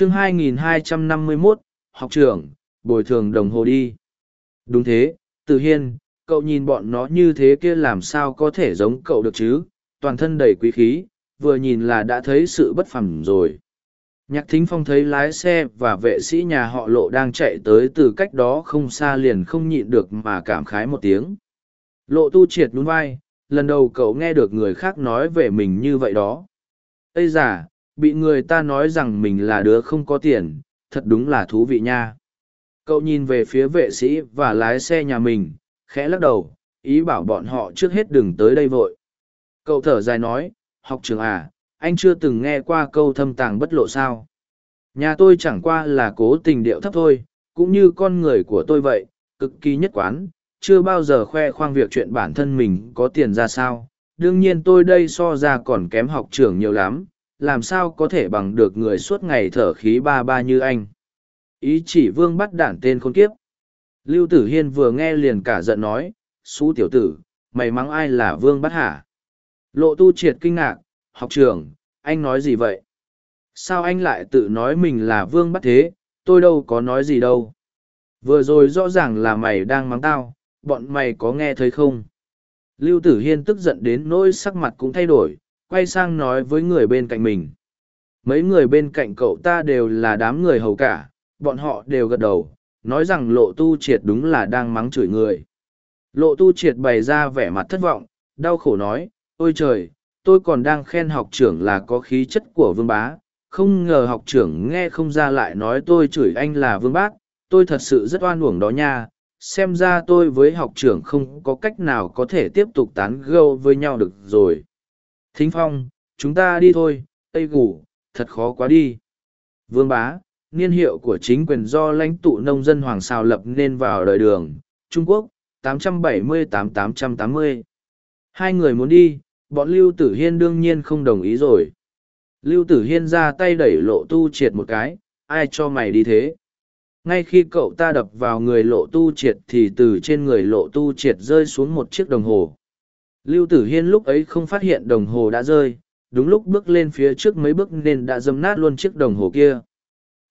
chương 2251, học trưởng, bồi thường đồng hồ đi. Đúng thế, Từ Hiên, cậu nhìn bọn nó như thế kia làm sao có thể giống cậu được chứ, toàn thân đầy quý khí, vừa nhìn là đã thấy sự bất phẳng rồi. Nhạc thính phong thấy lái xe và vệ sĩ nhà họ lộ đang chạy tới từ cách đó không xa liền không nhịn được mà cảm khái một tiếng. Lộ tu triệt đúng vai, lần đầu cậu nghe được người khác nói về mình như vậy đó. Ây giả, bị người ta nói rằng mình là đứa không có tiền, thật đúng là thú vị nha. Cậu nhìn về phía vệ sĩ và lái xe nhà mình, khẽ lắc đầu, ý bảo bọn họ trước hết đừng tới đây vội. Cậu thở dài nói, học trường à, anh chưa từng nghe qua câu thâm tàng bất lộ sao. Nhà tôi chẳng qua là cố tình điệu thấp thôi, cũng như con người của tôi vậy, cực kỳ nhất quán, chưa bao giờ khoe khoang việc chuyện bản thân mình có tiền ra sao. Đương nhiên tôi đây so ra còn kém học trưởng nhiều lắm, làm sao có thể bằng được người suốt ngày thở khí ba ba như anh. Ý chỉ vương bắt đản tên khôn kiếp. Lưu Tử Hiên vừa nghe liền cả giận nói, xú tiểu tử, mày mắng ai là vương bắt hả? Lộ tu triệt kinh ngạc, học trưởng, anh nói gì vậy? Sao anh lại tự nói mình là vương bắt thế, tôi đâu có nói gì đâu. Vừa rồi rõ ràng là mày đang mắng tao, bọn mày có nghe thấy không? Lưu Tử Hiên tức giận đến nỗi sắc mặt cũng thay đổi, quay sang nói với người bên cạnh mình. Mấy người bên cạnh cậu ta đều là đám người hầu cả, bọn họ đều gật đầu, nói rằng lộ tu triệt đúng là đang mắng chửi người. Lộ tu triệt bày ra vẻ mặt thất vọng, đau khổ nói, ôi trời, tôi còn đang khen học trưởng là có khí chất của vương bá, không ngờ học trưởng nghe không ra lại nói tôi chửi anh là vương bác, tôi thật sự rất oan uổng đó nha, xem ra tôi với học trưởng không có cách nào có thể tiếp tục tán gâu với nhau được rồi. Thính Phong, chúng ta đi thôi, Tây Củ, thật khó quá đi. Vương Bá, niên hiệu của chính quyền do lãnh tụ nông dân Hoàng Sào lập nên vào đời đường, Trung Quốc, 878-880. Hai người muốn đi, bọn Lưu Tử Hiên đương nhiên không đồng ý rồi. Lưu Tử Hiên ra tay đẩy lộ tu triệt một cái, ai cho mày đi thế? Ngay khi cậu ta đập vào người lộ tu triệt thì từ trên người lộ tu triệt rơi xuống một chiếc đồng hồ. Lưu Tử Hiên lúc ấy không phát hiện đồng hồ đã rơi, đúng lúc bước lên phía trước mấy bước nên đã dâm nát luôn chiếc đồng hồ kia.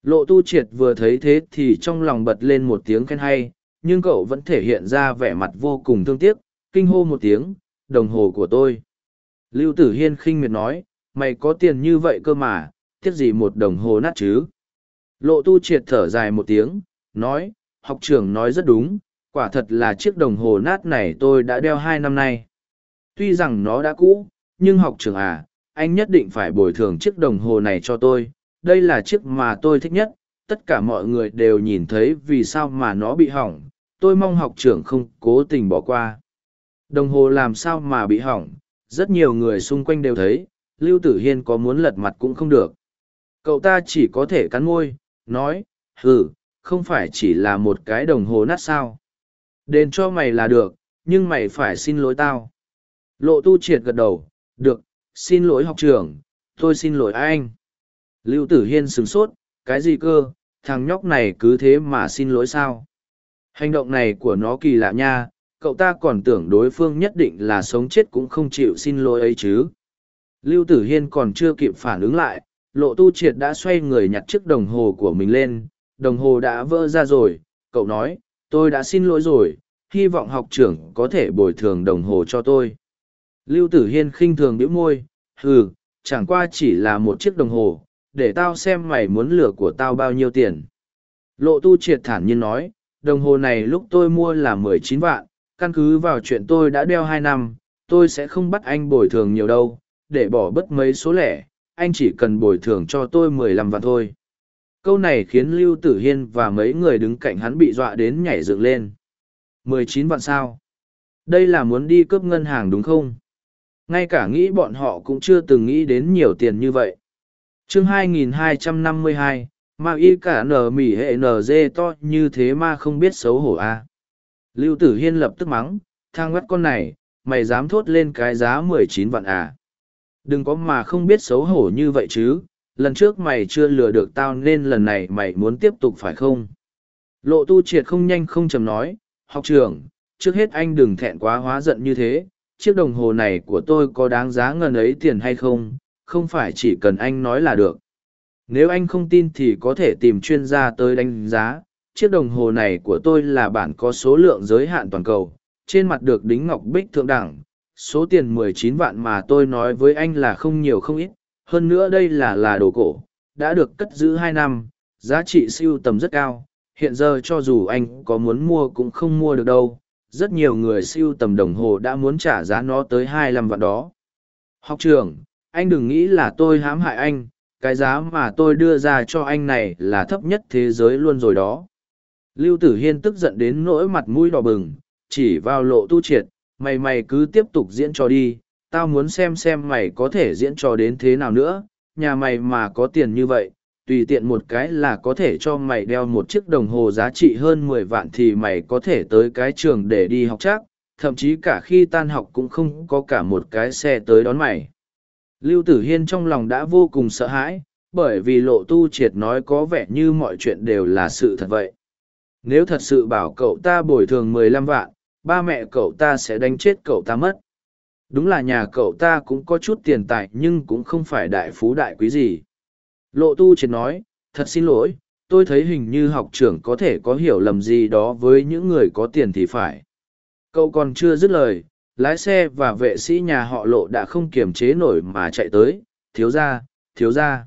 Lộ tu triệt vừa thấy thế thì trong lòng bật lên một tiếng khen hay, nhưng cậu vẫn thể hiện ra vẻ mặt vô cùng thương tiếc, kinh hô một tiếng, đồng hồ của tôi. Lưu Tử Hiên khinh miệt nói, mày có tiền như vậy cơ mà, tiếc gì một đồng hồ nát chứ. Lộ tu triệt thở dài một tiếng, nói, học trưởng nói rất đúng, quả thật là chiếc đồng hồ nát này tôi đã đeo hai năm nay. Tuy rằng nó đã cũ, nhưng học trưởng à, anh nhất định phải bồi thường chiếc đồng hồ này cho tôi. Đây là chiếc mà tôi thích nhất, tất cả mọi người đều nhìn thấy vì sao mà nó bị hỏng. Tôi mong học trưởng không cố tình bỏ qua. Đồng hồ làm sao mà bị hỏng, rất nhiều người xung quanh đều thấy, Lưu Tử Hiên có muốn lật mặt cũng không được. Cậu ta chỉ có thể cắn môi, nói, hừ, không phải chỉ là một cái đồng hồ nát sao. Đền cho mày là được, nhưng mày phải xin lỗi tao. Lộ tu triệt gật đầu, được, xin lỗi học trưởng, tôi xin lỗi anh. Lưu Tử Hiên sửng sốt, cái gì cơ, thằng nhóc này cứ thế mà xin lỗi sao? Hành động này của nó kỳ lạ nha, cậu ta còn tưởng đối phương nhất định là sống chết cũng không chịu xin lỗi ấy chứ. Lưu Tử Hiên còn chưa kịp phản ứng lại, lộ tu triệt đã xoay người nhặt chiếc đồng hồ của mình lên, đồng hồ đã vỡ ra rồi, cậu nói, tôi đã xin lỗi rồi, hy vọng học trưởng có thể bồi thường đồng hồ cho tôi. Lưu Tử Hiên khinh thường bĩu môi, hừ, chẳng qua chỉ là một chiếc đồng hồ, để tao xem mày muốn lừa của tao bao nhiêu tiền. Lộ tu triệt thản nhiên nói, đồng hồ này lúc tôi mua là mười chín vạn, căn cứ vào chuyện tôi đã đeo hai năm, tôi sẽ không bắt anh bồi thường nhiều đâu, để bỏ bất mấy số lẻ, anh chỉ cần bồi thường cho tôi mười lăm vạn thôi. Câu này khiến Lưu Tử Hiên và mấy người đứng cạnh hắn bị dọa đến nhảy dựng lên. mười chín vạn sao? Đây là muốn đi cướp ngân hàng đúng không? Ngay cả nghĩ bọn họ cũng chưa từng nghĩ đến nhiều tiền như vậy. Chương 2252, ma y cả nở mỉ hệ nở dê to như thế mà không biết xấu hổ a à. lưu tử hiên lập tức mắng thang ngắt con này mày dám thốt lên cái giá mười chín vạn à. Đừng có mà không biết xấu hổ như vậy chứ lần trước mày chưa lừa được tao nên lần này mày muốn tiếp tục phải không? Lộ tu triệt không nhanh không chầm nói học trưởng trước hết anh đừng thẹn quá hóa giận như thế chiếc đồng hồ này của tôi có đáng giá ngần ấy tiền hay không? Không phải chỉ cần anh nói là được. Nếu anh không tin thì có thể tìm chuyên gia tới đánh giá. Chiếc đồng hồ này của tôi là bản có số lượng giới hạn toàn cầu, trên mặt được đính ngọc bích thượng đẳng. Số tiền mười chín vạn mà tôi nói với anh là không nhiều không ít, hơn nữa đây là là đồ cổ, đã được cất giữ hai năm, giá trị siêu tầm rất cao. Hiện giờ cho dù anh có muốn mua cũng không mua được đâu, rất nhiều người siêu tầm đồng hồ đã muốn trả giá nó tới hai mươi vạn đó. Học trưởng, anh đừng nghĩ là tôi hãm hại anh, cái giá mà tôi đưa ra cho anh này là thấp nhất thế giới luôn rồi đó. Lưu Tử Hiên tức giận đến nỗi mặt mũi đỏ bừng, chỉ vào lộ tu triệt, mày mày cứ tiếp tục diễn trò đi, tao muốn xem xem mày có thể diễn trò đến thế nào nữa, nhà mày mà có tiền như vậy, tùy tiện một cái là có thể cho mày đeo một chiếc đồng hồ giá trị hơn mười vạn thì mày có thể tới cái trường để đi học chắc, thậm chí cả khi tan học cũng không có cả một cái xe tới đón mày. Lưu Tử Hiên trong lòng đã vô cùng sợ hãi, bởi vì lộ tu triệt nói có vẻ như mọi chuyện đều là sự thật vậy. Nếu thật sự bảo cậu ta bồi thường mười lăm vạn, ba mẹ cậu ta sẽ đánh chết cậu ta mất. Đúng là nhà cậu ta cũng có chút tiền tài nhưng cũng không phải đại phú đại quý gì. Lộ tu triệt nói, thật xin lỗi, tôi thấy hình như học trưởng có thể có hiểu lầm gì đó với những người có tiền thì phải. Cậu còn chưa dứt lời, lái xe và vệ sĩ nhà họ lộ đã không kiềm chế nổi mà chạy tới, thiếu ra, thiếu ra.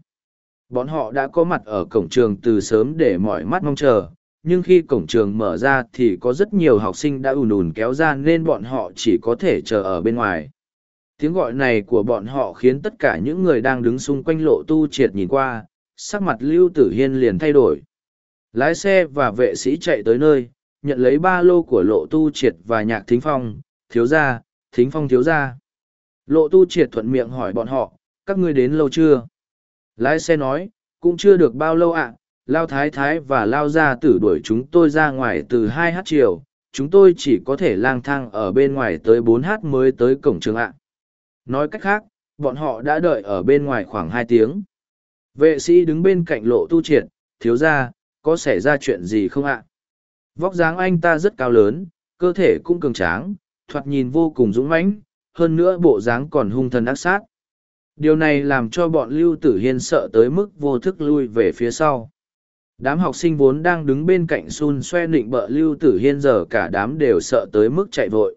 Bọn họ đã có mặt ở cổng trường từ sớm để mỏi mắt mong chờ, nhưng khi cổng trường mở ra thì có rất nhiều học sinh đã ùn ùn kéo ra nên bọn họ chỉ có thể chờ ở bên ngoài. Tiếng gọi này của bọn họ khiến tất cả những người đang đứng xung quanh lộ tu triệt nhìn qua, sắc mặt Lưu Tử Hiên liền thay đổi. Lái xe và vệ sĩ chạy tới nơi, nhận lấy ba lô của lộ tu triệt và nhạc thính phong, thiếu gia, thính phong thiếu gia. Lộ tu triệt thuận miệng hỏi bọn họ, các ngươi đến lâu chưa? Lái xe nói, cũng chưa được bao lâu ạ, Lao Thái Thái và Lao Gia tử đuổi chúng tôi ra ngoài từ hai h chiều, chúng tôi chỉ có thể lang thang ở bên ngoài tới bốn h mới tới cổng trường ạ. Nói cách khác, bọn họ đã đợi ở bên ngoài khoảng hai tiếng. Vệ sĩ đứng bên cạnh lộ tu triệt, thiếu gia, có xảy ra chuyện gì không ạ? Vóc dáng anh ta rất cao lớn, cơ thể cũng cường tráng, thoạt nhìn vô cùng dũng mãnh, hơn nữa bộ dáng còn hung thần ác sát. Điều này làm cho bọn Lưu Tử Hiên sợ tới mức vô thức lui về phía sau. Đám học sinh vốn đang đứng bên cạnh xun xoe nịnh bợ Lưu Tử Hiên giờ cả đám đều sợ tới mức chạy vội.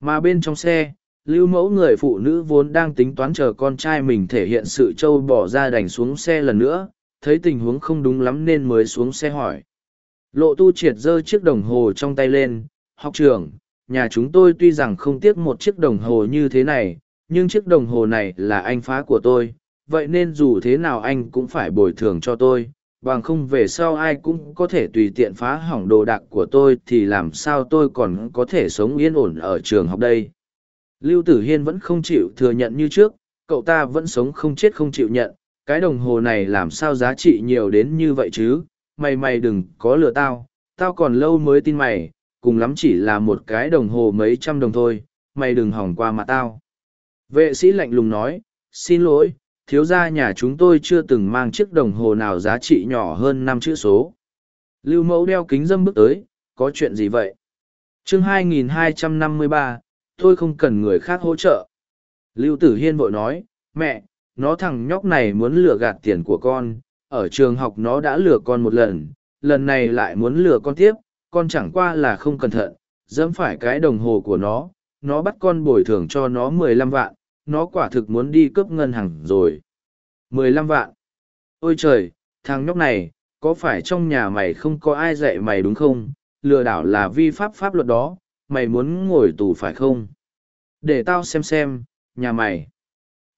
Mà bên trong xe, Lưu mẫu người phụ nữ vốn đang tính toán chờ con trai mình thể hiện sự trâu bỏ ra đành xuống xe lần nữa, thấy tình huống không đúng lắm nên mới xuống xe hỏi. Lộ tu triệt giơ chiếc đồng hồ trong tay lên, học trưởng, nhà chúng tôi tuy rằng không tiếc một chiếc đồng hồ như thế này, nhưng chiếc đồng hồ này là anh phá của tôi, vậy nên dù thế nào anh cũng phải bồi thường cho tôi, bằng không về sau ai cũng có thể tùy tiện phá hỏng đồ đạc của tôi thì làm sao tôi còn có thể sống yên ổn ở trường học đây. Lưu Tử Hiên vẫn không chịu thừa nhận như trước, cậu ta vẫn sống không chết không chịu nhận, cái đồng hồ này làm sao giá trị nhiều đến như vậy chứ, mày mày đừng có lừa tao, tao còn lâu mới tin mày, cùng lắm chỉ là một cái đồng hồ mấy trăm đồng thôi, mày đừng hỏng qua mà tao. Vệ sĩ lạnh lùng nói, xin lỗi, thiếu gia nhà chúng tôi chưa từng mang chiếc đồng hồ nào giá trị nhỏ hơn năm chữ số. Lưu mẫu đeo kính dâm bước tới, có chuyện gì vậy? chương 2253, tôi không cần người khác hỗ trợ. Lưu Tử Hiên vội nói, mẹ, nó thằng nhóc này muốn lừa gạt tiền của con, ở trường học nó đã lừa con một lần, lần này lại muốn lừa con tiếp, con chẳng qua là không cẩn thận, dẫm phải cái đồng hồ của nó, nó bắt con bồi thường cho nó mười lăm vạn, nó quả thực muốn đi cướp ngân hàng rồi. mười lăm vạn. Ôi trời, thằng nhóc này, có phải trong nhà mày không có ai dạy mày đúng không? Lừa đảo là vi pháp pháp luật đó, mày muốn ngồi tù phải không? Để tao xem xem, nhà mày.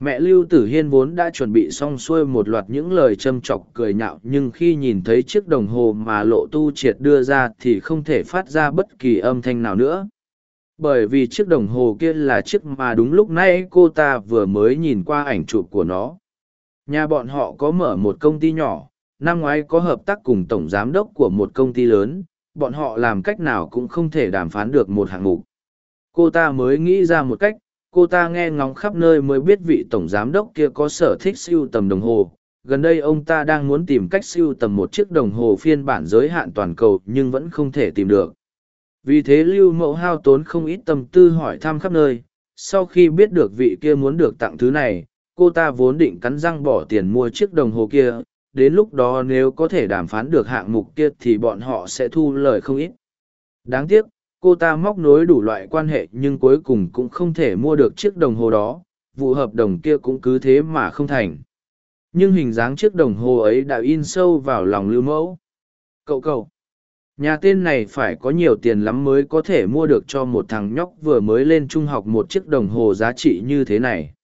Mẹ Lưu Tử Hiên vốn đã chuẩn bị xong xuôi một loạt những lời châm chọc cười nhạo nhưng khi nhìn thấy chiếc đồng hồ mà lộ tu triệt đưa ra thì không thể phát ra bất kỳ âm thanh nào nữa. Bởi vì chiếc đồng hồ kia là chiếc mà đúng lúc nãy cô ta vừa mới nhìn qua ảnh chụp của nó. Nhà bọn họ có mở một công ty nhỏ, năm ngoái có hợp tác cùng tổng giám đốc của một công ty lớn, bọn họ làm cách nào cũng không thể đàm phán được một hạng mục. Cô ta mới nghĩ ra một cách, cô ta nghe ngóng khắp nơi mới biết vị tổng giám đốc kia có sở thích siêu tầm đồng hồ. Gần đây ông ta đang muốn tìm cách siêu tầm một chiếc đồng hồ phiên bản giới hạn toàn cầu nhưng vẫn không thể tìm được. Vì thế Lưu Mẫu hao tốn không ít tâm tư hỏi thăm khắp nơi. Sau khi biết được vị kia muốn được tặng thứ này, cô ta vốn định cắn răng bỏ tiền mua chiếc đồng hồ kia, đến lúc đó nếu có thể đàm phán được hạng mục kia thì bọn họ sẽ thu lời không ít. Đáng tiếc, cô ta móc nối đủ loại quan hệ nhưng cuối cùng cũng không thể mua được chiếc đồng hồ đó, vụ hợp đồng kia cũng cứ thế mà không thành. Nhưng hình dáng chiếc đồng hồ ấy đã in sâu vào lòng lưu mẫu. Cậu cậu, nhà tên này phải có nhiều tiền lắm mới có thể mua được cho một thằng nhóc vừa mới lên trung học một chiếc đồng hồ giá trị như thế này.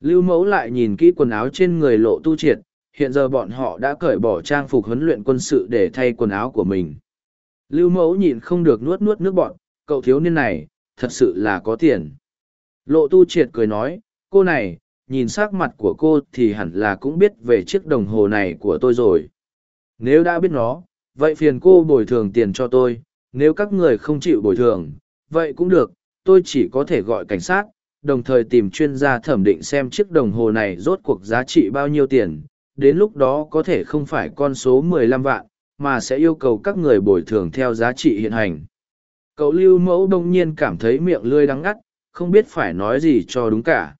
Lưu mẫu lại nhìn kỹ quần áo trên người lộ tu triệt, hiện giờ bọn họ đã cởi bỏ trang phục huấn luyện quân sự để thay quần áo của mình. Lưu mẫu nhịn không được nuốt nuốt nước bọn, cậu thiếu niên này, thật sự là có tiền. Lộ tu triệt cười nói, cô này, nhìn sắc mặt của cô thì hẳn là cũng biết về chiếc đồng hồ này của tôi rồi. Nếu đã biết nó, vậy phiền cô bồi thường tiền cho tôi, nếu các người không chịu bồi thường, vậy cũng được, tôi chỉ có thể gọi cảnh sát, đồng thời tìm chuyên gia thẩm định xem chiếc đồng hồ này rốt cuộc giá trị bao nhiêu tiền, đến lúc đó có thể không phải con số mười lăm vạn, mà sẽ yêu cầu các người bồi thường theo giá trị hiện hành. Cậu lưu mẫu đông nhiên cảm thấy miệng lươi đắng ngắt, không biết phải nói gì cho đúng cả.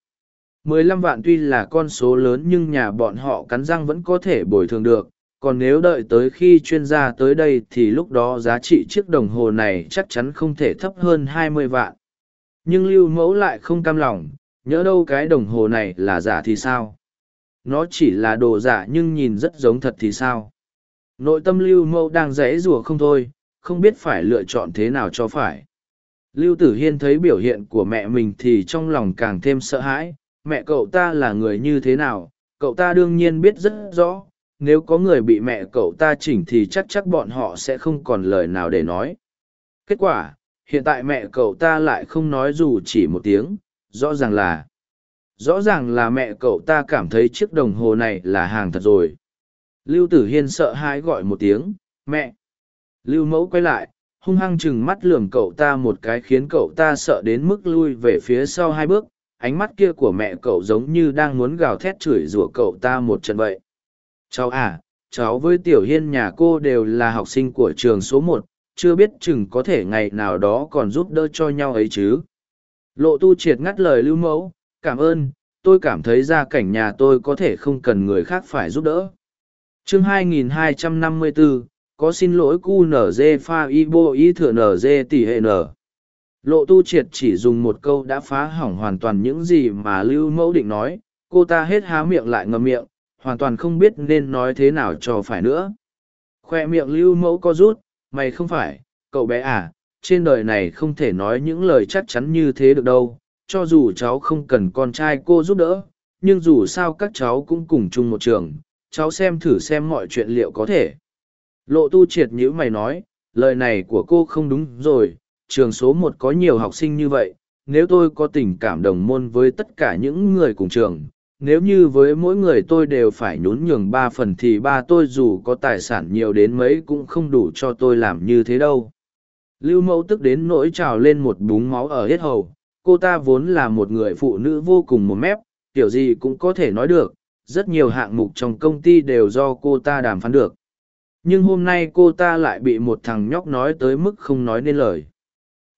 mười lăm vạn tuy là con số lớn nhưng nhà bọn họ cắn răng vẫn có thể bồi thường được, còn nếu đợi tới khi chuyên gia tới đây thì lúc đó giá trị chiếc đồng hồ này chắc chắn không thể thấp hơn hai mươi vạn. Nhưng lưu mẫu lại không cam lòng, nhớ đâu cái đồng hồ này là giả thì sao? Nó chỉ là đồ giả nhưng nhìn rất giống thật thì sao? Nội tâm lưu mẫu đang rẽ rùa không thôi, không biết phải lựa chọn thế nào cho phải. Lưu Tử Hiên thấy biểu hiện của mẹ mình thì trong lòng càng thêm sợ hãi, mẹ cậu ta là người như thế nào, cậu ta đương nhiên biết rất rõ, nếu có người bị mẹ cậu ta chỉnh thì chắc chắc bọn họ sẽ không còn lời nào để nói. Kết quả, hiện tại mẹ cậu ta lại không nói dù chỉ một tiếng, rõ ràng là rõ ràng là mẹ cậu ta cảm thấy chiếc đồng hồ này là hàng thật rồi. Lưu Tử Hiên sợ hãi gọi một tiếng, mẹ. Lưu Mẫu quay lại, hung hăng chừng mắt lườm cậu ta một cái khiến cậu ta sợ đến mức lui về phía sau hai bước, ánh mắt kia của mẹ cậu giống như đang muốn gào thét chửi rủa cậu ta một trận vậy. Cháu à, cháu với Tiểu Hiên nhà cô đều là học sinh của trường số một, chưa biết chừng có thể ngày nào đó còn giúp đỡ cho nhau ấy chứ. Lộ tu triệt ngắt lời lưu mẫu, cảm ơn, tôi cảm thấy gia cảnh nhà tôi có thể không cần người khác phải giúp đỡ. chương 2254, có xin lỗi cu nz pha y bô y thừa nz tỷ hệ n. Lộ tu triệt chỉ dùng một câu đã phá hỏng hoàn toàn những gì mà lưu mẫu định nói, cô ta hết há miệng lại ngậm miệng, hoàn toàn không biết nên nói thế nào cho phải nữa. Khoe miệng lưu mẫu co rút, mày không phải, cậu bé à, trên đời này không thể nói những lời chắc chắn như thế được đâu, cho dù cháu không cần con trai cô giúp đỡ, nhưng dù sao các cháu cũng cùng chung một trường, cháu xem thử xem mọi chuyện liệu có thể. Lộ tu triệt nhữ mày nói, lời này của cô không đúng rồi, trường số một có nhiều học sinh như vậy, nếu tôi có tình cảm đồng môn với tất cả những người cùng trường, nếu như với mỗi người tôi đều phải nhún nhường ba phần thì ba tôi dù có tài sản nhiều đến mấy cũng không đủ cho tôi làm như thế đâu. Lưu mẫu tức đến nỗi trào lên một búng máu ở hết hầu, cô ta vốn là một người phụ nữ vô cùng một mép, kiểu gì cũng có thể nói được, rất nhiều hạng mục trong công ty đều do cô ta đàm phán được. Nhưng hôm nay cô ta lại bị một thằng nhóc nói tới mức không nói nên lời.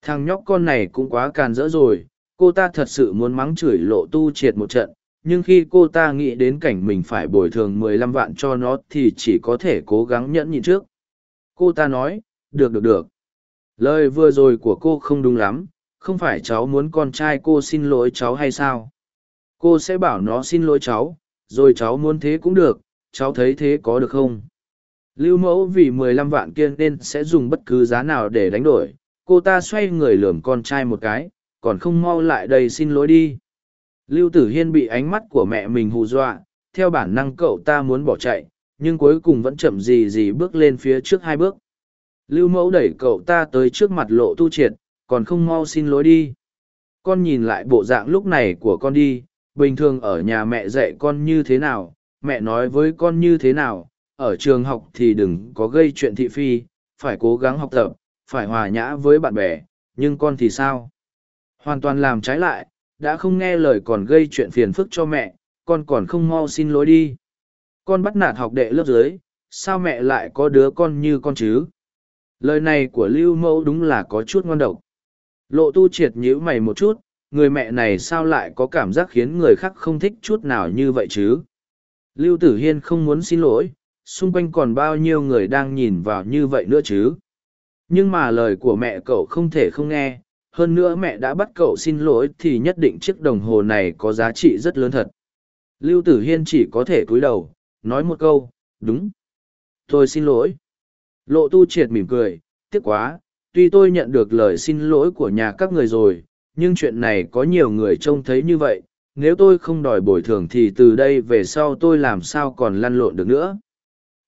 Thằng nhóc con này cũng quá càn rỡ rồi cô ta thật sự muốn mắng chửi lộ tu triệt một trận nhưng khi cô ta nghĩ đến cảnh mình phải bồi thường mười lăm vạn cho nó thì chỉ có thể cố gắng nhẫn nhịn trước. Cô ta nói được được được. Lời vừa rồi của cô không đúng lắm không phải cháu muốn con trai cô xin lỗi cháu hay sao? Cô sẽ bảo nó xin lỗi cháu, rồi cháu muốn thế cũng được, cháu thấy thế có được không? Lưu mẫu vì mười lăm vạn kiên nên sẽ dùng bất cứ giá nào để đánh đổi, cô ta xoay người lườm con trai một cái, còn không mau lại đây xin lỗi đi. Lưu tử hiên bị ánh mắt của mẹ mình hù dọa, theo bản năng cậu ta muốn bỏ chạy, nhưng cuối cùng vẫn chậm gì gì bước lên phía trước hai bước. Lưu mẫu đẩy cậu ta tới trước mặt lộ tu triệt còn không mau xin lỗi đi con nhìn lại bộ dạng lúc này của con đi bình thường ở nhà mẹ dạy con như thế nào mẹ nói với con như thế nào ở trường học thì đừng có gây chuyện thị phi, phải cố gắng học tập, phải hòa nhã với bạn bè, nhưng con thì sao? Hoàn toàn làm trái lại, đã không nghe lời còn gây chuyện phiền phức cho mẹ, con còn không mau xin lỗi đi. Con bắt nạt học đệ lớp dưới, sao mẹ lại có đứa con như con chứ? Lời này của Lưu Mẫu đúng là có chút ngon độc. Lộ tu triệt nhíu mày một chút, người mẹ này sao lại có cảm giác khiến người khác không thích chút nào như vậy chứ? Lưu Tử Hiên không muốn xin lỗi, xung quanh còn bao nhiêu người đang nhìn vào như vậy nữa chứ? Nhưng mà lời của mẹ cậu không thể không nghe hơn nữa mẹ đã bắt cậu xin lỗi thì nhất định chiếc đồng hồ này có giá trị rất lớn thật. Lưu tử hiên chỉ có thể cúi đầu nói một câu đúng tôi xin lỗi. Lộ tu triệt mỉm cười tiếc quá tuy tôi nhận được lời xin lỗi của nhà các người rồi, nhưng chuyện này có nhiều người trông thấy như vậy, nếu tôi không đòi bồi thường thì từ đây về sau tôi làm sao còn lăn lộn được nữa.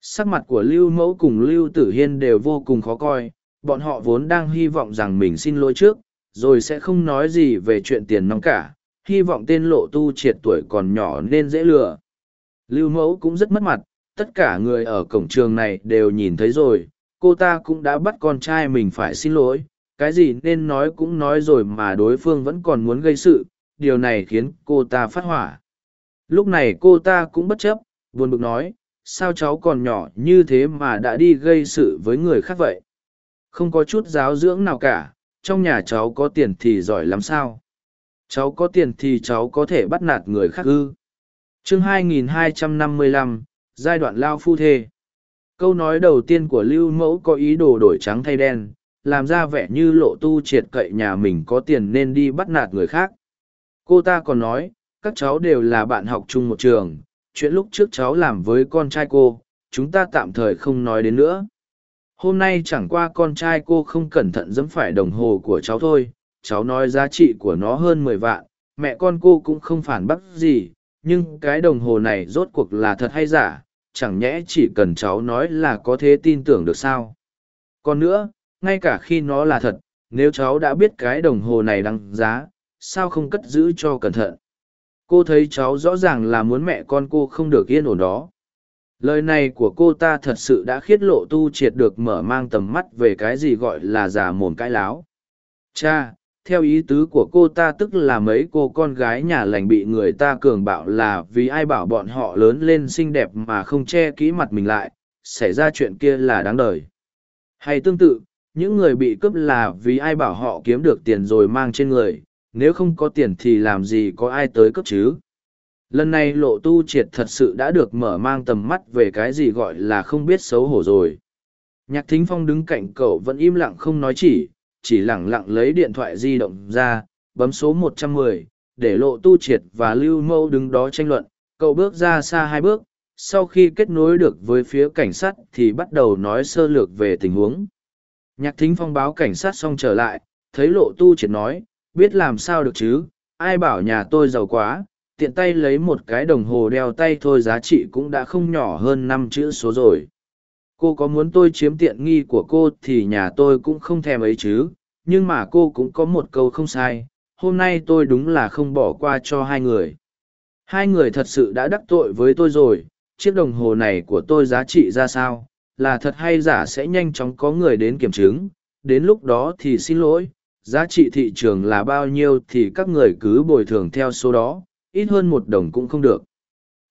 Sắc mặt của lưu mẫu cùng lưu tử hiên đều vô cùng khó coi, bọn họ vốn đang hy vọng rằng mình xin lỗi trước, rồi sẽ không nói gì về chuyện tiền nóng cả, hy vọng tên lộ tu triệt tuổi còn nhỏ nên dễ lừa. Lưu mẫu cũng rất mất mặt, tất cả người ở cổng trường này đều nhìn thấy rồi cô ta cũng đã bắt con trai mình phải xin lỗi cái gì nên nói cũng nói rồi mà đối phương vẫn còn muốn gây sự điều này khiến cô ta phát hỏa. Lúc này cô ta cũng bất chấp buồn bực nói sao cháu còn nhỏ như thế mà đã đi gây sự với người khác vậy? Không có chút giáo dưỡng nào cả trong nhà cháu có tiền thì giỏi lắm sao? Cháu có tiền thì cháu có thể bắt nạt người khác ư? Chương 2255, giai đoạn lao phu thê câu nói đầu tiên của lưu mẫu có ý đồ đổi trắng thay đen, làm ra vẻ như lộ tu triệt cậy nhà mình có tiền nên đi bắt nạt người khác. Cô ta còn nói, các cháu đều là bạn học chung một trường, chuyện lúc trước cháu làm với con trai cô, chúng ta tạm thời không nói đến nữa. Hôm nay chẳng qua con trai cô không cẩn thận dẫm phải đồng hồ của cháu thôi, cháu nói giá trị của nó hơn mười vạn, mẹ con cô cũng không phản bác gì, nhưng cái đồng hồ này rốt cuộc là thật hay giả chẳng nhẽ chỉ cần cháu nói là có thể tin tưởng được sao? Còn nữa, ngay cả khi nó là thật, nếu cháu đã biết cái đồng hồ này đăng giá, sao không cất giữ cho cẩn thận? Cô thấy cháu rõ ràng là muốn mẹ con cô không được yên ổn đó. Lời này của cô ta thật sự đã khiết lộ tu triệt được mở mang tầm mắt về cái gì gọi là giả mồm cãi láo. Cha theo ý tứ của cô ta tức là mấy cô con gái nhà lành bị người ta cường bạo là vì ai bảo bọn họ lớn lên xinh đẹp mà không che kỹ mặt mình lại, xảy ra chuyện kia là đáng đời. Hay tương tự, những người bị cướp là vì ai bảo họ kiếm được tiền rồi mang trên người, nếu không có tiền thì làm gì có ai tới cướp chứ? Lần này lộ tu triệt thật sự đã được mở mang tầm mắt về cái gì gọi là không biết xấu hổ rồi. Nhạc thính phong đứng cạnh cậu vẫn im lặng không nói chỉ chỉ lẳng lặng lấy điện thoại di động ra bấm số 110, để lộ tu triệt và lưu mâu đứng đó tranh luận. Cậu bước ra xa hai bước sau khi kết nối được với phía cảnh sát thì bắt đầu nói sơ lược về tình huống. Nhạc thính phong báo cảnh sát xong trở lại thấy lộ tu triệt nói biết làm sao được chứ? Ai bảo nhà tôi giàu quá tiện tay lấy một cái đồng hồ đeo tay thôi giá trị cũng đã không nhỏ hơn năm chữ số rồi cô có muốn tôi chiếm tiện nghi của cô thì nhà tôi cũng không thèm ấy chứ, nhưng mà cô cũng có một câu không sai, hôm nay tôi đúng là không bỏ qua cho hai người. Hai người thật sự đã đắc tội với tôi rồi, chiếc đồng hồ này của tôi giá trị ra sao, là thật hay giả sẽ nhanh chóng có người đến kiểm chứng, đến lúc đó thì xin lỗi, giá trị thị trường là bao nhiêu thì các người cứ bồi thường theo số đó, ít hơn một đồng cũng không được.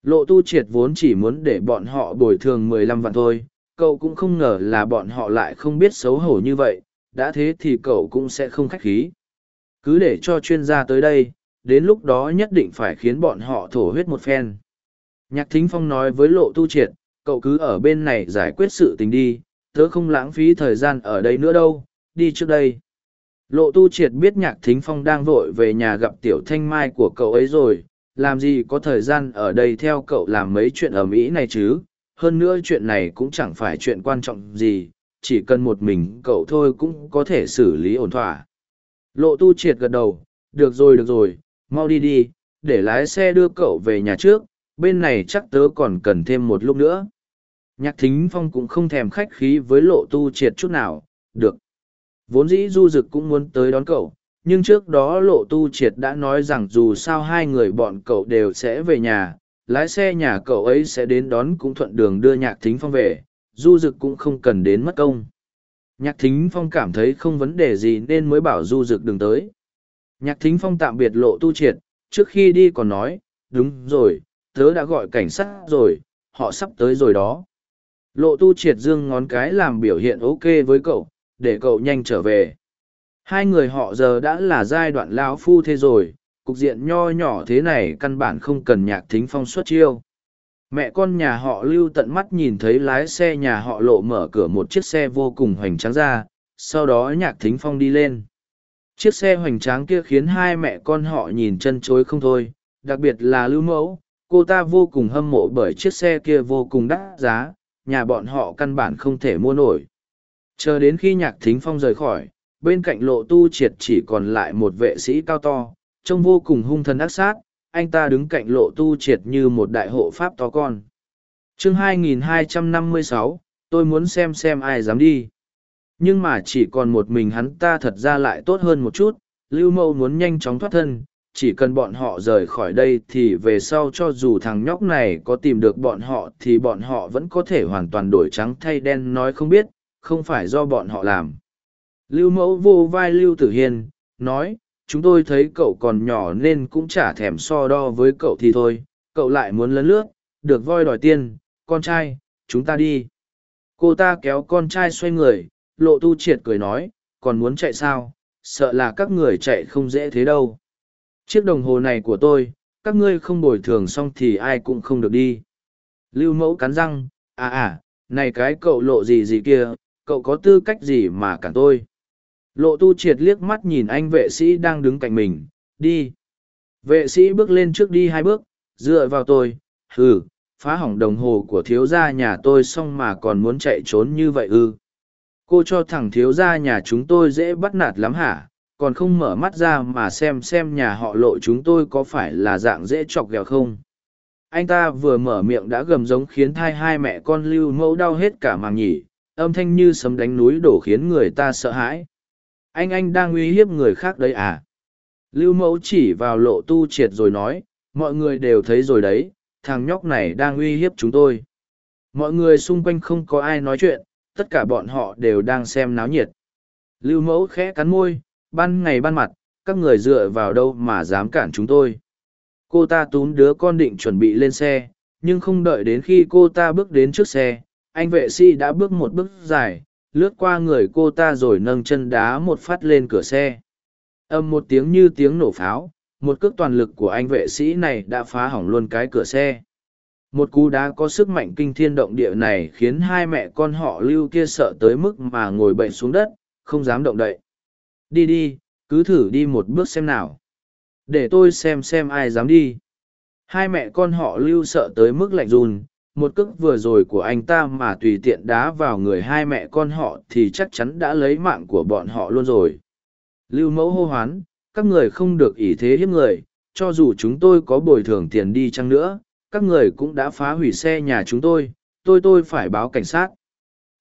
Lộ tu triệt vốn chỉ muốn để bọn họ bồi thường mười lăm vạn thôi cậu cũng không ngờ là bọn họ lại không biết xấu hổ như vậy, đã thế thì cậu cũng sẽ không khách khí. Cứ để cho chuyên gia tới đây, đến lúc đó nhất định phải khiến bọn họ thổ huyết một phen. Nhạc thính phong nói với lộ tu triệt, cậu cứ ở bên này giải quyết sự tình đi, tớ không lãng phí thời gian ở đây nữa đâu, đi trước đây. Lộ tu triệt biết nhạc thính phong đang vội về nhà gặp tiểu thanh mai của cậu ấy rồi, làm gì có thời gian ở đây theo cậu làm mấy chuyện ở mỹ này chứ? Hơn nữa chuyện này cũng chẳng phải chuyện quan trọng gì, chỉ cần một mình cậu thôi cũng có thể xử lý ổn thỏa. Lộ tu triệt gật đầu, được rồi được rồi, mau đi đi, để lái xe đưa cậu về nhà trước, bên này chắc tớ còn cần thêm một lúc nữa. Nhạc thính phong cũng không thèm khách khí với lộ tu triệt chút nào, được. Vốn dĩ du dực cũng muốn tới đón cậu, nhưng trước đó lộ tu triệt đã nói rằng dù sao hai người bọn cậu đều sẽ về nhà lái xe nhà cậu ấy sẽ đến đón cũng thuận đường đưa nhạc thính phong về du d ự c cũng không cần đến mất công nhạc thính phong cảm thấy không vấn đề gì nên mới bảo du d ự c đừng tới nhạc thính phong tạm biệt lộ tu triệt trước khi đi còn nói đúng rồi tớ đã gọi cảnh sát rồi, họ sắp tới rồi đó. Lộ tu triệt dương ngón cái làm biểu hiện ok với cậu, để cậu nhanh trở về. Hai người họ giờ đã là giai đoạn lão phu thế rồi, cục diện nho nhỏ thế này căn bản không cần nhạc thính phong xuất chiêu. mẹ con nhà họ lưu tận mắt nhìn thấy lái xe nhà họ lộ mở cửa một chiếc xe vô cùng hoành tráng ra, sau đó nhạc thính phong đi lên chiếc xe hoành tráng kia khiến hai mẹ con họ nhìn chân chối không thôi, đặc biệt là lưu mẫu, cô ta vô cùng hâm mộ bởi chiếc xe kia vô cùng đắt giá, nhà bọn họ căn bản không thể mua nổi chờ đến khi nhạc thính phong rời khỏi, bên cạnh lộ tu triệt chỉ còn lại một vệ sĩ cao to trông vô cùng hung thần ác sát anh ta đứng cạnh lộ tu triệt như một đại hộ pháp to con. Chương 2256, tôi muốn xem xem ai dám đi. Nhưng mà chỉ còn một mình hắn ta thật ra lại tốt hơn một chút lưu mẫu muốn nhanh chóng thoát thân chỉ cần bọn họ rời khỏi đây thì về sau cho dù thằng nhóc này có tìm được bọn họ thì bọn họ vẫn có thể hoàn toàn đổi trắng thay đen nói không biết không phải do bọn họ làm. Lưu mẫu vô vai lưu tử hiên nói chúng tôi thấy cậu còn nhỏ nên cũng chả thèm so đo với cậu thì thôi, cậu lại muốn lấn lướt, được voi đòi tiền, con trai, chúng ta đi. Cô ta kéo con trai xoay người, lộ tu triệt cười nói, còn muốn chạy sao, sợ là các người chạy không dễ thế đâu. Chiếc đồng hồ này của tôi, các ngươi không bồi thường xong thì ai cũng không được đi. Lưu mẫu cắn răng à à này cái cậu lộ gì gì kia, cậu có tư cách gì mà cản tôi? Lộ tu triệt liếc mắt nhìn anh vệ sĩ đang đứng cạnh mình, đi. Vệ sĩ bước lên trước đi hai bước, dựa vào tôi, hừ, phá hỏng đồng hồ của thiếu gia nhà tôi xong mà còn muốn chạy trốn như vậy ư? Cô cho thằng thiếu gia nhà chúng tôi dễ bắt nạt lắm hả? Còn không mở mắt ra mà xem xem nhà họ lộ chúng tôi có phải là dạng dễ chọc ghẹo không? Anh ta vừa mở miệng đã gầm giống khiến thai hai mẹ con lưu mẫu đau hết cả màng nhỉ, âm thanh như sấm đánh núi đổ khiến người ta sợ hãi anh anh đang uy hiếp người khác đấy à? Lưu mẫu chỉ vào lộ tu triệt rồi nói, mọi người đều thấy rồi đấy, thằng nhóc này đang uy hiếp chúng tôi. Mọi người xung quanh không có ai nói chuyện, tất cả bọn họ đều đang xem náo nhiệt. Lưu mẫu khẽ cắn môi, ban ngày ban mặt, các người dựa vào đâu mà dám cản chúng tôi? Cô ta túm đứa con định chuẩn bị lên xe, nhưng không đợi đến khi cô ta bước đến trước xe, anh vệ sĩ đã bước một bước dài lướt qua người cô ta rồi nâng chân đá một phát lên cửa xe. Âm một tiếng như tiếng nổ pháo, một cước toàn lực của anh vệ sĩ này đã phá hỏng luôn cái cửa xe. Một cú đá có sức mạnh kinh thiên động địa này khiến hai mẹ con họ lưu kia sợ tới mức mà ngồi bệnh xuống đất, không dám động đậy. Đi đi, cứ thử đi một bước xem nào. Để tôi xem xem ai dám đi. Hai mẹ con họ lưu sợ tới mức lạnh run một cước vừa rồi của anh ta mà tùy tiện đá vào người hai mẹ con họ thì chắc chắn đã lấy mạng của bọn họ luôn rồi. Lưu mẫu hô hoán, các người không được ỷ thế hiếp người, cho dù chúng tôi có bồi thường tiền đi chăng nữa, các người cũng đã phá hủy xe nhà chúng tôi tôi tôi phải báo cảnh sát.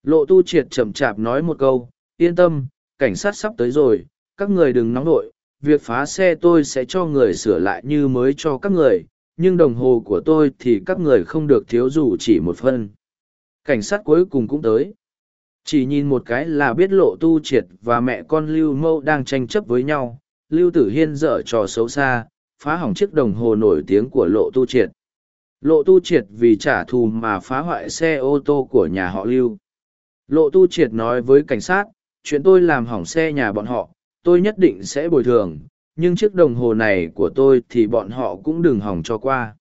Lộ tu triệt chậm chạp nói một câu, yên tâm, cảnh sát sắp tới rồi, các người đừng nóng vội việc phá xe tôi sẽ cho người sửa lại như mới cho các người nhưng đồng hồ của tôi thì các người không được thiếu dù chỉ một phân. Cảnh sát cuối cùng cũng tới. Chỉ nhìn một cái là biết lộ tu triệt và mẹ con lưu mâu đang tranh chấp với nhau. Lưu tử hiên dở trò xấu xa, phá hỏng chiếc đồng hồ nổi tiếng của lộ tu triệt. Lộ tu triệt vì trả thù mà phá hoại xe ô tô của nhà họ lưu. Lộ tu triệt nói với cảnh sát, chuyện tôi làm hỏng xe nhà bọn họ, tôi nhất định sẽ bồi thường nhưng chiếc đồng hồ này của tôi thì bọn họ cũng đừng hỏng cho qua.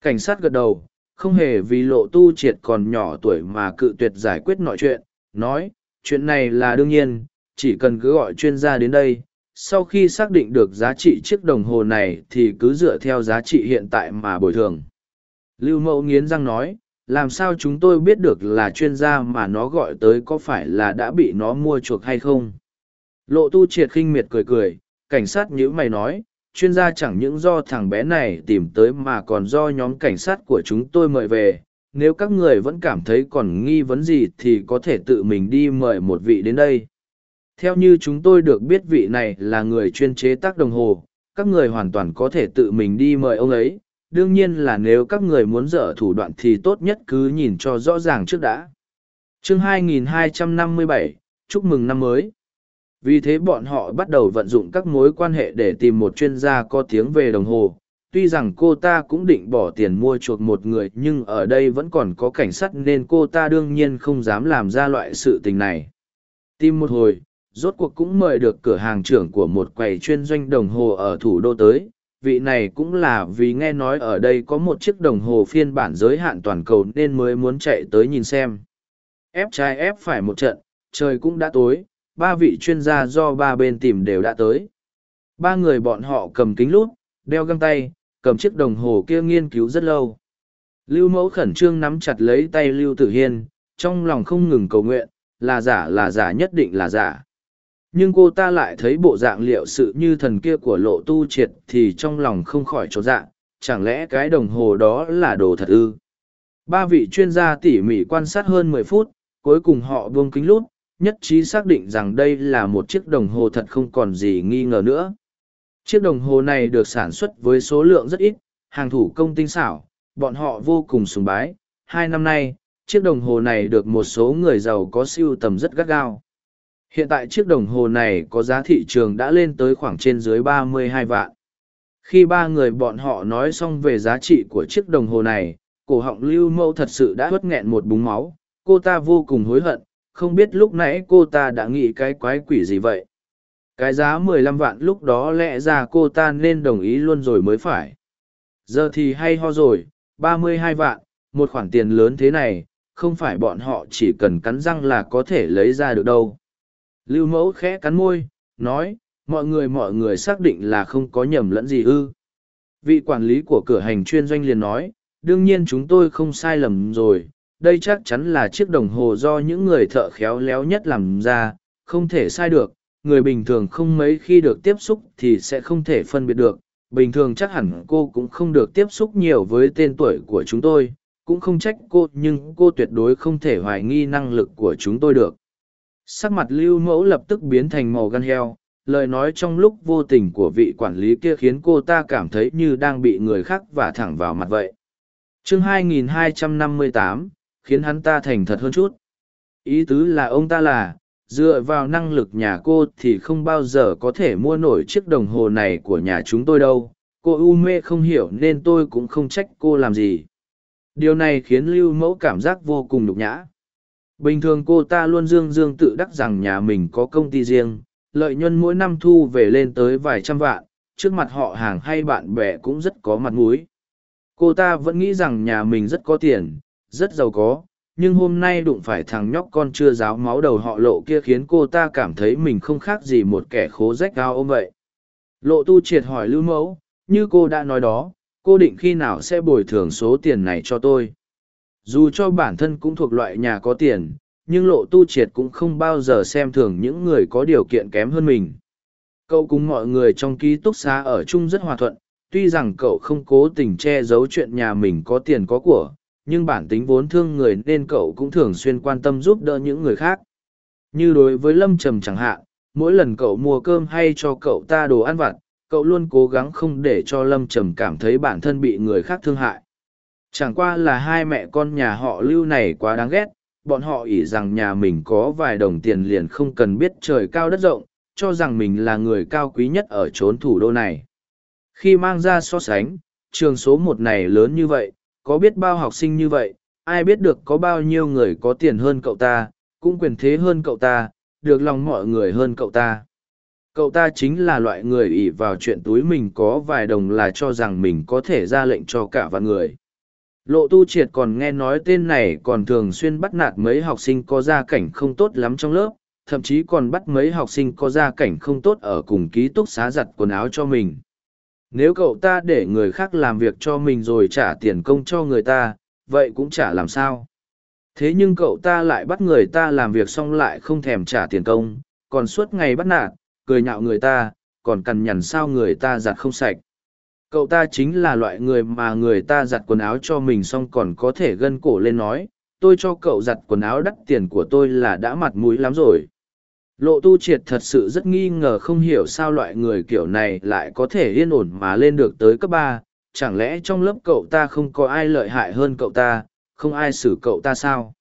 Cảnh sát gật đầu, không hề vì lộ tu triệt còn nhỏ tuổi mà cự tuyệt giải quyết mọi chuyện, nói, chuyện này là đương nhiên, chỉ cần cứ gọi chuyên gia đến đây, sau khi xác định được giá trị chiếc đồng hồ này thì cứ dựa theo giá trị hiện tại mà bồi thường. Lưu mẫu nghiến răng nói, làm sao chúng tôi biết được là chuyên gia mà nó gọi tới có phải là đã bị nó mua chuộc hay không? Lộ tu triệt khinh miệt cười cười cảnh sát nhữ mày nói chuyên gia chẳng những do thằng bé này tìm tới mà còn do nhóm cảnh sát của chúng tôi mời về. Nếu các người vẫn cảm thấy còn nghi vấn gì thì có thể tự mình đi mời một vị đến đây. Theo như chúng tôi được biết vị này là người chuyên chế tác đồng hồ các người hoàn toàn có thể tự mình đi mời ông ấy. Đương nhiên là nếu các người muốn dở thủ đoạn thì tốt nhất cứ nhìn cho rõ ràng trước đã. Chương 2257, chúc mừng năm mới vì thế bọn họ bắt đầu vận dụng các mối quan hệ để tìm một chuyên gia có tiếng về đồng hồ. Tuy rằng cô ta cũng định bỏ tiền mua chuộc một người nhưng ở đây vẫn còn có cảnh sát nên cô ta đương nhiên không dám làm ra loại sự tình này. Tìm một hồi rốt cuộc cũng mời được cửa hàng trưởng của một quầy chuyên doanh đồng hồ ở thủ đô tới. Vị này cũng là vì nghe nói ở đây có một chiếc đồng hồ phiên bản giới hạn toàn cầu nên mới muốn chạy tới nhìn xem. Ép trái ép phải một trận, trời cũng đã tối, ba vị chuyên gia do ba bên tìm đều đã tới. Ba người bọn họ cầm kính lút, đeo găng tay, cầm chiếc đồng hồ kia nghiên cứu rất lâu. Lưu mẫu khẩn trương nắm chặt lấy tay Lưu Tử Hiên, trong lòng không ngừng cầu nguyện, là giả là giả nhất định là giả. Nhưng cô ta lại thấy bộ dạng liệu sự như thần kia của lộ tu triệt thì trong lòng không khỏi trốn dạng, chẳng lẽ cái đồng hồ đó là đồ thật ư? Ba vị chuyên gia tỉ mỉ quan sát hơn mười phút, cuối cùng họ buông kính lút, nhất trí xác định rằng đây là một chiếc đồng hồ thật không còn gì nghi ngờ nữa. Chiếc đồng hồ này được sản xuất với số lượng rất ít, hàng thủ công tinh xảo, bọn họ vô cùng sùng bái. Hai năm nay, chiếc đồng hồ này được một số người giàu có siêu tầm rất gắt gao. Hiện tại chiếc đồng hồ này có giá thị trường đã lên tới khoảng trên dưới 32 vạn. Khi ba người bọn họ nói xong về giá trị của chiếc đồng hồ này, cổ họng lưu mâu thật sự đã hất nghẹn một búng máu, cô ta vô cùng hối hận, không biết lúc nãy cô ta đã nghĩ cái quái quỷ gì vậy. Cái giá 15 vạn lúc đó lẽ ra cô ta nên đồng ý luôn rồi mới phải. Giờ thì hay ho rồi, 32 vạn, một khoản tiền lớn thế này, không phải bọn họ chỉ cần cắn răng là có thể lấy ra được đâu. Lưu mẫu khẽ cắn môi, nói, mọi người mọi người xác định là không có nhầm lẫn gì ư. Vị quản lý của cửa hành chuyên doanh liền nói, đương nhiên chúng tôi không sai lầm rồi, đây chắc chắn là chiếc đồng hồ do những người thợ khéo léo nhất làm ra, không thể sai được, người bình thường không mấy khi được tiếp xúc thì sẽ không thể phân biệt được. Bình thường chắc hẳn cô cũng không được tiếp xúc nhiều với tên tuổi của chúng tôi, cũng không trách cô nhưng cô tuyệt đối không thể hoài nghi năng lực của chúng tôi được. Sắc mặt lưu mẫu lập tức biến thành màu gan heo, lời nói trong lúc vô tình của vị quản lý kia khiến cô ta cảm thấy như đang bị người khác vả thẳng vào mặt vậy. chương 2258, khiến hắn ta thành thật hơn chút. Ý tứ là ông ta là, dựa vào năng lực nhà cô thì không bao giờ có thể mua nổi chiếc đồng hồ này của nhà chúng tôi đâu. Cô u mê không hiểu nên tôi cũng không trách cô làm gì. Điều này khiến lưu mẫu cảm giác vô cùng nhục nhã. Bình thường cô ta luôn dương dương tự đắc rằng nhà mình có công ty riêng lợi nhuận mỗi năm thu về lên tới vài trăm vạn trước mặt họ hàng hay bạn bè cũng rất có mặt mũi. Cô ta vẫn nghĩ rằng nhà mình rất có tiền rất giàu có, nhưng hôm nay đụng phải thằng nhóc con chưa ráo máu đầu họ lộ kia khiến cô ta cảm thấy mình không khác gì một kẻ khố rách cao ôm vậy. Lộ tu triệt hỏi lưu mẫu, như cô đã nói đó, cô định khi nào sẽ bồi thường số tiền này cho tôi? Dù cho bản thân cũng thuộc loại nhà có tiền, nhưng lộ tu triệt cũng không bao giờ xem thường những người có điều kiện kém hơn mình. Cậu cùng mọi người trong ký túc xá ở chung rất hòa thuận, tuy rằng cậu không cố tình che giấu chuyện nhà mình có tiền có của nhưng bản tính vốn thương người nên cậu cũng thường xuyên quan tâm giúp đỡ những người khác. Như đối với lâm trầm chẳng hạn, mỗi lần cậu mua cơm hay cho cậu ta đồ ăn vặt, cậu luôn cố gắng không để cho lâm trầm cảm thấy bản thân bị người khác thương hại. Chẳng qua là hai mẹ con nhà họ lưu này quá đáng ghét, bọn họ ỉ rằng nhà mình có vài đồng tiền liền không cần biết trời cao đất rộng, cho rằng mình là người cao quý nhất ở chốn thủ đô này. Khi mang ra so sánh, trường số một này lớn như vậy có biết bao học sinh như vậy, ai biết được có bao nhiêu người có tiền hơn cậu ta, cũng quyền thế hơn cậu ta, được lòng mọi người hơn cậu ta. Cậu ta chính là loại người ỷ vào chuyện túi mình có vài đồng là cho rằng mình có thể ra lệnh cho cả vạn người. Lộ tu triệt còn nghe nói tên này còn thường xuyên bắt nạt mấy học sinh có gia cảnh không tốt lắm trong lớp, thậm chí còn bắt mấy học sinh có gia cảnh không tốt ở cùng ký túc xá giặt quần áo cho mình. Nếu cậu ta để người khác làm việc cho mình rồi trả tiền công cho người ta, vậy cũng chả làm sao. Thế nhưng cậu ta lại bắt người ta làm việc xong lại không thèm trả tiền công, còn suốt ngày bắt nạt, cười nhạo người ta, còn cằn nhằn sao người ta giặt không sạch. Cậu ta chính là loại người mà người ta giặt quần áo cho mình xong còn có thể gân cổ lên nói, tôi cho cậu giặt quần áo đắt tiền của tôi là đã mặt mũi lắm rồi. Lộ tu triệt thật sự rất nghi ngờ không hiểu sao loại người kiểu này lại có thể yên ổn mà lên được tới cấp ba. chẳng lẽ trong lớp cậu ta không có ai lợi hại hơn cậu ta, không ai xử cậu ta sao?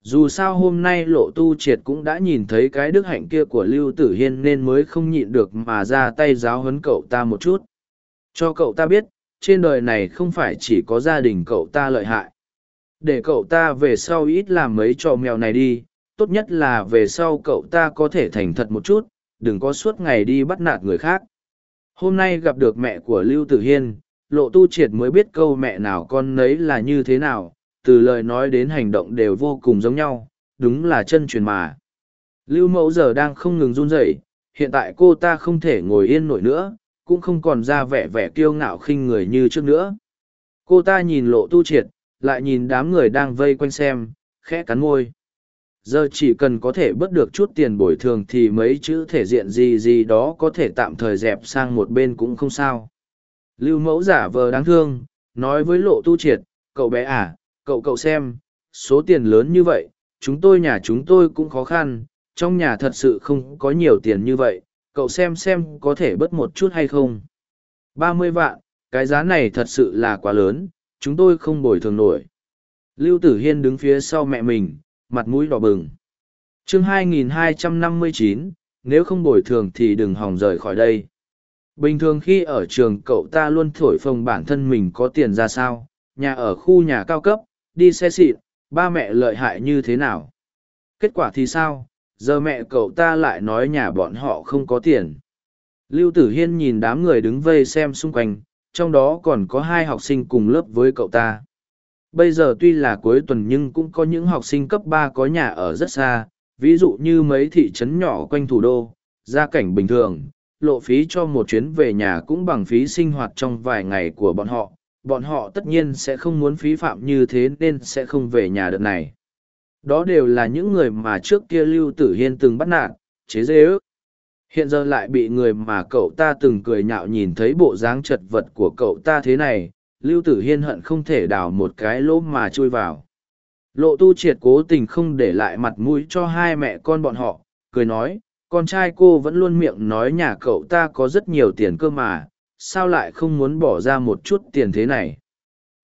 Dù sao hôm nay lộ tu triệt cũng đã nhìn thấy cái đức hạnh kia của Lưu Tử Hiên nên mới không nhịn được mà ra tay giáo huấn cậu ta một chút. Cho cậu ta biết, trên đời này không phải chỉ có gia đình cậu ta lợi hại. Để cậu ta về sau ít làm mấy trò mèo này đi, tốt nhất là về sau cậu ta có thể thành thật một chút, đừng có suốt ngày đi bắt nạt người khác. Hôm nay gặp được mẹ của Lưu Tử Hiên, Lộ Tu Triệt mới biết câu mẹ nào con nấy là như thế nào, từ lời nói đến hành động đều vô cùng giống nhau, đúng là chân truyền mà. Lưu Mẫu giờ đang không ngừng run rẩy, hiện tại cô ta không thể ngồi yên nổi nữa, cũng không còn ra vẻ vẻ kiêu ngạo khinh người như trước nữa. Cô ta nhìn Lộ Tu Triệt, lại nhìn đám người đang vây quanh xem, khẽ cắn môi giờ chỉ cần có thể bớt được chút tiền bồi thường thì mấy chữ thể diện gì gì đó có thể tạm thời dẹp sang một bên cũng không sao. Lưu mẫu giả vờ đáng thương, nói với lộ tu triệt, cậu bé à cậu cậu xem, số tiền lớn như vậy, chúng tôi nhà chúng tôi cũng khó khăn, trong nhà thật sự không có nhiều tiền như vậy, cậu xem xem có thể bớt một chút hay không? Ba mươi vạn, cái giá này thật sự là quá lớn, chúng tôi không bồi thường nổi. Lưu tử hiên đứng phía sau mẹ mình mặt mũi đỏ bừng. chương 2259, nếu không bồi thường thì đừng hòng rời khỏi đây. Bình thường khi ở trường cậu ta luôn thổi phồng bản thân mình có tiền ra sao, nhà ở khu nhà cao cấp, đi xe xịn, ba mẹ lợi hại như thế nào. Kết quả thì sao, giờ mẹ cậu ta lại nói nhà bọn họ không có tiền. Lưu Tử Hiên nhìn đám người đứng vây xem xung quanh, trong đó còn có hai học sinh cùng lớp với cậu ta. Bây giờ tuy là cuối tuần nhưng cũng có những học sinh cấp ba có nhà ở rất xa, ví dụ như mấy thị trấn nhỏ quanh thủ đô, gia cảnh bình thường, lộ phí cho một chuyến về nhà cũng bằng phí sinh hoạt trong vài ngày của bọn họ. Bọn họ tất nhiên sẽ không muốn phí phạm như thế nên sẽ không về nhà đợt này. Đó đều là những người mà trước kia Lưu Tử Hiên từng bắt nạt, chế dê ước. Hiện giờ lại bị người mà cậu ta từng cười nhạo nhìn thấy bộ dáng chật vật của cậu ta thế này, Lưu Tử Hiên hận không thể đào một cái lỗ mà chui vào. Lộ tu triệt cố tình không để lại mặt mũi cho hai mẹ con bọn họ, cười nói, con trai cô vẫn luôn miệng nói nhà cậu ta có rất nhiều tiền cơ mà, sao lại không muốn bỏ ra một chút tiền thế này.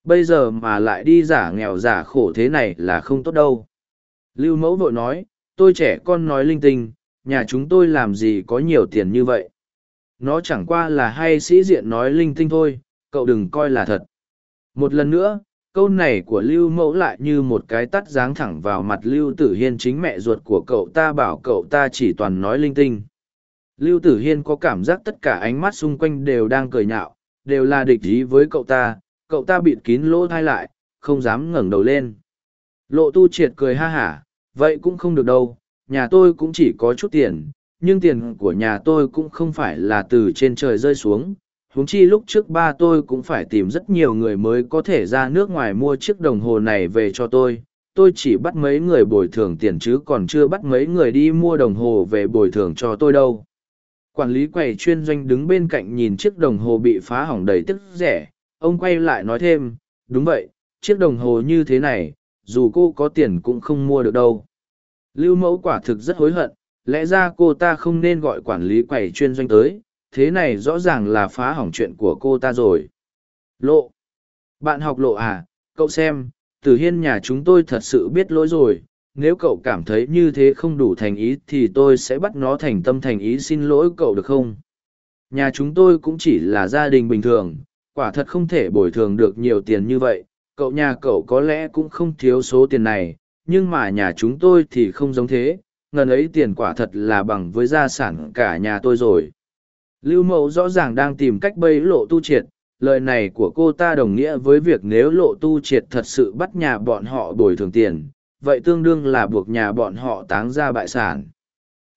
Bây giờ mà lại đi giả nghèo giả khổ thế này là không tốt đâu. Lưu mẫu vội nói, tôi trẻ con nói linh tinh, nhà chúng tôi làm gì có nhiều tiền như vậy. Nó chẳng qua là hay sĩ diện nói linh tinh thôi, cậu đừng coi là thật. Một lần nữa, câu này của Lưu Mẫu lại như một cái tắt giáng thẳng vào mặt Lưu Tử Hiên chính mẹ ruột của cậu ta bảo cậu ta chỉ toàn nói linh tinh. Lưu Tử Hiên có cảm giác tất cả ánh mắt xung quanh đều đang cười nhạo, đều là địch ý với cậu ta, cậu ta bịt kín lỗ thai lại, không dám ngẩng đầu lên. Lộ tu triệt cười ha hả, vậy cũng không được đâu, nhà tôi cũng chỉ có chút tiền, nhưng tiền của nhà tôi cũng không phải là từ trên trời rơi xuống, huống chi lúc trước ba tôi cũng phải tìm rất nhiều người mới có thể ra nước ngoài mua chiếc đồng hồ này về cho tôi. Tôi chỉ bắt mấy người bồi thường tiền chứ còn chưa bắt mấy người đi mua đồng hồ về bồi thường cho tôi đâu. Quản lý quầy chuyên doanh đứng bên cạnh nhìn chiếc đồng hồ bị phá hỏng đầy tức rẻ. Ông quay lại nói thêm, đúng vậy, chiếc đồng hồ như thế này, dù cô có tiền cũng không mua được đâu. Lưu mẫu quả thực rất hối hận, lẽ ra cô ta không nên gọi quản lý quầy chuyên doanh tới thế này rõ ràng là phá hỏng chuyện của cô ta rồi. Lộ. Bạn học lộ à, cậu xem, tử hiên nhà chúng tôi thật sự biết lỗi rồi, nếu cậu cảm thấy như thế không đủ thành ý thì tôi sẽ bắt nó thành tâm thành ý xin lỗi cậu được không? Nhà chúng tôi cũng chỉ là gia đình bình thường, quả thật không thể bồi thường được nhiều tiền như vậy, cậu nhà cậu có lẽ cũng không thiếu số tiền này, nhưng mà nhà chúng tôi thì không giống thế, ngần ấy tiền quả thật là bằng với gia sản cả nhà tôi rồi. Lưu Mậu rõ ràng đang tìm cách bây lộ tu triệt, lời này của cô ta đồng nghĩa với việc nếu lộ tu triệt thật sự bắt nhà bọn họ bồi thường tiền, vậy tương đương là buộc nhà bọn họ táng ra bại sản.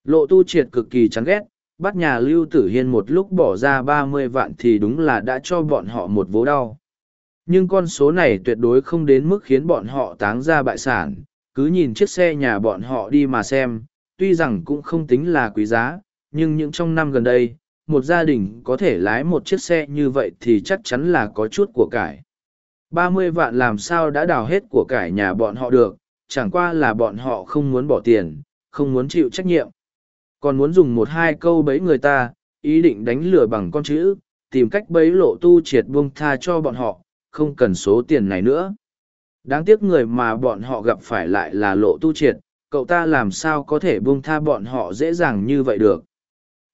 Lộ tu triệt cực kỳ chán ghét, bắt nhà Lưu Tử Hiên một lúc bỏ ra ba mươi vạn thì đúng là đã cho bọn họ một vố đau. Nhưng con số này tuyệt đối không đến mức khiến bọn họ táng ra bại sản, cứ nhìn chiếc xe nhà bọn họ đi mà xem, tuy rằng cũng không tính là quý giá, nhưng những trong năm gần đây, một gia đình có thể lái một chiếc xe như vậy thì chắc chắn là có chút của cải. Ba mươi vạn làm sao đã đào hết của cải nhà bọn họ được, chẳng qua là bọn họ không muốn bỏ tiền, không muốn chịu trách nhiệm. Còn muốn dùng một hai câu bấy người ta, ý định đánh lừa bằng con chữ, tìm cách bấy lộ tu triệt buông tha cho bọn họ, không cần số tiền này nữa. Đáng tiếc người mà bọn họ gặp phải lại là lộ tu triệt, cậu ta làm sao có thể buông tha bọn họ dễ dàng như vậy được.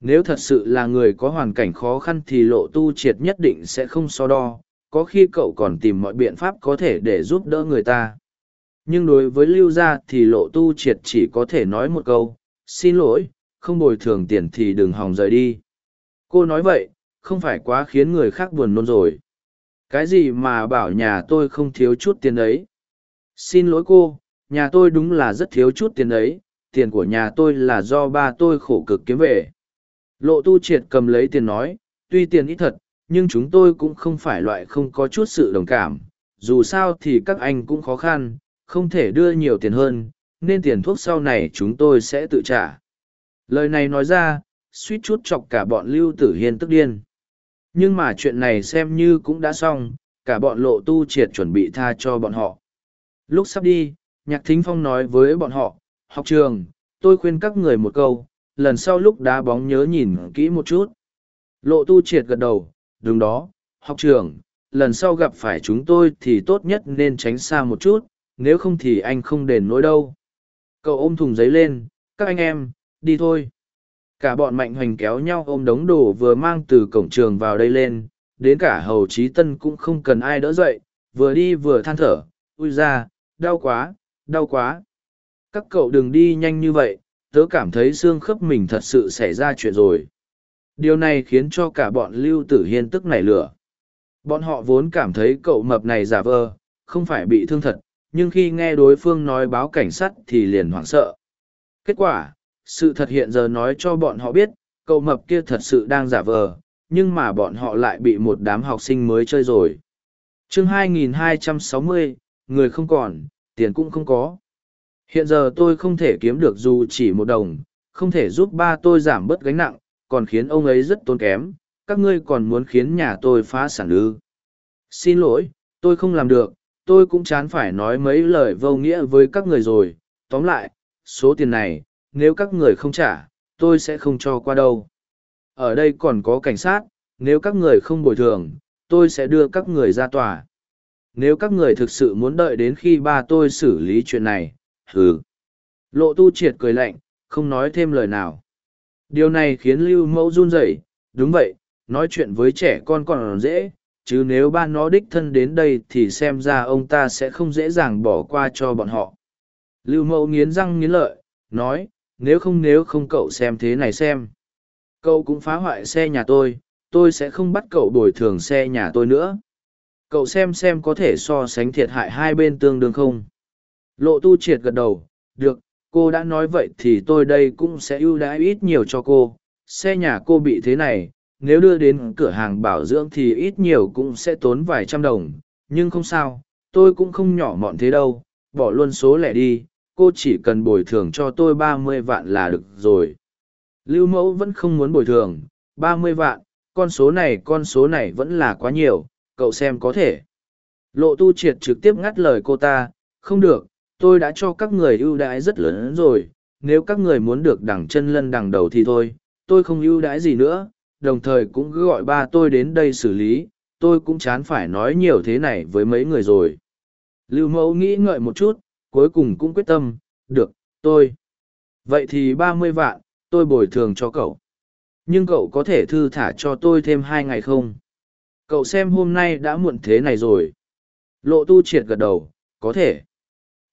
Nếu thật sự là người có hoàn cảnh khó khăn thì lộ tu triệt nhất định sẽ không so đo, có khi cậu còn tìm mọi biện pháp có thể để giúp đỡ người ta. Nhưng đối với lưu gia thì lộ tu triệt chỉ có thể nói một câu, xin lỗi, không bồi thường tiền thì đừng hòng rời đi. Cô nói vậy, không phải quá khiến người khác buồn nôn rồi. Cái gì mà bảo nhà tôi không thiếu chút tiền ấy? Xin lỗi cô, nhà tôi đúng là rất thiếu chút tiền ấy, tiền của nhà tôi là do ba tôi khổ cực kiếm về. Lộ tu triệt cầm lấy tiền nói, tuy tiền ít thật, nhưng chúng tôi cũng không phải loại không có chút sự đồng cảm. Dù sao thì các anh cũng khó khăn, không thể đưa nhiều tiền hơn, nên tiền thuốc sau này chúng tôi sẽ tự trả. Lời này nói ra, suýt chút chọc cả bọn Lưu Tử Hiên tức điên. Nhưng mà chuyện này xem như cũng đã xong, cả bọn lộ tu triệt chuẩn bị tha cho bọn họ. Lúc sắp đi, Nhạc Thính Phong nói với bọn họ, học trường, tôi khuyên các người một câu, lần sau lúc đá bóng nhớ nhìn kỹ một chút. Lộ tu triệt gật đầu, đúng đó, học trường, lần sau gặp phải chúng tôi thì tốt nhất nên tránh xa một chút, nếu không thì anh không đền nỗi đâu. Cậu ôm thùng giấy lên, các anh em, đi thôi. Cả bọn mạnh hoành kéo nhau ôm đống đồ vừa mang từ cổng trường vào đây lên, đến cả hầu trí tân cũng không cần ai đỡ dậy, vừa đi vừa than thở, ui ra, đau quá, đau quá. Các cậu đừng đi nhanh như vậy, tớ cảm thấy xương khớp mình thật sự xảy ra chuyện rồi. Điều này khiến cho cả bọn lưu tử hiên tức nảy lửa. Bọn họ vốn cảm thấy cậu mập này giả vờ, không phải bị thương thật, nhưng khi nghe đối phương nói báo cảnh sát thì liền hoảng sợ. Kết quả, sự thật hiện giờ nói cho bọn họ biết, cậu mập kia thật sự đang giả vờ, nhưng mà bọn họ lại bị một đám học sinh mới chơi rồi. chương 2260, người không còn, tiền cũng không có. Hiện giờ tôi không thể kiếm được dù chỉ một đồng, không thể giúp ba tôi giảm bớt gánh nặng, còn khiến ông ấy rất tốn kém, các ngươi còn muốn khiến nhà tôi phá sản ư. Xin lỗi, tôi không làm được, tôi cũng chán phải nói mấy lời vô nghĩa với các người rồi, tóm lại, số tiền này, nếu các người không trả, tôi sẽ không cho qua đâu. Ở đây còn có cảnh sát, nếu các người không bồi thường, tôi sẽ đưa các người ra tòa. Nếu các người thực sự muốn đợi đến khi ba tôi xử lý chuyện này, hừ. Lộ tu triệt cười lạnh, không nói thêm lời nào. Điều này khiến Lưu Mẫu run rẩy. đúng vậy, nói chuyện với trẻ con còn dễ, chứ nếu ba nó đích thân đến đây thì xem ra ông ta sẽ không dễ dàng bỏ qua cho bọn họ. Lưu Mẫu nghiến răng nghiến lợi, nói, nếu không nếu không cậu xem thế này xem. Cậu cũng phá hoại xe nhà tôi, tôi sẽ không bắt cậu bồi thường xe nhà tôi nữa. Cậu xem xem có thể so sánh thiệt hại hai bên tương đương không. Lộ tu triệt gật đầu, được, cô đã nói vậy thì tôi đây cũng sẽ ưu đãi ít nhiều cho cô. Xe nhà cô bị thế này, nếu đưa đến cửa hàng bảo dưỡng thì ít nhiều cũng sẽ tốn vài trăm đồng, nhưng không sao, tôi cũng không nhỏ mọn thế đâu, bỏ luôn số lẻ đi, cô chỉ cần bồi thường cho tôi ba mươi vạn là được rồi. Lưu mẫu vẫn không muốn bồi thường, ba mươi vạn, con số này con số này vẫn là quá nhiều, cậu xem có thể. Lộ tu triệt trực tiếp ngắt lời cô ta, không được, tôi đã cho các người ưu đãi rất lớn rồi, nếu các người muốn được đằng chân lân đằng đầu thì thôi, tôi không ưu đãi gì nữa, đồng thời cũng cứ gọi ba tôi đến đây xử lý, tôi cũng chán phải nói nhiều thế này với mấy người rồi. Lưu mẫu nghĩ ngợi một chút, cuối cùng cũng quyết tâm, được, tôi. Vậy thì ba mươi vạn, tôi bồi thường cho cậu. Nhưng cậu có thể thư thả cho tôi thêm hai ngày không? Cậu xem hôm nay đã muộn thế này rồi. Lộ tu triệt gật đầu, có thể.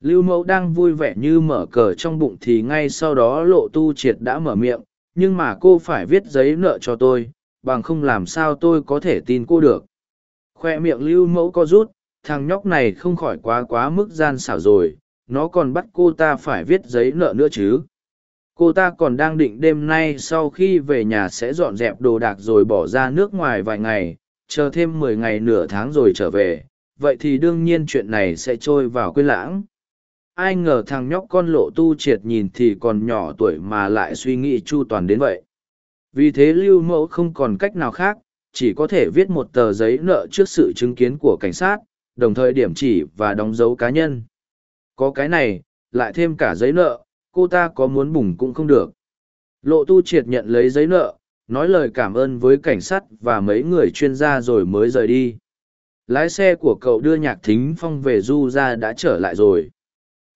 Lưu mẫu đang vui vẻ như mở cờ trong bụng thì ngay sau đó lộ tu triệt đã mở miệng, nhưng mà cô phải viết giấy nợ cho tôi, bằng không làm sao tôi có thể tin cô được. Khoe miệng lưu mẫu co rút, thằng nhóc này không khỏi quá quá mức gian xảo rồi, nó còn bắt cô ta phải viết giấy nợ nữa chứ cô ta còn đang định đêm nay sau khi về nhà sẽ dọn dẹp đồ đạc rồi bỏ ra nước ngoài vài ngày chờ thêm mười ngày nửa tháng rồi trở về vậy thì đương nhiên chuyện này sẽ trôi vào quên lãng ai ngờ thằng nhóc con lộ tu triệt nhìn thì còn nhỏ tuổi mà lại suy nghĩ chu toàn đến vậy vì thế lưu mẫu không còn cách nào khác chỉ có thể viết một tờ giấy nợ trước sự chứng kiến của cảnh sát đồng thời điểm chỉ và đóng dấu cá nhân có cái này, lại thêm cả giấy nợ, cô ta có muốn bùng cũng không được. Lộ tu triệt nhận lấy giấy nợ, nói lời cảm ơn với cảnh sát và mấy người chuyên gia rồi mới rời đi. Lái xe của cậu đưa nhạc thính phong về du ra đã trở lại rồi.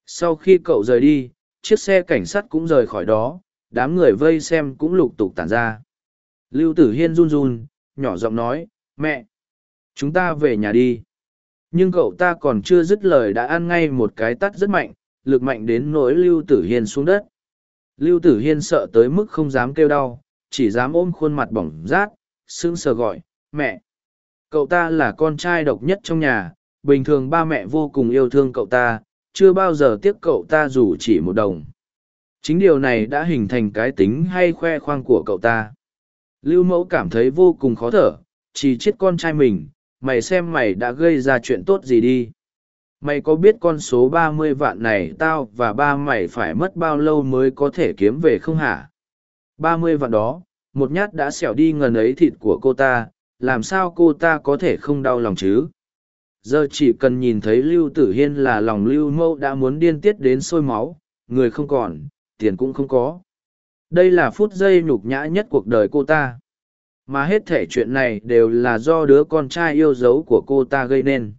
Sau khi cậu rời đi, chiếc xe cảnh sát cũng rời khỏi đó, đám người vây xem cũng lục tục tản ra. Lưu Tử Hiên run run, nhỏ giọng nói, mẹ, chúng ta về nhà đi nhưng cậu ta còn chưa dứt lời đã ăn ngay một cái tắt rất mạnh lực mạnh đến nỗi lưu tử hiên xuống đất lưu tử hiên sợ tới mức không dám kêu đau chỉ dám ôm khuôn mặt bỏng rát sững sờ gọi, mẹ. Cậu ta là con trai độc nhất trong nhà, bình thường ba mẹ vô cùng yêu thương cậu ta, chưa bao giờ tiếc cậu ta dù chỉ một đồng. Chính điều này đã hình thành cái tính hay khoe khoang của cậu ta. Lưu mẫu cảm thấy vô cùng khó thở, chỉ chết con trai mình, mày xem mày đã gây ra chuyện tốt gì đi. Mày có biết con số ba mươi vạn này tao và ba mày phải mất bao lâu mới có thể kiếm về không hả? Ba mươi vạn đó, một nhát đã xẻo đi ngần ấy thịt của cô ta, làm sao cô ta có thể không đau lòng chứ? Giờ chỉ cần nhìn thấy Lưu Tử Hiên là lòng Lưu Mâu đã muốn điên tiết đến sôi máu, người không còn, tiền cũng không có. Đây là phút giây nhục nhã nhất cuộc đời cô ta. Mà hết thể chuyện này đều là do đứa con trai yêu dấu của cô ta gây nên.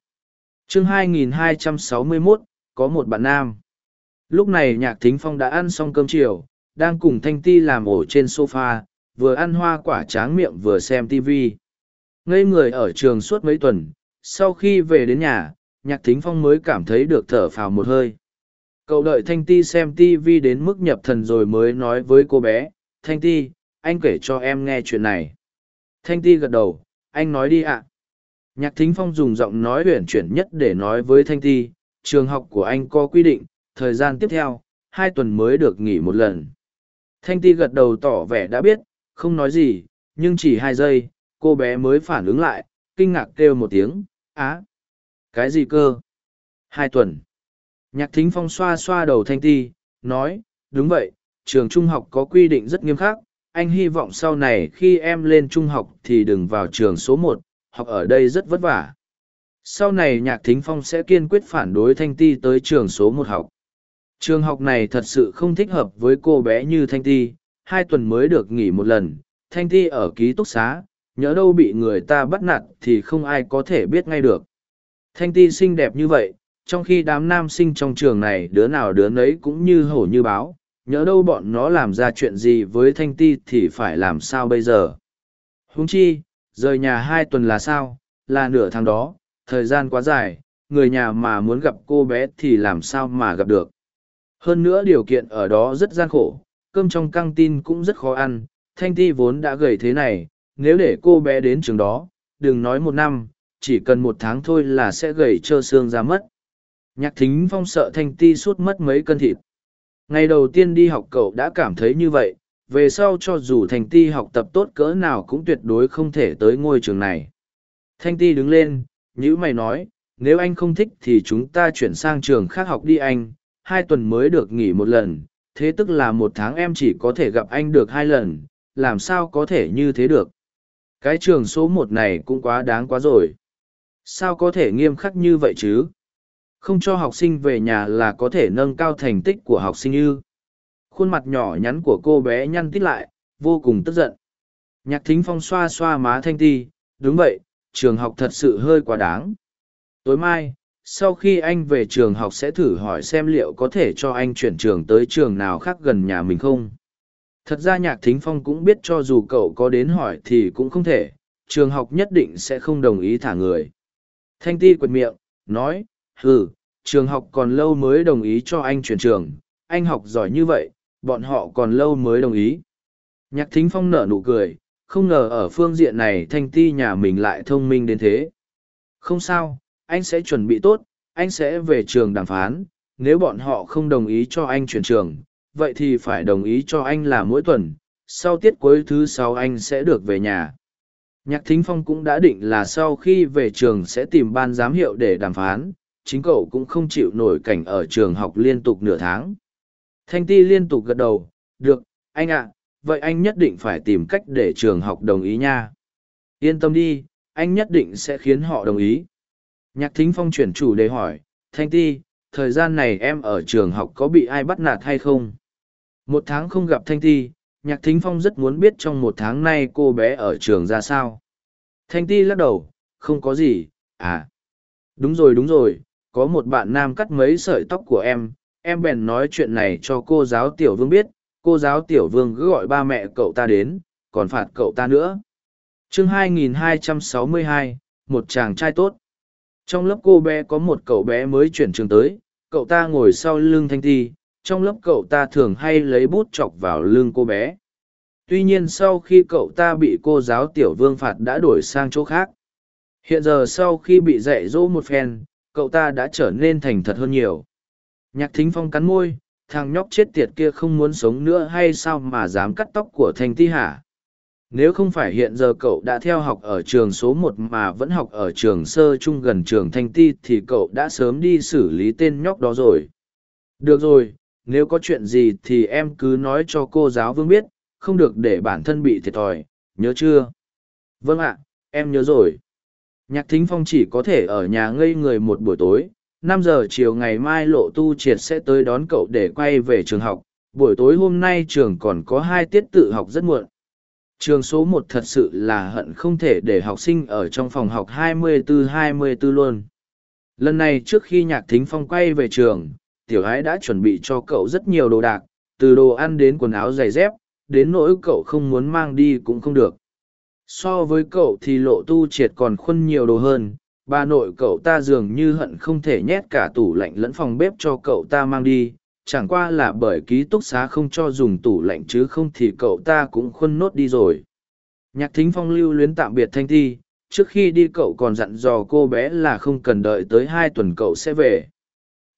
chương 2261, có một bạn nam. Lúc này Nhạc Thính Phong đã ăn xong cơm chiều, đang cùng Thanh Ti làm ổ trên sofa, vừa ăn hoa quả tráng miệng vừa xem TV. Ngây người ở trường suốt mấy tuần, sau khi về đến nhà, Nhạc Thính Phong mới cảm thấy được thở phào một hơi. Cậu đợi Thanh Ti xem TV đến mức nhập thần rồi mới nói với cô bé, Thanh Ti, anh kể cho em nghe chuyện này. Thanh Ti gật đầu, anh nói đi ạ. Nhạc Thính Phong dùng giọng nói uyển chuyển nhất để nói với Thanh Ti, trường học của anh có quy định, thời gian tiếp theo, hai tuần mới được nghỉ một lần. Thanh Ti gật đầu tỏ vẻ đã biết, không nói gì, nhưng chỉ hai giây, cô bé mới phản ứng lại, kinh ngạc kêu một tiếng, á. Cái gì cơ? Hai tuần. Nhạc thính phong xoa xoa đầu thanh ti, nói, đúng vậy, trường trung học có quy định rất nghiêm khắc, anh hy vọng sau này khi em lên trung học thì đừng vào trường số một, học ở đây rất vất vả. Sau này nhạc thính phong sẽ kiên quyết phản đối thanh ti tới trường số một học. Trường học này thật sự không thích hợp với cô bé như thanh ti, hai tuần mới được nghỉ một lần, thanh ti ở ký túc xá, nhỡ đâu bị người ta bắt nạt thì không ai có thể biết ngay được. Thanh ti xinh đẹp như vậy, trong khi đám nam sinh trong trường này đứa nào đứa nấy cũng như hổ như báo, nhỡ đâu bọn nó làm ra chuyện gì với thanh ti thì phải làm sao bây giờ. Húng chi, rời nhà hai tuần là sao, là nửa tháng đó, thời gian quá dài, người nhà mà muốn gặp cô bé thì làm sao mà gặp được. Hơn nữa điều kiện ở đó rất gian khổ, cơm trong căng tin cũng rất khó ăn, thanh ti vốn đã gầy thế này, nếu để cô bé đến trường đó, đừng nói một năm, chỉ cần một tháng thôi là sẽ gầy trơ xương ra mất. Nhạc thính phong sợ thanh ti suốt mất mấy cân thịt. Ngày đầu tiên đi học cậu đã cảm thấy như vậy, về sau cho dù thanh ti học tập tốt cỡ nào cũng tuyệt đối không thể tới ngôi trường này. Thanh ti đứng lên, nhữ mày nói, nếu anh không thích thì chúng ta chuyển sang trường khác học đi anh, hai tuần mới được nghỉ một lần, thế tức là một tháng em chỉ có thể gặp anh được hai lần, làm sao có thể như thế được. Cái trường số một này cũng quá đáng quá rồi. Sao có thể nghiêm khắc như vậy chứ? Không cho học sinh về nhà là có thể nâng cao thành tích của học sinh ư. Khuôn mặt nhỏ nhắn của cô bé nhăn tít lại, vô cùng tức giận. Nhạc thính phong xoa xoa má thanh ti, đúng vậy, trường học thật sự hơi quá đáng. Tối mai, sau khi anh về trường học sẽ thử hỏi xem liệu có thể cho anh chuyển trường tới trường nào khác gần nhà mình không. Thật ra nhạc thính phong cũng biết cho dù cậu có đến hỏi thì cũng không thể, trường học nhất định sẽ không đồng ý thả người. Thanh ti quệt miệng, nói, ừ, trường học còn lâu mới đồng ý cho anh chuyển trường, anh học giỏi như vậy, bọn họ còn lâu mới đồng ý. Nhạc thính phong nở nụ cười, không ngờ ở phương diện này thanh ti nhà mình lại thông minh đến thế. Không sao, anh sẽ chuẩn bị tốt, anh sẽ về trường đàm phán, nếu bọn họ không đồng ý cho anh chuyển trường, vậy thì phải đồng ý cho anh là mỗi tuần, sau tiết cuối thứ sáu anh sẽ được về nhà. Nhạc Thính Phong cũng đã định là sau khi về trường sẽ tìm ban giám hiệu để đàm phán, chính cậu cũng không chịu nổi cảnh ở trường học liên tục nửa tháng. Thanh Ti liên tục gật đầu, được, anh ạ, vậy anh nhất định phải tìm cách để trường học đồng ý nha. Yên tâm đi, anh nhất định sẽ khiến họ đồng ý. Nhạc Thính Phong chuyển chủ đề hỏi, Thanh Ti, thời gian này em ở trường học có bị ai bắt nạt hay không? Một tháng không gặp Thanh Ti, Nhạc Thính Phong rất muốn biết trong một tháng nay cô bé ở trường ra sao. Thanh Ti lắc đầu, không có gì, à. Đúng rồi đúng rồi, có một bạn nam cắt mấy sợi tóc của em, em bèn nói chuyện này cho cô giáo Tiểu Vương biết, cô giáo Tiểu Vương cứ gọi ba mẹ cậu ta đến, còn phạt cậu ta nữa. chương 2262, một chàng trai tốt. Trong lớp cô bé có một cậu bé mới chuyển trường tới, cậu ta ngồi sau lưng Thanh Ti, trong lớp cậu ta thường hay lấy bút chọc vào lưng cô bé. Tuy nhiên sau khi cậu ta bị cô giáo tiểu vương phạt đã đổi sang chỗ khác. Hiện giờ sau khi bị dạy dỗ một phen, cậu ta đã trở nên thành thật hơn nhiều. Nhạc thính phong cắn môi, thằng nhóc chết tiệt kia không muốn sống nữa hay sao mà dám cắt tóc của thanh ti hả? Nếu không phải hiện giờ cậu đã theo học ở trường số một mà vẫn học ở trường sơ trung gần trường thanh ti thì cậu đã sớm đi xử lý tên nhóc đó rồi. Được rồi nếu có chuyện gì thì em cứ nói cho cô giáo vương biết, không được để bản thân bị thiệt thòi, nhớ chưa? Vâng ạ, em nhớ rồi. Nhạc thính phong chỉ có thể ở nhà ngây người một buổi tối, năm giờ chiều ngày mai lộ tu triệt sẽ tới đón cậu để quay về trường học. Buổi tối hôm nay trường còn có hai tiết tự học rất muộn. Trường số một thật sự là hận không thể để học sinh ở trong phòng học 24-24 luôn. Lần này trước khi nhạc thính phong quay về trường tiểu ái đã chuẩn bị cho cậu rất nhiều đồ đạc, từ đồ ăn đến quần áo giày dép, đến nỗi cậu không muốn mang đi cũng không được. So với cậu thì lộ tu triệt còn khuân nhiều đồ hơn, bà nội cậu ta dường như hận không thể nhét cả tủ lạnh lẫn phòng bếp cho cậu ta mang đi, chẳng qua là bởi ký túc xá không cho dùng tủ lạnh chứ không thì cậu ta cũng khuân nốt đi rồi. Nhạc thính phong lưu luyến tạm biệt thanh thi, trước khi đi cậu còn dặn dò cô bé là không cần đợi tới hai tuần cậu sẽ về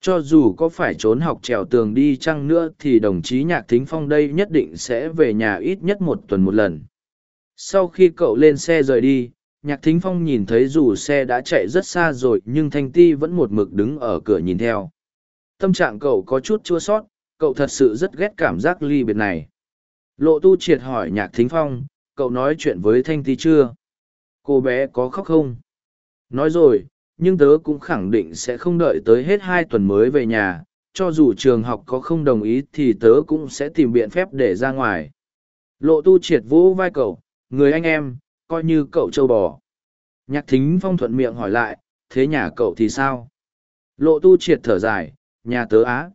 cho dù có phải trốn học trèo tường đi chăng nữa thì đồng chí nhạc thính phong đây nhất định sẽ về nhà ít nhất một tuần một lần. Sau khi cậu lên xe rời đi, nhạc thính phong nhìn thấy dù xe đã chạy rất xa rồi nhưng thanh ti vẫn một mực đứng ở cửa nhìn theo. Tâm trạng cậu có chút chua sót, cậu thật sự rất ghét cảm giác ly biệt này. Lộ tu triệt hỏi nhạc thính phong, cậu nói chuyện với thanh ti chưa? Cô bé có khóc không? Nói rồi nhưng tớ cũng khẳng định sẽ không đợi tới hết hai tuần mới về nhà, cho dù trường học có không đồng ý thì tớ cũng sẽ tìm biện phép để ra ngoài. Lộ tu triệt vỗ vai cậu, người anh em, coi như cậu trâu bò. Nhạc thính phong thuận miệng hỏi lại, thế nhà cậu thì sao? Lộ tu triệt thở dài, nhà tớ á.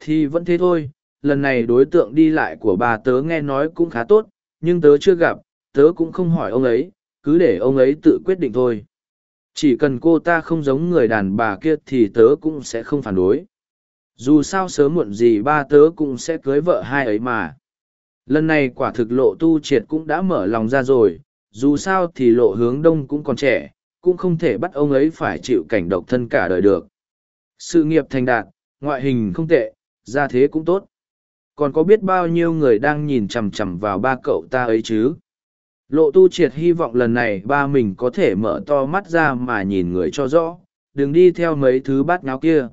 Thì vẫn thế thôi, lần này đối tượng đi lại của bà tớ nghe nói cũng khá tốt, nhưng tớ chưa gặp, tớ cũng không hỏi ông ấy, cứ để ông ấy tự quyết định thôi chỉ cần cô ta không giống người đàn bà kia thì tớ cũng sẽ không phản đối. Dù sao sớm muộn gì ba tớ cũng sẽ cưới vợ hai ấy mà. Lần này quả thực lộ tu triệt cũng đã mở lòng ra rồi. Dù sao thì lộ hướng đông cũng còn trẻ, cũng không thể bắt ông ấy phải chịu cảnh độc thân cả đời được. Sự nghiệp thành đạt, ngoại hình không tệ, gia thế cũng tốt. Còn có biết bao nhiêu người đang nhìn chằm chằm vào ba cậu ta ấy chứ? Lộ tu triệt hy vọng lần này ba mình có thể mở to mắt ra mà nhìn người cho rõ, đừng đi theo mấy thứ bát nháo kia.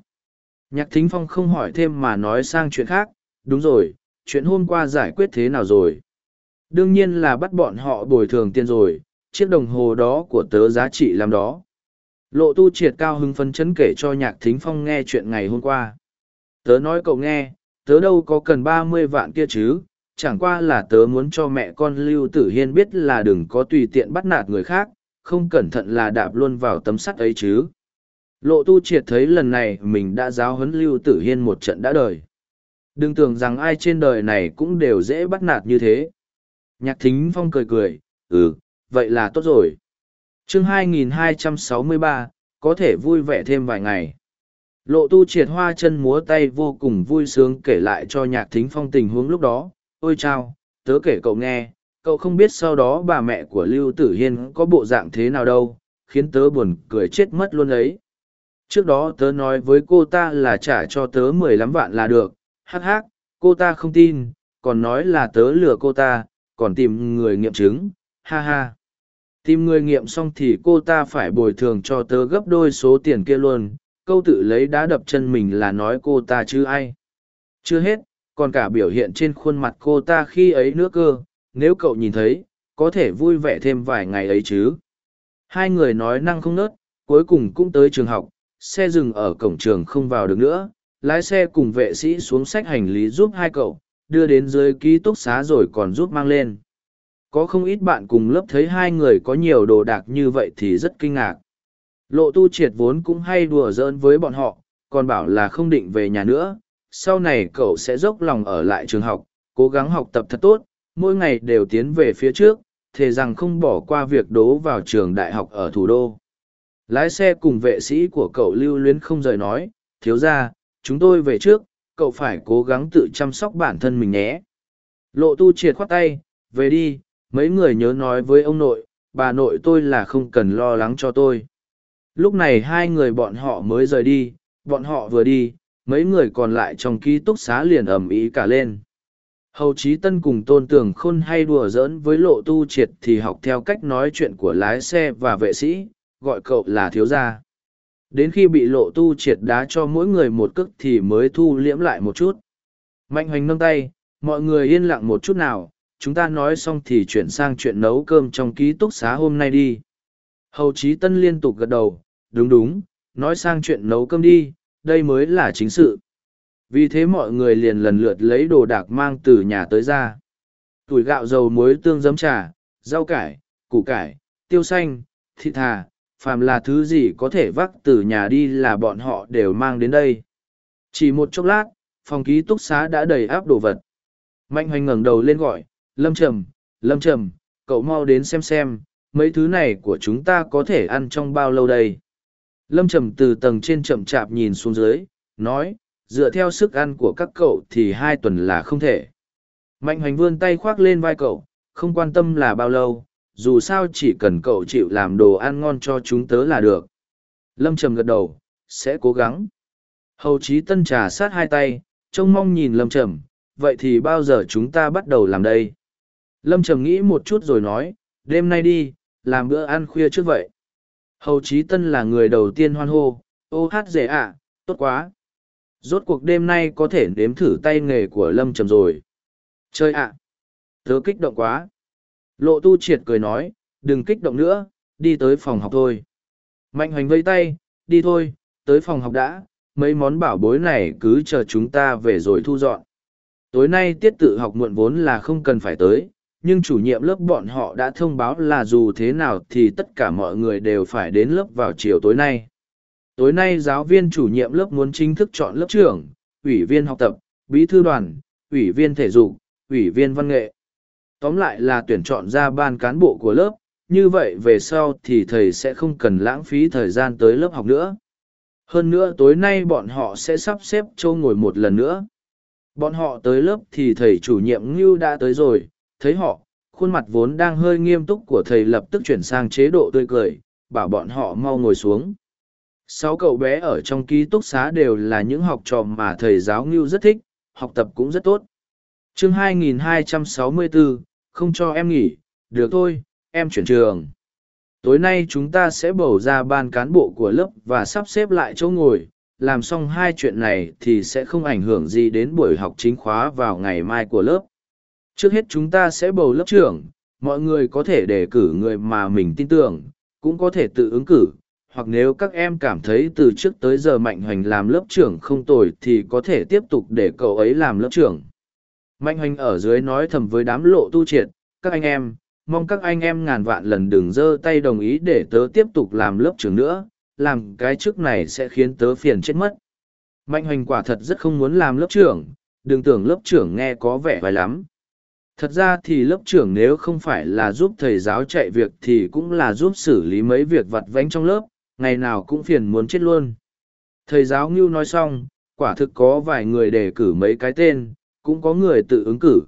Nhạc thính phong không hỏi thêm mà nói sang chuyện khác, đúng rồi, chuyện hôm qua giải quyết thế nào rồi? Đương nhiên là bắt bọn họ bồi thường tiền rồi, chiếc đồng hồ đó của tớ giá trị làm đó. Lộ tu triệt cao hứng phấn chấn kể cho nhạc thính phong nghe chuyện ngày hôm qua. Tớ nói cậu nghe, tớ đâu có cần ba mươi vạn kia chứ chẳng qua là tớ muốn cho mẹ con lưu tử hiên biết là đừng có tùy tiện bắt nạt người khác không cẩn thận là đạp luôn vào tấm sắt ấy chứ. Lộ tu triệt thấy lần này mình đã giáo huấn lưu tử hiên một trận đã đời. Đừng tưởng rằng ai trên đời này cũng đều dễ bắt nạt như thế. Nhạc thính phong cười cười ừ vậy là tốt rồi. Chương 2263, có thể vui vẻ thêm vài ngày. Lộ tu triệt hoa chân múa tay vô cùng vui sướng kể lại cho nhạc thính phong tình huống lúc đó ôi chao, tớ kể cậu nghe, cậu không biết sau đó bà mẹ của lưu tử hiên có bộ dạng thế nào đâu, khiến tớ buồn cười chết mất luôn ấy. Trước đó tớ nói với cô ta là trả cho tớ mười lăm vạn là được, hắc hắc, cô ta không tin, còn nói là tớ lừa cô ta, còn tìm người nghiệm chứng, ha ha. Tìm người nghiệm xong thì cô ta phải bồi thường cho tớ gấp đôi số tiền kia luôn, câu tự lấy đá đập chân mình là nói cô ta chứ ai. Chưa hết còn cả biểu hiện trên khuôn mặt cô ta khi ấy nữa cơ, nếu cậu nhìn thấy, có thể vui vẻ thêm vài ngày ấy chứ. Hai người nói năng không nớt, cuối cùng cũng tới trường học, xe dừng ở cổng trường không vào được nữa, lái xe cùng vệ sĩ xuống sách hành lý giúp hai cậu, đưa đến dưới ký túc xá rồi còn giúp mang lên. Có không ít bạn cùng lớp thấy hai người có nhiều đồ đạc như vậy thì rất kinh ngạc. Lộ tu triệt vốn cũng hay đùa giỡn với bọn họ, còn bảo là không định về nhà nữa sau này cậu sẽ dốc lòng ở lại trường học, cố gắng học tập thật tốt, mỗi ngày đều tiến về phía trước, thề rằng không bỏ qua việc đố vào trường đại học ở thủ đô. Lái xe cùng vệ sĩ của cậu lưu luyến không rời nói, thiếu ra chúng tôi về trước, cậu phải cố gắng tự chăm sóc bản thân mình nhé. Lộ tu triệt khoát tay, về đi, mấy người nhớ nói với ông nội, bà nội tôi là không cần lo lắng cho tôi. Lúc này hai người bọn họ mới rời đi, bọn họ vừa đi mấy người còn lại trong ký túc xá liền ầm ĩ cả lên. Hầu trí tân cùng tôn tưởng khôn hay đùa giỡn với lộ tu triệt thì học theo cách nói chuyện của lái xe và vệ sĩ, gọi cậu là thiếu gia. Đến khi bị lộ tu triệt đá cho mỗi người một cước thì mới thu liễm lại một chút. Mạnh hoành nâng tay, mọi người yên lặng một chút nào, chúng ta nói xong thì chuyển sang chuyện nấu cơm trong ký túc xá hôm nay đi. Hầu trí tân liên tục gật đầu, đúng đúng, nói sang chuyện nấu cơm đi đây mới là chính sự. Vì thế mọi người liền lần lượt lấy đồ đạc mang từ nhà tới ra. Tuổi gạo dầu muối tương giấm trà, rau cải, củ cải, tiêu xanh, thịt thà phàm là thứ gì có thể vác từ nhà đi là bọn họ đều mang đến đây. Chỉ một chốc lát, phòng ký túc xá đã đầy áp đồ vật. Mạnh hoành ngẩng đầu lên gọi, lâm trầm lâm trầm, cậu mau đến xem xem, mấy thứ này của chúng ta có thể ăn trong bao lâu đây? Lâm trầm từ tầng trên chậm chạp nhìn xuống dưới, nói, dựa theo sức ăn của các cậu thì hai tuần là không thể. Mạnh hoành vươn tay khoác lên vai cậu, không quan tâm là bao lâu, dù sao chỉ cần cậu chịu làm đồ ăn ngon cho chúng tớ là được. Lâm trầm gật đầu, sẽ cố gắng. Hầu trí tân trà sát hai tay, trông mong nhìn lâm trầm, vậy thì bao giờ chúng ta bắt đầu làm đây? Lâm trầm nghĩ một chút rồi nói, đêm nay đi, làm bữa ăn khuya trước vậy hầu trí tân là người đầu tiên hoan hô, ô hát dễ ạ, tốt quá. Rốt cuộc đêm nay có thể nếm thử tay nghề của lâm trầm rồi. Chơi ạ. Tớ kích động quá. Lộ tu triệt cười nói, đừng kích động nữa, đi tới phòng học thôi. Mạnh hoành vây tay, đi thôi, tới phòng học đã, mấy món bảo bối này cứ chờ chúng ta về rồi thu dọn. Tối nay tiết tự học muộn vốn là không cần phải tới nhưng chủ nhiệm lớp bọn họ đã thông báo là dù thế nào thì tất cả mọi người đều phải đến lớp vào chiều tối nay. Tối nay giáo viên chủ nhiệm lớp muốn chính thức chọn lớp trưởng, ủy viên học tập, bí thư đoàn, ủy viên thể dục, ủy viên văn nghệ. Tóm lại là tuyển chọn ra ban cán bộ của lớp, như vậy về sau thì thầy sẽ không cần lãng phí thời gian tới lớp học nữa. Hơn nữa tối nay bọn họ sẽ sắp xếp châu ngồi một lần nữa. Bọn họ tới lớp thì thầy chủ nhiệm ngưu đã tới rồi thấy họ khuôn mặt vốn đang hơi nghiêm túc của thầy lập tức chuyển sang chế độ tươi cười bảo bọn họ mau ngồi xuống. Sáu cậu bé ở trong ký túc xá đều là những học trò mà thầy giáo ngưu rất thích học tập cũng rất tốt. Chương 2264, không cho em nghỉ được thôi em chuyển trường. Tối nay chúng ta sẽ bầu ra ban cán bộ của lớp và sắp xếp lại chỗ ngồi làm xong hai chuyện này thì sẽ không ảnh hưởng gì đến buổi học chính khóa vào ngày mai của lớp trước hết chúng ta sẽ bầu lớp trưởng, mọi người có thể đề cử người mà mình tin tưởng, cũng có thể tự ứng cử, hoặc nếu các em cảm thấy từ trước tới giờ mạnh hoành làm lớp trưởng không tồi thì có thể tiếp tục để cậu ấy làm lớp trưởng. Mạnh hoành ở dưới nói thầm với đám lộ tu triệt, các anh em, mong các anh em ngàn vạn lần đừng giơ tay đồng ý để tớ tiếp tục làm lớp trưởng nữa, làm cái chức này sẽ khiến tớ phiền chết mất. Mạnh hoành quả thật rất không muốn làm lớp trưởng, đừng tưởng lớp trưởng nghe có vẻ vài lắm thật ra thì lớp trưởng nếu không phải là giúp thầy giáo chạy việc thì cũng là giúp xử lý mấy việc vặt vãnh trong lớp, ngày nào cũng phiền muốn chết luôn. Thầy giáo ngưu nói xong, quả thực có vài người đề cử mấy cái tên, cũng có người tự ứng cử.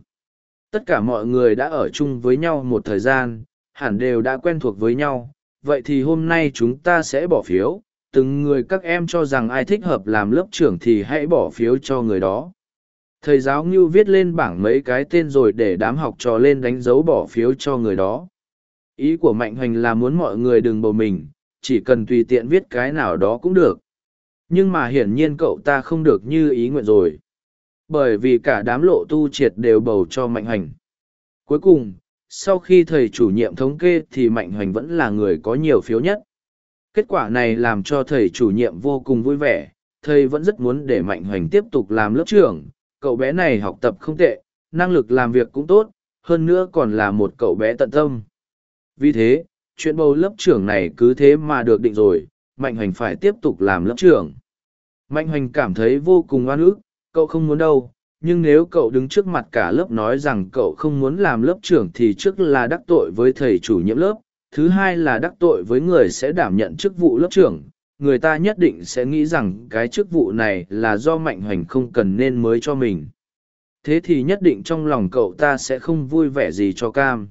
Tất cả mọi người đã ở chung với nhau một thời gian, hẳn đều đã quen thuộc với nhau, vậy thì hôm nay chúng ta sẽ bỏ phiếu, từng người các em cho rằng ai thích hợp làm lớp trưởng thì hãy bỏ phiếu cho người đó thầy giáo ngưu viết lên bảng mấy cái tên rồi để đám học trò lên đánh dấu bỏ phiếu cho người đó. Ý của mạnh hoành là muốn mọi người đừng bầu mình, chỉ cần tùy tiện viết cái nào đó cũng được. Nhưng mà hiển nhiên cậu ta không được như ý nguyện rồi. Bởi vì cả đám lộ tu triệt đều bầu cho mạnh hoành. Cuối cùng, sau khi thầy chủ nhiệm thống kê thì mạnh hoành vẫn là người có nhiều phiếu nhất. Kết quả này làm cho thầy chủ nhiệm vô cùng vui vẻ. Thầy vẫn rất muốn để mạnh hoành tiếp tục làm lớp trưởng cậu bé này học tập không tệ, năng lực làm việc cũng tốt, hơn nữa còn là một cậu bé tận tâm. Vì thế, chuyện bầu lớp trưởng này cứ thế mà được định rồi, mạnh hoành phải tiếp tục làm lớp trưởng. Mạnh hoành cảm thấy vô cùng oan ức, cậu không muốn đâu, nhưng nếu cậu đứng trước mặt cả lớp nói rằng cậu không muốn làm lớp trưởng thì trước là đắc tội với thầy chủ nhiệm lớp, thứ hai là đắc tội với người sẽ đảm nhận chức vụ lớp trưởng người ta nhất định sẽ nghĩ rằng cái chức vụ này là do mạnh hoành không cần nên mới cho mình. Thế thì nhất định trong lòng cậu ta sẽ không vui vẻ gì cho cam.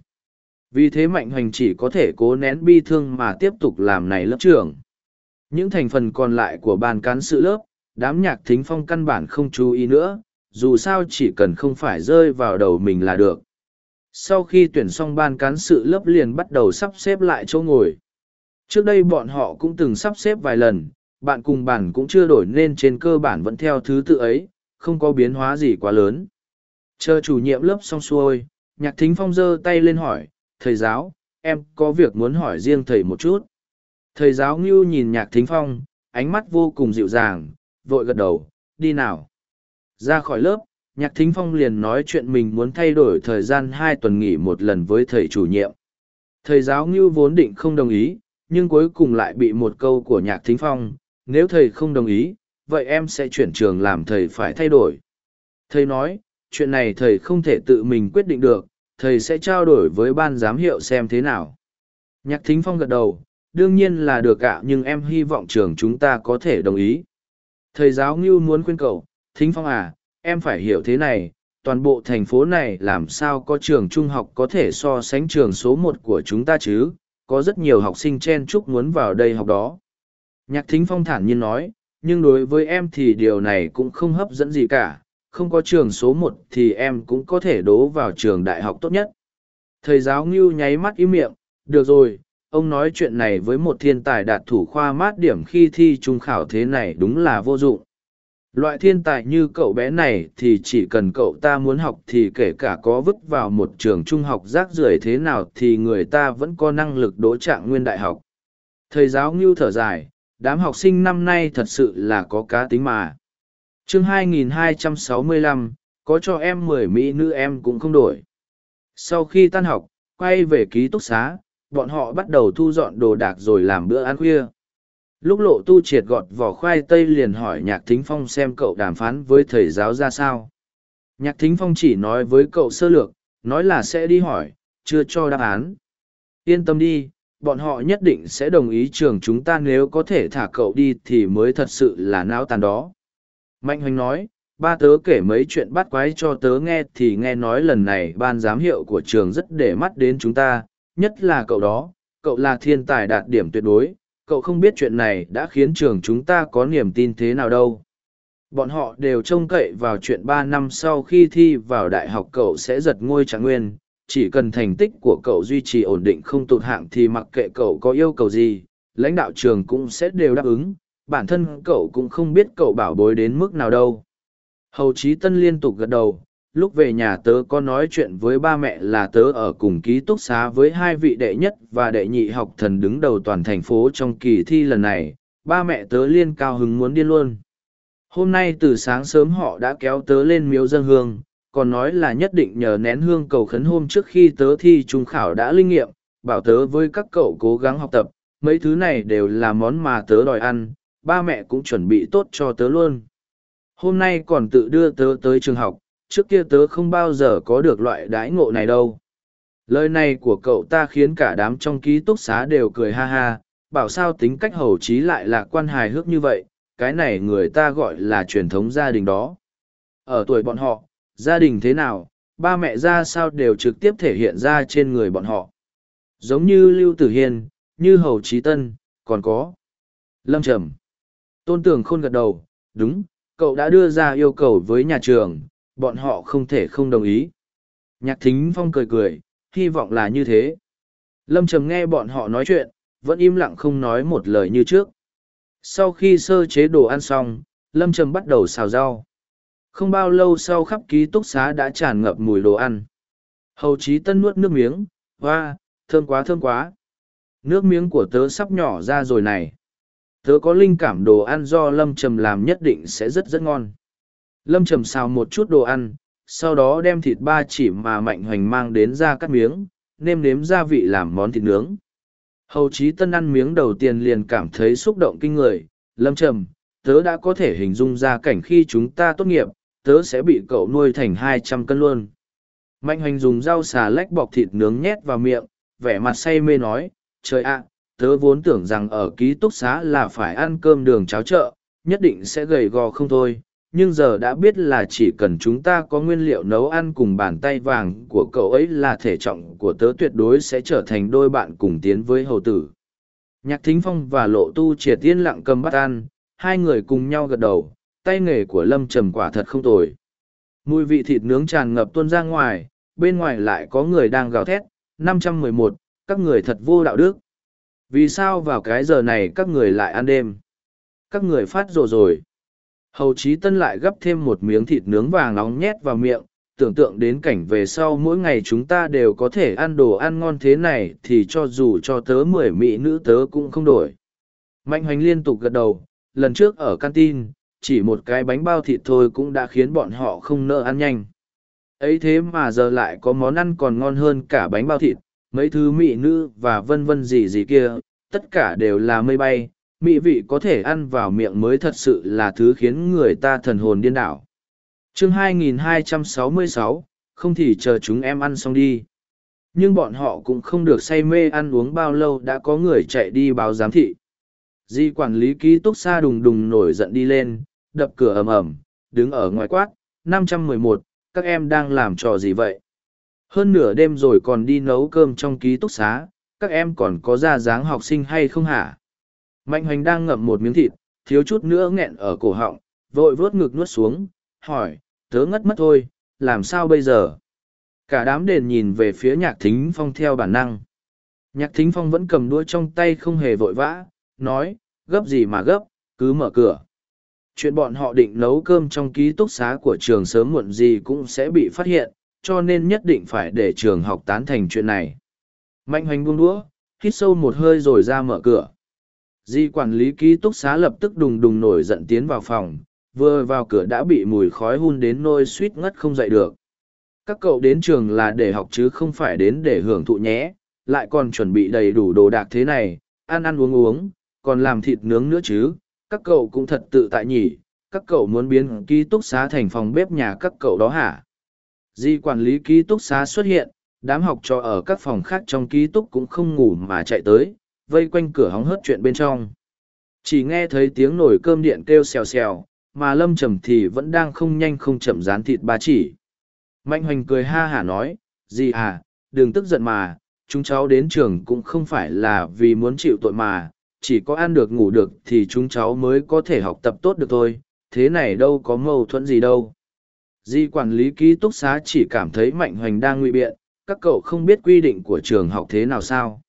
Vì thế mạnh hoành chỉ có thể cố nén bi thương mà tiếp tục làm này lớp trưởng. Những thành phần còn lại của ban cán sự lớp, đám nhạc thính phong căn bản không chú ý nữa, dù sao chỉ cần không phải rơi vào đầu mình là được. Sau khi tuyển xong ban cán sự lớp liền bắt đầu sắp xếp lại chỗ ngồi trước đây bọn họ cũng từng sắp xếp vài lần, bạn cùng bản cũng chưa đổi nên trên cơ bản vẫn theo thứ tự ấy, không có biến hóa gì quá lớn. Chờ chủ nhiệm lớp xong xuôi, nhạc thính phong giơ tay lên hỏi, thầy giáo, em có việc muốn hỏi riêng thầy một chút. Thầy giáo ngưu nhìn nhạc thính phong, ánh mắt vô cùng dịu dàng, vội gật đầu, đi nào. Ra khỏi lớp, nhạc thính phong liền nói chuyện mình muốn thay đổi thời gian hai tuần nghỉ một lần với thầy chủ nhiệm. Thầy giáo ngưu vốn định không đồng ý nhưng cuối cùng lại bị một câu của nhạc thính phong, nếu thầy không đồng ý, vậy em sẽ chuyển trường làm thầy phải thay đổi. Thầy nói, chuyện này thầy không thể tự mình quyết định được, thầy sẽ trao đổi với ban giám hiệu xem thế nào. Nhạc thính phong gật đầu, đương nhiên là được ạ, nhưng em hy vọng trường chúng ta có thể đồng ý. Thầy giáo ngưu muốn khuyên cậu, thính phong à em phải hiểu thế này, toàn bộ thành phố này làm sao có trường trung học có thể so sánh trường số một của chúng ta chứ? Có rất nhiều học sinh chen chúc muốn vào đây học đó. Nhạc thính phong thản nhiên nói, nhưng đối với em thì điều này cũng không hấp dẫn gì cả, không có trường số một thì em cũng có thể đố vào trường đại học tốt nhất. Thầy giáo ngưu nháy mắt im miệng, được rồi, ông nói chuyện này với một thiên tài đạt thủ khoa mát điểm khi thi trung khảo thế này đúng là vô dụng loại thiên tài như cậu bé này thì chỉ cần cậu ta muốn học thì kể cả có vứt vào một trường trung học rác rưởi thế nào thì người ta vẫn có năng lực đỗ trạng nguyên đại học. Thầy giáo ngưu thở dài đám học sinh năm nay thật sự là có cá tính mà. Chương 2265, có cho em mười mỹ nữ em cũng không đổi. Sau khi tan học quay về ký túc xá bọn họ bắt đầu thu dọn đồ đạc rồi làm bữa ăn khuya lúc lộ tu triệt gọt vỏ khoai tây liền hỏi nhạc thính phong xem cậu đàm phán với thầy giáo ra sao. Nhạc thính phong chỉ nói với cậu sơ lược, nói là sẽ đi hỏi, chưa cho đáp án. Yên tâm đi, bọn họ nhất định sẽ đồng ý trường chúng ta nếu có thể thả cậu đi thì mới thật sự là não tàn đó. Mạnh hoành nói, ba tớ kể mấy chuyện bắt quái cho tớ nghe thì nghe nói lần này ban giám hiệu của trường rất để mắt đến chúng ta, nhất là cậu đó, cậu là thiên tài đạt điểm tuyệt đối cậu không biết chuyện này đã khiến trường chúng ta có niềm tin thế nào đâu. Bọn họ đều trông cậy vào chuyện ba năm sau khi thi vào đại học cậu sẽ giật ngôi trạng nguyên. Chỉ cần thành tích của cậu duy trì ổn định không tụt hạng thì mặc kệ cậu có yêu cầu gì, lãnh đạo trường cũng sẽ đều đáp ứng. Bản thân cậu cũng không biết cậu bảo bối đến mức nào đâu. Hầu trí tân liên tục gật đầu lúc về nhà tớ có nói chuyện với ba mẹ là tớ ở cùng ký túc xá với hai vị đệ nhất và đệ nhị học thần đứng đầu toàn thành phố trong kỳ thi lần này, ba mẹ tớ liên cao hứng muốn điên luôn. Hôm nay từ sáng sớm họ đã kéo tớ lên miếu dân hương, còn nói là nhất định nhờ nén hương cầu khấn hôm trước khi tớ thi trung khảo đã linh nghiệm, bảo tớ với các cậu cố gắng học tập, mấy thứ này đều là món mà tớ đòi ăn, ba mẹ cũng chuẩn bị tốt cho tớ luôn. Hôm nay còn tự đưa tớ tới trường học trước kia tớ không bao giờ có được loại đãi ngộ này đâu. Lời này của cậu ta khiến cả đám trong ký túc xá đều cười ha ha, bảo sao tính cách hầu trí lại là quan hài hước như vậy, cái này người ta gọi là truyền thống gia đình đó. Ở tuổi bọn họ, gia đình thế nào, ba mẹ ra sao đều trực tiếp thể hiện ra trên người bọn họ. Giống như lưu tử hiên như hầu trí tân, còn có lâm trầm. Tôn tường khôn gật đầu, đúng, cậu đã đưa ra yêu cầu với nhà trường bọn họ không thể không đồng ý. Nhạc thính phong cười cười, hy vọng là như thế. Lâm trầm nghe bọn họ nói chuyện, vẫn im lặng không nói một lời như trước. Sau khi sơ chế đồ ăn xong, lâm trầm bắt đầu xào rau. Không bao lâu sau khắp ký túc xá đã tràn ngập mùi đồ ăn. Hầu Chí tân nuốt nước miếng, hoa, thơm quá thơm quá. Nước miếng của tớ sắp nhỏ ra rồi này. Tớ có linh cảm đồ ăn do lâm trầm làm nhất định sẽ rất rất ngon lâm trầm xào một chút đồ ăn, sau đó đem thịt ba chỉ mà mạnh hoành mang đến ra cắt miếng, nêm nếm gia vị làm món thịt nướng. Hầu trí tân ăn miếng đầu tiên liền cảm thấy xúc động kinh người. Lâm trầm, tớ đã có thể hình dung ra cảnh khi chúng ta tốt nghiệp, tớ sẽ bị cậu nuôi thành hai trăm cân luôn. Mạnh hoành dùng rau xà lách bọc thịt nướng nhét vào miệng, vẻ mặt say mê nói, trời ạ, tớ vốn tưởng rằng ở ký túc xá là phải ăn cơm đường cháo chợ, nhất định sẽ gầy gò không thôi nhưng giờ đã biết là chỉ cần chúng ta có nguyên liệu nấu ăn cùng bàn tay vàng của cậu ấy là thể trọng của tớ tuyệt đối sẽ trở thành đôi bạn cùng tiến với hầu tử. Nhạc thính phong và lộ tu triệt yên lặng cầm bát ăn, hai người cùng nhau gật đầu, tay nghề của lâm trầm quả thật không tồi. Mùi vị thịt nướng tràn ngập tuôn ra ngoài, bên ngoài lại có người đang gào thét, năm trăm mười một, các người thật vô đạo đức. Vì sao vào cái giờ này các người lại ăn đêm? Các người phát rồ rồi hầu trí tân lại gấp thêm một miếng thịt nướng vàng nóng nhét vào miệng, tưởng tượng đến cảnh về sau mỗi ngày chúng ta đều có thể ăn đồ ăn ngon thế này thì cho dù cho tớ mười mỹ nữ tớ cũng không đổi. Mạnh hoành liên tục gật đầu, lần trước ở canteen, chỉ một cái bánh bao thịt thôi cũng đã khiến bọn họ không nỡ ăn nhanh. Ấy thế mà giờ lại có món ăn còn ngon hơn cả bánh bao thịt, mấy thứ mỹ nữ và vân vân gì gì kia, tất cả đều là mây bay mỹ vị có thể ăn vào miệng mới thật sự là thứ khiến người ta thần hồn điên đảo. Chương 2266, không thì chờ chúng em ăn xong đi. Nhưng bọn họ cũng không được say mê ăn uống bao lâu đã có người chạy đi báo giám thị. Di quản lý ký túc xa đùng đùng nổi giận đi lên đập cửa ầm ầm đứng ở ngoài quát 511, các em đang làm trò gì vậy? Hơn nửa đêm rồi còn đi nấu cơm trong ký túc xá các em còn có ra dáng học sinh hay không hả? Mạnh hoành đang ngậm một miếng thịt, thiếu chút nữa nghẹn ở cổ họng, vội vớt ngực nuốt xuống, hỏi, tớ ngất mất thôi, làm sao bây giờ? Cả đám đền nhìn về phía nhạc thính phong theo bản năng. Nhạc thính phong vẫn cầm đuôi trong tay không hề vội vã, nói, gấp gì mà gấp, cứ mở cửa. Chuyện bọn họ định nấu cơm trong ký túc xá của trường sớm muộn gì cũng sẽ bị phát hiện, cho nên nhất định phải để trường học tán thành chuyện này. Mạnh hoành buông đũa, hít sâu một hơi rồi ra mở cửa di quản lý ký túc xá lập tức đùng đùng nổi giận tiến vào phòng, vừa vào cửa đã bị mùi khói hun đến nôi suýt ngất không dậy được. Các cậu đến trường là để học chứ không phải đến để hưởng thụ nhé, lại còn chuẩn bị đầy đủ đồ đạc thế này, ăn ăn uống uống, còn làm thịt nướng nữa chứ, các cậu cũng thật tự tại nhỉ, các cậu muốn biến ký túc xá thành phòng bếp nhà các cậu đó hả? Di quản lý ký túc xá xuất hiện, đám học trò ở các phòng khác trong ký túc cũng không ngủ mà chạy tới vây quanh cửa hóng hớt chuyện bên trong. Chỉ nghe thấy tiếng nồi cơm điện kêu xèo xèo, mà lâm trầm thì vẫn đang không nhanh không chậm rán thịt ba chỉ. Mạnh hoành cười ha hả nói gì à đừng tức giận mà, chúng cháu đến trường cũng không phải là vì muốn chịu tội mà, chỉ có ăn được ngủ được thì chúng cháu mới có thể học tập tốt được thôi, thế này đâu có mâu thuẫn gì đâu. Di quản lý ký túc xá chỉ cảm thấy mạnh hoành đang ngụy biện, các cậu không biết quy định của trường học thế nào sao?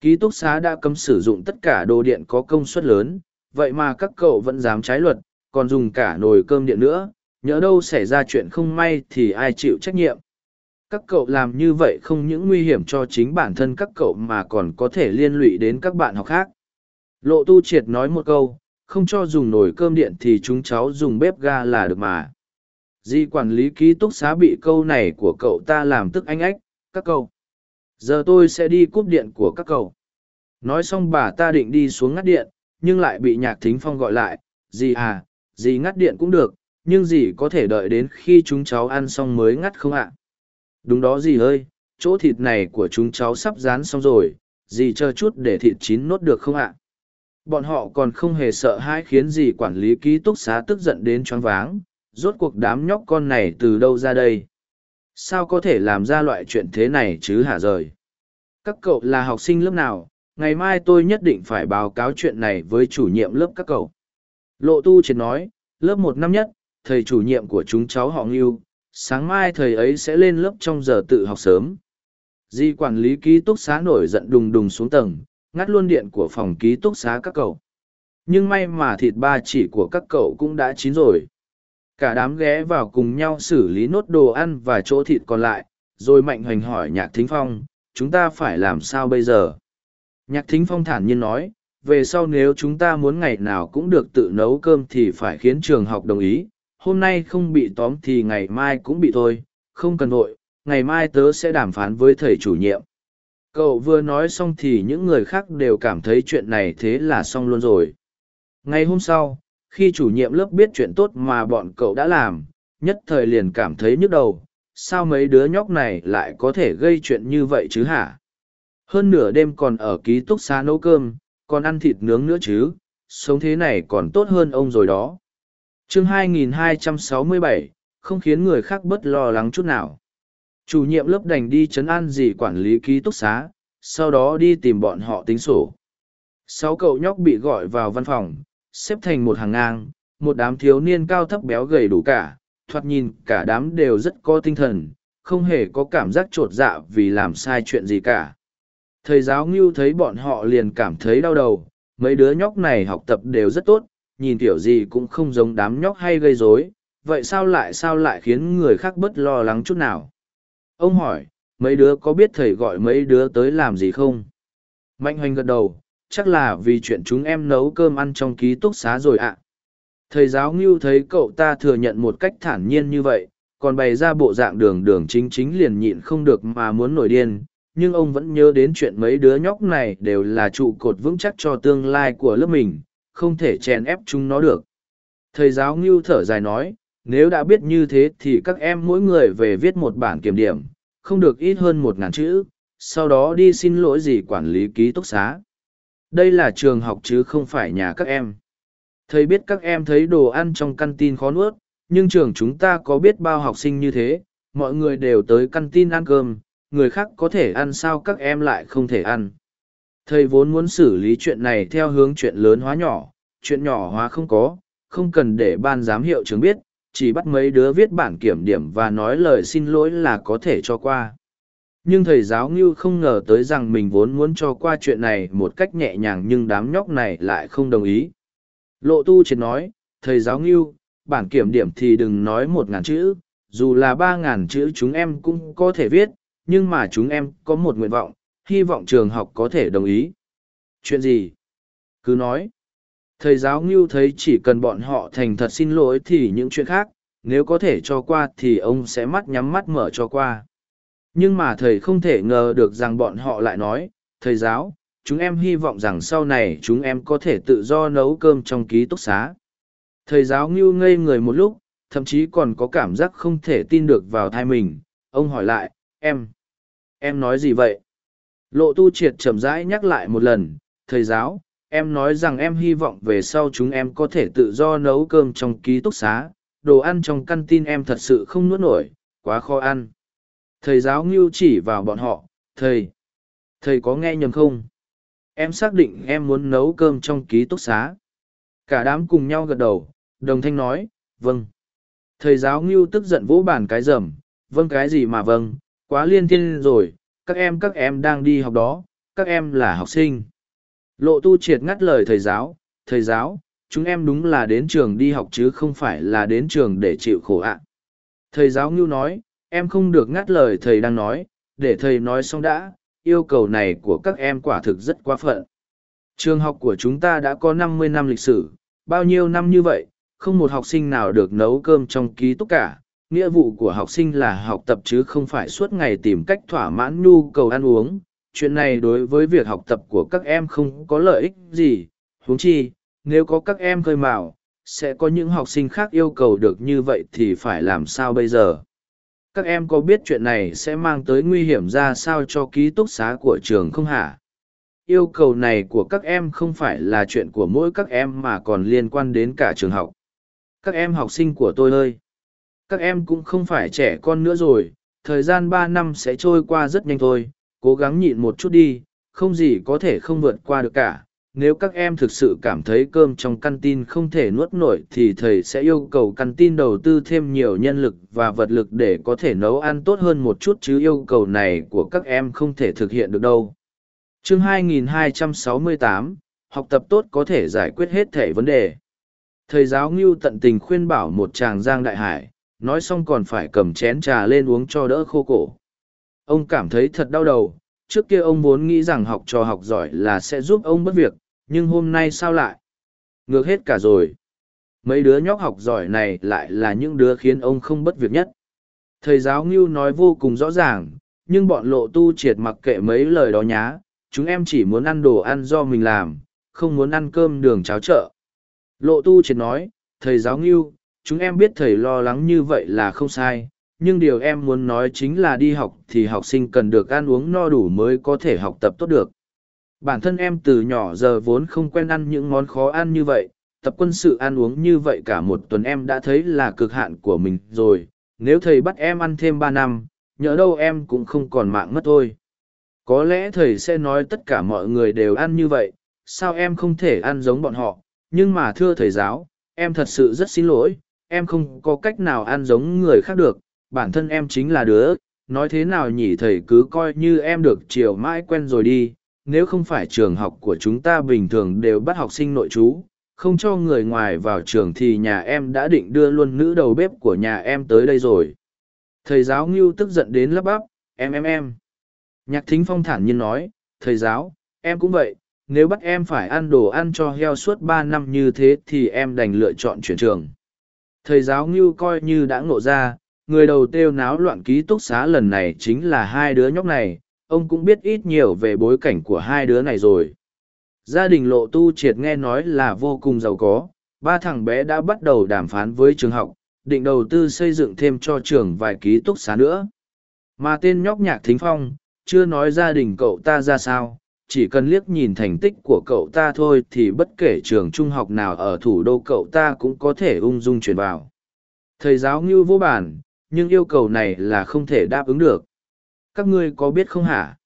Ký túc xá đã cấm sử dụng tất cả đồ điện có công suất lớn, vậy mà các cậu vẫn dám trái luật, còn dùng cả nồi cơm điện nữa, nhỡ đâu xảy ra chuyện không may thì ai chịu trách nhiệm. Các cậu làm như vậy không những nguy hiểm cho chính bản thân các cậu mà còn có thể liên lụy đến các bạn học khác. Lộ tu triệt nói một câu, không cho dùng nồi cơm điện thì chúng cháu dùng bếp ga là được mà. Di quản lý ký túc xá bị câu này của cậu ta làm tức anh ách các cậu giờ tôi sẽ đi cúp điện của các cậu. Nói xong bà ta định đi xuống ngắt điện, nhưng lại bị nhạc thính phong gọi lại, dì à dì ngắt điện cũng được, nhưng dì có thể đợi đến khi chúng cháu ăn xong mới ngắt không ạ? Đúng đó dì ơi, chỗ thịt này của chúng cháu sắp rán xong rồi, dì chờ chút để thịt chín nốt được không ạ? Bọn họ còn không hề sợ hãi khiến dì quản lý ký túc xá tức giận đến choáng váng, rốt cuộc đám nhóc con này từ đâu ra đây? Sao có thể làm ra loại chuyện thế này chứ hả rời? Các cậu là học sinh lớp nào, ngày mai tôi nhất định phải báo cáo chuyện này với chủ nhiệm lớp các cậu. Lộ tu triệt nói, lớp một năm nhất, thầy chủ nhiệm của chúng cháu họ ngưu, sáng mai thầy ấy sẽ lên lớp trong giờ tự học sớm. Di quản lý ký túc xá nổi giận đùng đùng xuống tầng, ngắt luôn điện của phòng ký túc xá các cậu. Nhưng may mà thịt ba chỉ của các cậu cũng đã chín rồi cả đám ghé vào cùng nhau xử lý nốt đồ ăn và chỗ thịt còn lại, rồi mạnh hoành hỏi nhạc thính phong, chúng ta phải làm sao bây giờ? Nhạc thính phong thản nhiên nói, về sau nếu chúng ta muốn ngày nào cũng được tự nấu cơm thì phải khiến trường học đồng ý. Hôm nay không bị tóm thì ngày mai cũng bị thôi, không cần vội, ngày mai tớ sẽ đàm phán với thầy chủ nhiệm. Cậu vừa nói xong thì những người khác đều cảm thấy chuyện này thế là xong luôn rồi. Ngày hôm sau khi chủ nhiệm lớp biết chuyện tốt mà bọn cậu đã làm nhất thời liền cảm thấy nhức đầu sao mấy đứa nhóc này lại có thể gây chuyện như vậy chứ hả hơn nửa đêm còn ở ký túc xá nấu cơm còn ăn thịt nướng nữa chứ sống thế này còn tốt hơn ông rồi đó chương 2267, không khiến người khác bớt lo lắng chút nào. Chủ nhiệm lớp đành đi chấn an gì quản lý ký túc xá, sau đó đi tìm bọn họ tính sổ. Sáu cậu nhóc bị gọi vào văn phòng, xếp thành một hàng ngang, một đám thiếu niên cao thấp béo gầy đủ cả, thoạt nhìn cả đám đều rất có tinh thần, không hề có cảm giác trột dạ vì làm sai chuyện gì cả. Thầy giáo Ngưu thấy bọn họ liền cảm thấy đau đầu, mấy đứa nhóc này học tập đều rất tốt, nhìn tiểu gì cũng không giống đám nhóc hay gây rối, vậy sao lại sao lại khiến người khác bất lo lắng chút nào? Ông hỏi, mấy đứa có biết thầy gọi mấy đứa tới làm gì không? Mạnh hoành gật đầu, chắc là vì chuyện chúng em nấu cơm ăn trong ký túc xá rồi ạ. Thầy giáo Ngưu thấy cậu ta thừa nhận một cách thản nhiên như vậy, còn bày ra bộ dạng đường đường chính chính liền nhịn không được mà muốn nổi điên, nhưng ông vẫn nhớ đến chuyện mấy đứa nhóc này đều là trụ cột vững chắc cho tương lai của lớp mình, không thể chèn ép chúng nó được. Thầy giáo Ngưu thở dài nói, nếu đã biết như thế thì các em mỗi người về viết một bản kiểm điểm, không được ít hơn một ngàn chữ, sau đó đi xin lỗi gì quản lý ký túc xá. Đây là trường học chứ không phải nhà các em. Thầy biết các em thấy đồ ăn trong căn tin khó nuốt, nhưng trường chúng ta có biết bao học sinh như thế, mọi người đều tới căn tin ăn cơm, người khác có thể ăn sao các em lại không thể ăn. Thầy vốn muốn xử lý chuyện này theo hướng chuyện lớn hóa nhỏ, chuyện nhỏ hóa không có, không cần để ban giám hiệu trường biết, chỉ bắt mấy đứa viết bản kiểm điểm và nói lời xin lỗi là có thể cho qua. Nhưng thầy giáo Ngưu không ngờ tới rằng mình vốn muốn cho qua chuyện này một cách nhẹ nhàng nhưng đám nhóc này lại không đồng ý. Lộ tu triệt nói, thầy giáo Ngưu, bản kiểm điểm thì đừng nói một ngàn chữ, dù là ba ngàn chữ chúng em cũng có thể viết, nhưng mà chúng em có một nguyện vọng, hy vọng trường học có thể đồng ý. Chuyện gì? Cứ nói. Thầy giáo Ngưu thấy chỉ cần bọn họ thành thật xin lỗi thì những chuyện khác, nếu có thể cho qua thì ông sẽ mắt nhắm mắt mở cho qua. Nhưng mà thầy không thể ngờ được rằng bọn họ lại nói, thầy giáo, chúng em hy vọng rằng sau này chúng em có thể tự do nấu cơm trong ký túc xá. Thầy giáo Ngưu ngây người một lúc, thậm chí còn có cảm giác không thể tin được vào thai mình. Ông hỏi lại, em, em nói gì vậy? Lộ tu triệt chậm rãi nhắc lại một lần, thầy giáo, em nói rằng em hy vọng về sau chúng em có thể tự do nấu cơm trong ký túc xá, đồ ăn trong căn tin em thật sự không nuốt nổi, quá khó ăn. Thầy giáo Ngưu chỉ vào bọn họ, thầy, thầy có nghe nhầm không? Em xác định em muốn nấu cơm trong ký túc xá. Cả đám cùng nhau gật đầu, đồng thanh nói, vâng. Thầy giáo Ngưu tức giận vỗ bàn cái rầm, vâng cái gì mà vâng, quá liên thiên rồi, các em các em đang đi học đó, các em là học sinh. Lộ tu triệt ngắt lời thầy giáo, thầy giáo, chúng em đúng là đến trường đi học chứ không phải là đến trường để chịu khổ ạ. Thầy giáo Ngưu nói, em không được ngắt lời thầy đang nói, để thầy nói xong đã, yêu cầu này của các em quả thực rất quá phận. Trường học của chúng ta đã có năm mươi năm lịch sử, bao nhiêu năm như vậy, không một học sinh nào được nấu cơm trong ký túc cả. Nghĩa vụ của học sinh là học tập chứ không phải suốt ngày tìm cách thỏa mãn nhu cầu ăn uống. Chuyện này đối với việc học tập của các em không có lợi ích gì. huống chi, nếu có các em khơi mào, sẽ có những học sinh khác yêu cầu được như vậy thì phải làm sao bây giờ? Các em có biết chuyện này sẽ mang tới nguy hiểm ra sao cho ký túc xá của trường không hả? Yêu cầu này của các em không phải là chuyện của mỗi các em mà còn liên quan đến cả trường học. Các em học sinh của tôi ơi! Các em cũng không phải trẻ con nữa rồi, thời gian ba năm sẽ trôi qua rất nhanh thôi, cố gắng nhịn một chút đi, không gì có thể không vượt qua được cả nếu các em thực sự cảm thấy cơm trong căn tin không thể nuốt nổi thì thầy sẽ yêu cầu căn tin đầu tư thêm nhiều nhân lực và vật lực để có thể nấu ăn tốt hơn một chút chứ yêu cầu này của các em không thể thực hiện được đâu. Chương 2268, học tập tốt có thể giải quyết hết thể vấn đề. Thầy giáo ngưu tận tình khuyên bảo một chàng giang đại hải nói xong còn phải cầm chén trà lên uống cho đỡ khô cổ. Ông cảm thấy thật đau đầu trước kia ông vốn nghĩ rằng học trò học giỏi là sẽ giúp ông bất việc nhưng hôm nay sao lại? Ngược hết cả rồi. Mấy đứa nhóc học giỏi này lại là những đứa khiến ông không bất việc nhất. Thầy giáo Ngưu nói vô cùng rõ ràng, nhưng bọn lộ tu triệt mặc kệ mấy lời đó nhá, chúng em chỉ muốn ăn đồ ăn do mình làm, không muốn ăn cơm đường cháo chợ. Lộ tu triệt nói, thầy giáo Ngưu, chúng em biết thầy lo lắng như vậy là không sai, nhưng điều em muốn nói chính là đi học thì học sinh cần được ăn uống no đủ mới có thể học tập tốt được. Bản thân em từ nhỏ giờ vốn không quen ăn những món khó ăn như vậy, tập quân sự ăn uống như vậy cả một tuần em đã thấy là cực hạn của mình rồi, nếu thầy bắt em ăn thêm ba năm, nhỡ đâu em cũng không còn mạng mất thôi. Có lẽ thầy sẽ nói tất cả mọi người đều ăn như vậy, sao em không thể ăn giống bọn họ, nhưng mà thưa thầy giáo, em thật sự rất xin lỗi, em không có cách nào ăn giống người khác được, bản thân em chính là đứa, nói thế nào nhỉ thầy cứ coi như em được chiều mãi quen rồi đi, nếu không phải trường học của chúng ta bình thường đều bắt học sinh nội trú, không cho người ngoài vào trường thì nhà em đã định đưa luôn nữ đầu bếp của nhà em tới đây rồi. Thầy giáo Ngưu tức giận đến lắp bắp, em em em. Nhạc thính phong thản nhiên nói, thầy giáo, em cũng vậy, nếu bắt em phải ăn đồ ăn cho heo suốt ba năm như thế thì em đành lựa chọn chuyển trường. Thầy giáo Ngưu coi như đã ngộ ra, người đầu têu náo loạn ký túc xá lần này chính là hai đứa nhóc này, ông cũng biết ít nhiều về bối cảnh của hai đứa này rồi. Gia đình lộ tu triệt nghe nói là vô cùng giàu có, ba thằng bé đã bắt đầu đàm phán với trường học, định đầu tư xây dựng thêm cho trường vài ký túc xá nữa. Mà tên nhóc nhạc thính phong, chưa nói gia đình cậu ta ra sao, chỉ cần liếc nhìn thành tích của cậu ta thôi thì bất kể trường trung học nào ở thủ đô cậu ta cũng có thể ung dung chuyển vào. Thầy giáo như vô bản, nhưng yêu cầu này là không thể đáp ứng được. Các ngươi có biết không hả?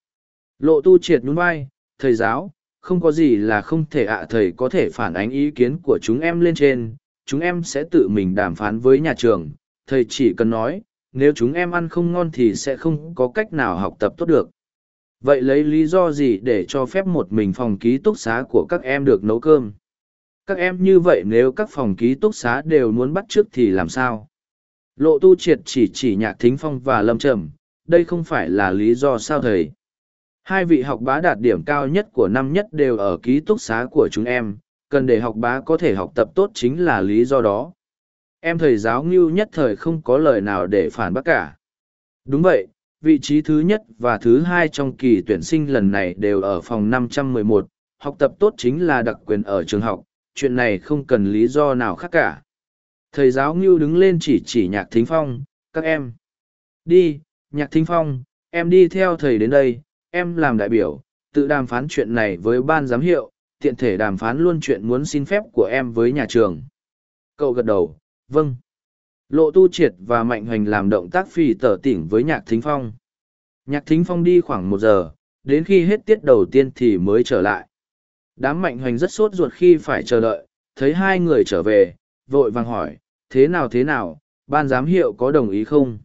Lộ tu triệt nhún vai, thầy giáo, không có gì là không thể ạ thầy có thể phản ánh ý kiến của chúng em lên trên, chúng em sẽ tự mình đàm phán với nhà trường, thầy chỉ cần nói, nếu chúng em ăn không ngon thì sẽ không có cách nào học tập tốt được. Vậy lấy lý do gì để cho phép một mình phòng ký túc xá của các em được nấu cơm? Các em như vậy nếu các phòng ký túc xá đều muốn bắt trước thì làm sao? Lộ tu triệt chỉ chỉ nhạc thính phong và lâm trầm, đây không phải là lý do sao thầy. Hai vị học bá đạt điểm cao nhất của năm nhất đều ở ký túc xá của chúng em, cần để học bá có thể học tập tốt chính là lý do đó. Em thầy giáo ngưu nhất thời không có lời nào để phản bác cả. Đúng vậy, vị trí thứ nhất và thứ hai trong kỳ tuyển sinh lần này đều ở phòng 511, học tập tốt chính là đặc quyền ở trường học, chuyện này không cần lý do nào khác cả. Thầy giáo Ngưu đứng lên chỉ chỉ nhạc thính phong, các em. Đi, nhạc thính phong, em đi theo thầy đến đây, em làm đại biểu, tự đàm phán chuyện này với ban giám hiệu, tiện thể đàm phán luôn chuyện muốn xin phép của em với nhà trường. Cậu gật đầu, vâng. Lộ tu triệt và mạnh hoành làm động tác phi tở tỉnh với nhạc thính phong. Nhạc thính phong đi khoảng một giờ, đến khi hết tiết đầu tiên thì mới trở lại. Đám mạnh hoành rất sốt ruột khi phải chờ đợi, thấy hai người trở về, vội vàng hỏi, thế nào thế nào, ban giám hiệu có đồng ý không?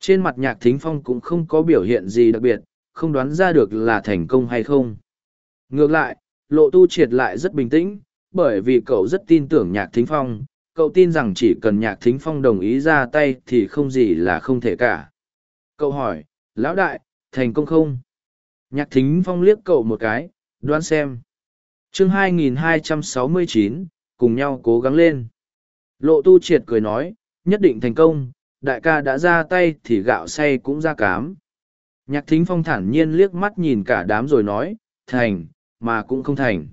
Trên mặt nhạc thính phong cũng không có biểu hiện gì đặc biệt, không đoán ra được là thành công hay không. Ngược lại, lộ tu triệt lại rất bình tĩnh, bởi vì cậu rất tin tưởng nhạc thính phong, cậu tin rằng chỉ cần nhạc thính phong đồng ý ra tay thì không gì là không thể cả. Cậu hỏi, lão đại, thành công không? Nhạc thính phong liếc cậu một cái, đoán xem. chương 2269, cùng nhau cố gắng lên. Lộ tu triệt cười nói, nhất định thành công, đại ca đã ra tay thì gạo say cũng ra cám. Nhạc thính phong thản nhiên liếc mắt nhìn cả đám rồi nói, thành, mà cũng không thành.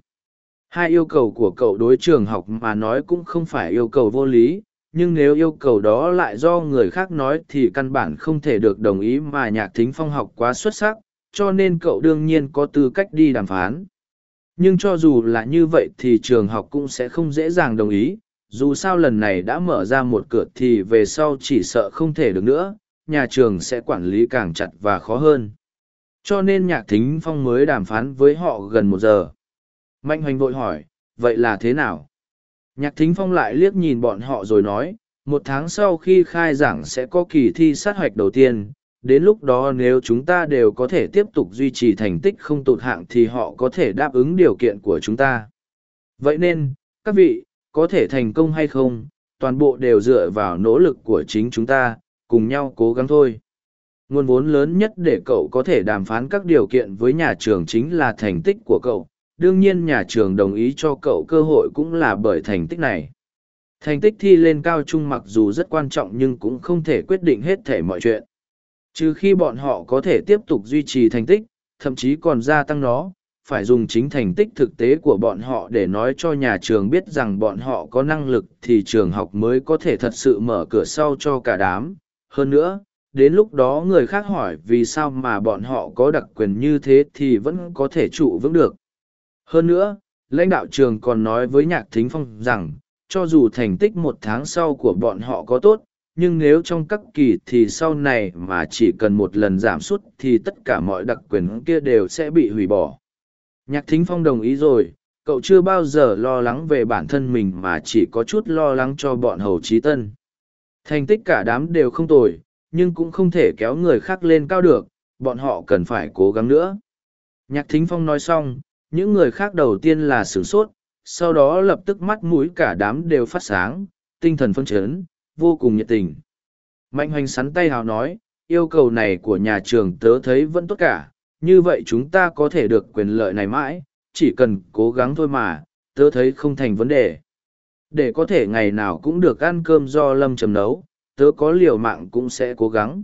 Hai yêu cầu của cậu đối trường học mà nói cũng không phải yêu cầu vô lý, nhưng nếu yêu cầu đó lại do người khác nói thì căn bản không thể được đồng ý mà nhạc thính phong học quá xuất sắc, cho nên cậu đương nhiên có tư cách đi đàm phán. Nhưng cho dù là như vậy thì trường học cũng sẽ không dễ dàng đồng ý, dù sao lần này đã mở ra một cửa thì về sau chỉ sợ không thể được nữa, nhà trường sẽ quản lý càng chặt và khó hơn. Cho nên nhạc thính phong mới đàm phán với họ gần một giờ. Mạnh hoành vội hỏi, vậy là thế nào? Nhạc thính phong lại liếc nhìn bọn họ rồi nói, một tháng sau khi khai giảng sẽ có kỳ thi sát hoạch đầu tiên, đến lúc đó nếu chúng ta đều có thể tiếp tục duy trì thành tích không tụt hạng thì họ có thể đáp ứng điều kiện của chúng ta. Vậy nên, các vị, có thể thành công hay không, toàn bộ đều dựa vào nỗ lực của chính chúng ta, cùng nhau cố gắng thôi. Nguồn vốn lớn nhất để cậu có thể đàm phán các điều kiện với nhà trường chính là thành tích của cậu. Đương nhiên nhà trường đồng ý cho cậu cơ hội cũng là bởi thành tích này. Thành tích thi lên cao trung mặc dù rất quan trọng nhưng cũng không thể quyết định hết thể mọi chuyện. Trừ khi bọn họ có thể tiếp tục duy trì thành tích, thậm chí còn gia tăng nó, phải dùng chính thành tích thực tế của bọn họ để nói cho nhà trường biết rằng bọn họ có năng lực thì trường học mới có thể thật sự mở cửa sau cho cả đám. Hơn nữa, đến lúc đó người khác hỏi vì sao mà bọn họ có đặc quyền như thế thì vẫn có thể trụ vững được. Hơn nữa, lãnh đạo trường còn nói với nhạc thính phong rằng cho dù thành tích một tháng sau của bọn họ có tốt nhưng nếu trong các kỳ thì sau này mà chỉ cần một lần giảm sút thì tất cả mọi đặc quyền kia đều sẽ bị hủy bỏ nhạc thính phong đồng ý rồi, cậu chưa bao giờ lo lắng về bản thân mình mà chỉ có chút lo lắng cho bọn hầu trí tân. Thành tích cả đám đều không tồi, nhưng cũng không thể kéo người khác lên cao được, bọn họ cần phải cố gắng nữa. Nhạc thính phong nói xong, những người khác đầu tiên là sửng sốt, sau đó lập tức mắt mũi cả đám đều phát sáng, tinh thần phân chấn, vô cùng nhiệt tình. Mạnh hoành sắn tay hào nói, yêu cầu này của nhà trường tớ thấy vẫn tốt cả như vậy chúng ta có thể được quyền lợi này mãi, chỉ cần cố gắng thôi mà, tớ thấy không thành vấn đề. Để có thể ngày nào cũng được ăn cơm do lâm trầm nấu, tớ có liều mạng cũng sẽ cố gắng.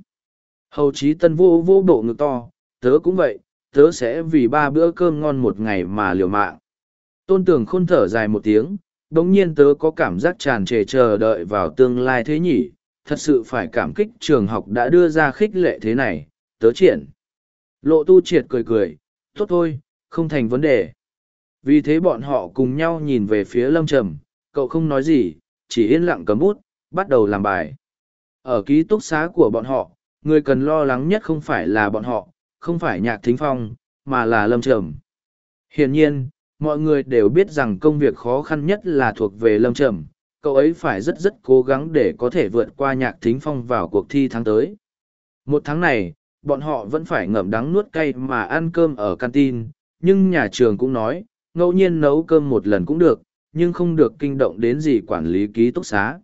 Hầu chí tân vô vô bộ ngực to, tớ cũng vậy, tớ sẽ vì ba bữa cơm ngon một ngày mà liều mạng. Tôn tường khôn thở dài một tiếng đồng nhiên tớ có cảm giác tràn trề chờ đợi vào tương lai thế nhỉ, thật sự phải cảm kích trường học đã đưa ra khích lệ thế này, tớ triển lộ tu triệt cười cười tốt thôi không thành vấn đề vì thế bọn họ cùng nhau nhìn về phía lâm trầm cậu không nói gì chỉ yên lặng cấm bút bắt đầu làm bài ở ký túc xá của bọn họ người cần lo lắng nhất không phải là bọn họ không phải nhạc thính phong, mà là lâm trầm. Hiển nhiên, mọi người đều biết rằng công việc khó khăn nhất là thuộc về lâm trầm, cậu ấy phải rất rất cố gắng để có thể vượt qua nhạc thính phong vào cuộc thi tháng tới. Một tháng này, bọn họ vẫn phải ngậm đắng nuốt cay mà ăn cơm ở canteen, nhưng nhà trường cũng nói, ngẫu nhiên nấu cơm một lần cũng được, nhưng không được kinh động đến gì quản lý ký túc xá.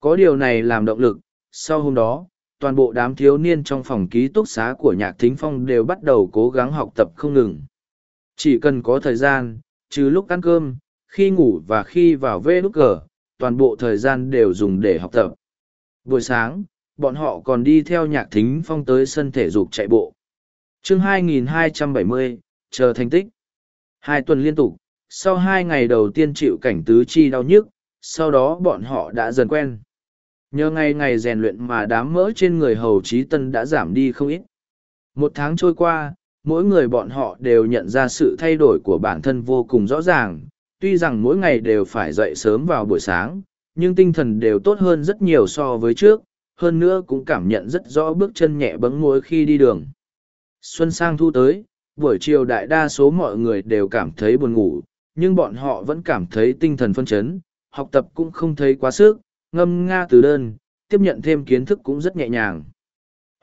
Có điều này làm động lực, sau hôm đó, toàn bộ đám thiếu niên trong phòng ký túc xá của nhạc thính phong đều bắt đầu cố gắng học tập không ngừng chỉ cần có thời gian trừ lúc ăn cơm khi ngủ và khi vào vê lúc cờ toàn bộ thời gian đều dùng để học tập buổi sáng bọn họ còn đi theo nhạc thính phong tới sân thể dục chạy bộ chương 2270, chờ thành tích hai tuần liên tục sau hai ngày đầu tiên chịu cảnh tứ chi đau nhức sau đó bọn họ đã dần quen Nhờ ngày ngày rèn luyện mà đám mỡ trên người hầu trí tân đã giảm đi không ít. Một tháng trôi qua, mỗi người bọn họ đều nhận ra sự thay đổi của bản thân vô cùng rõ ràng. Tuy rằng mỗi ngày đều phải dậy sớm vào buổi sáng, nhưng tinh thần đều tốt hơn rất nhiều so với trước, hơn nữa cũng cảm nhận rất rõ bước chân nhẹ bấng mỗi khi đi đường. Xuân sang thu tới, buổi chiều đại đa số mọi người đều cảm thấy buồn ngủ, nhưng bọn họ vẫn cảm thấy tinh thần phân chấn, học tập cũng không thấy quá sức, ngâm nga từ đơn, tiếp nhận thêm kiến thức cũng rất nhẹ nhàng.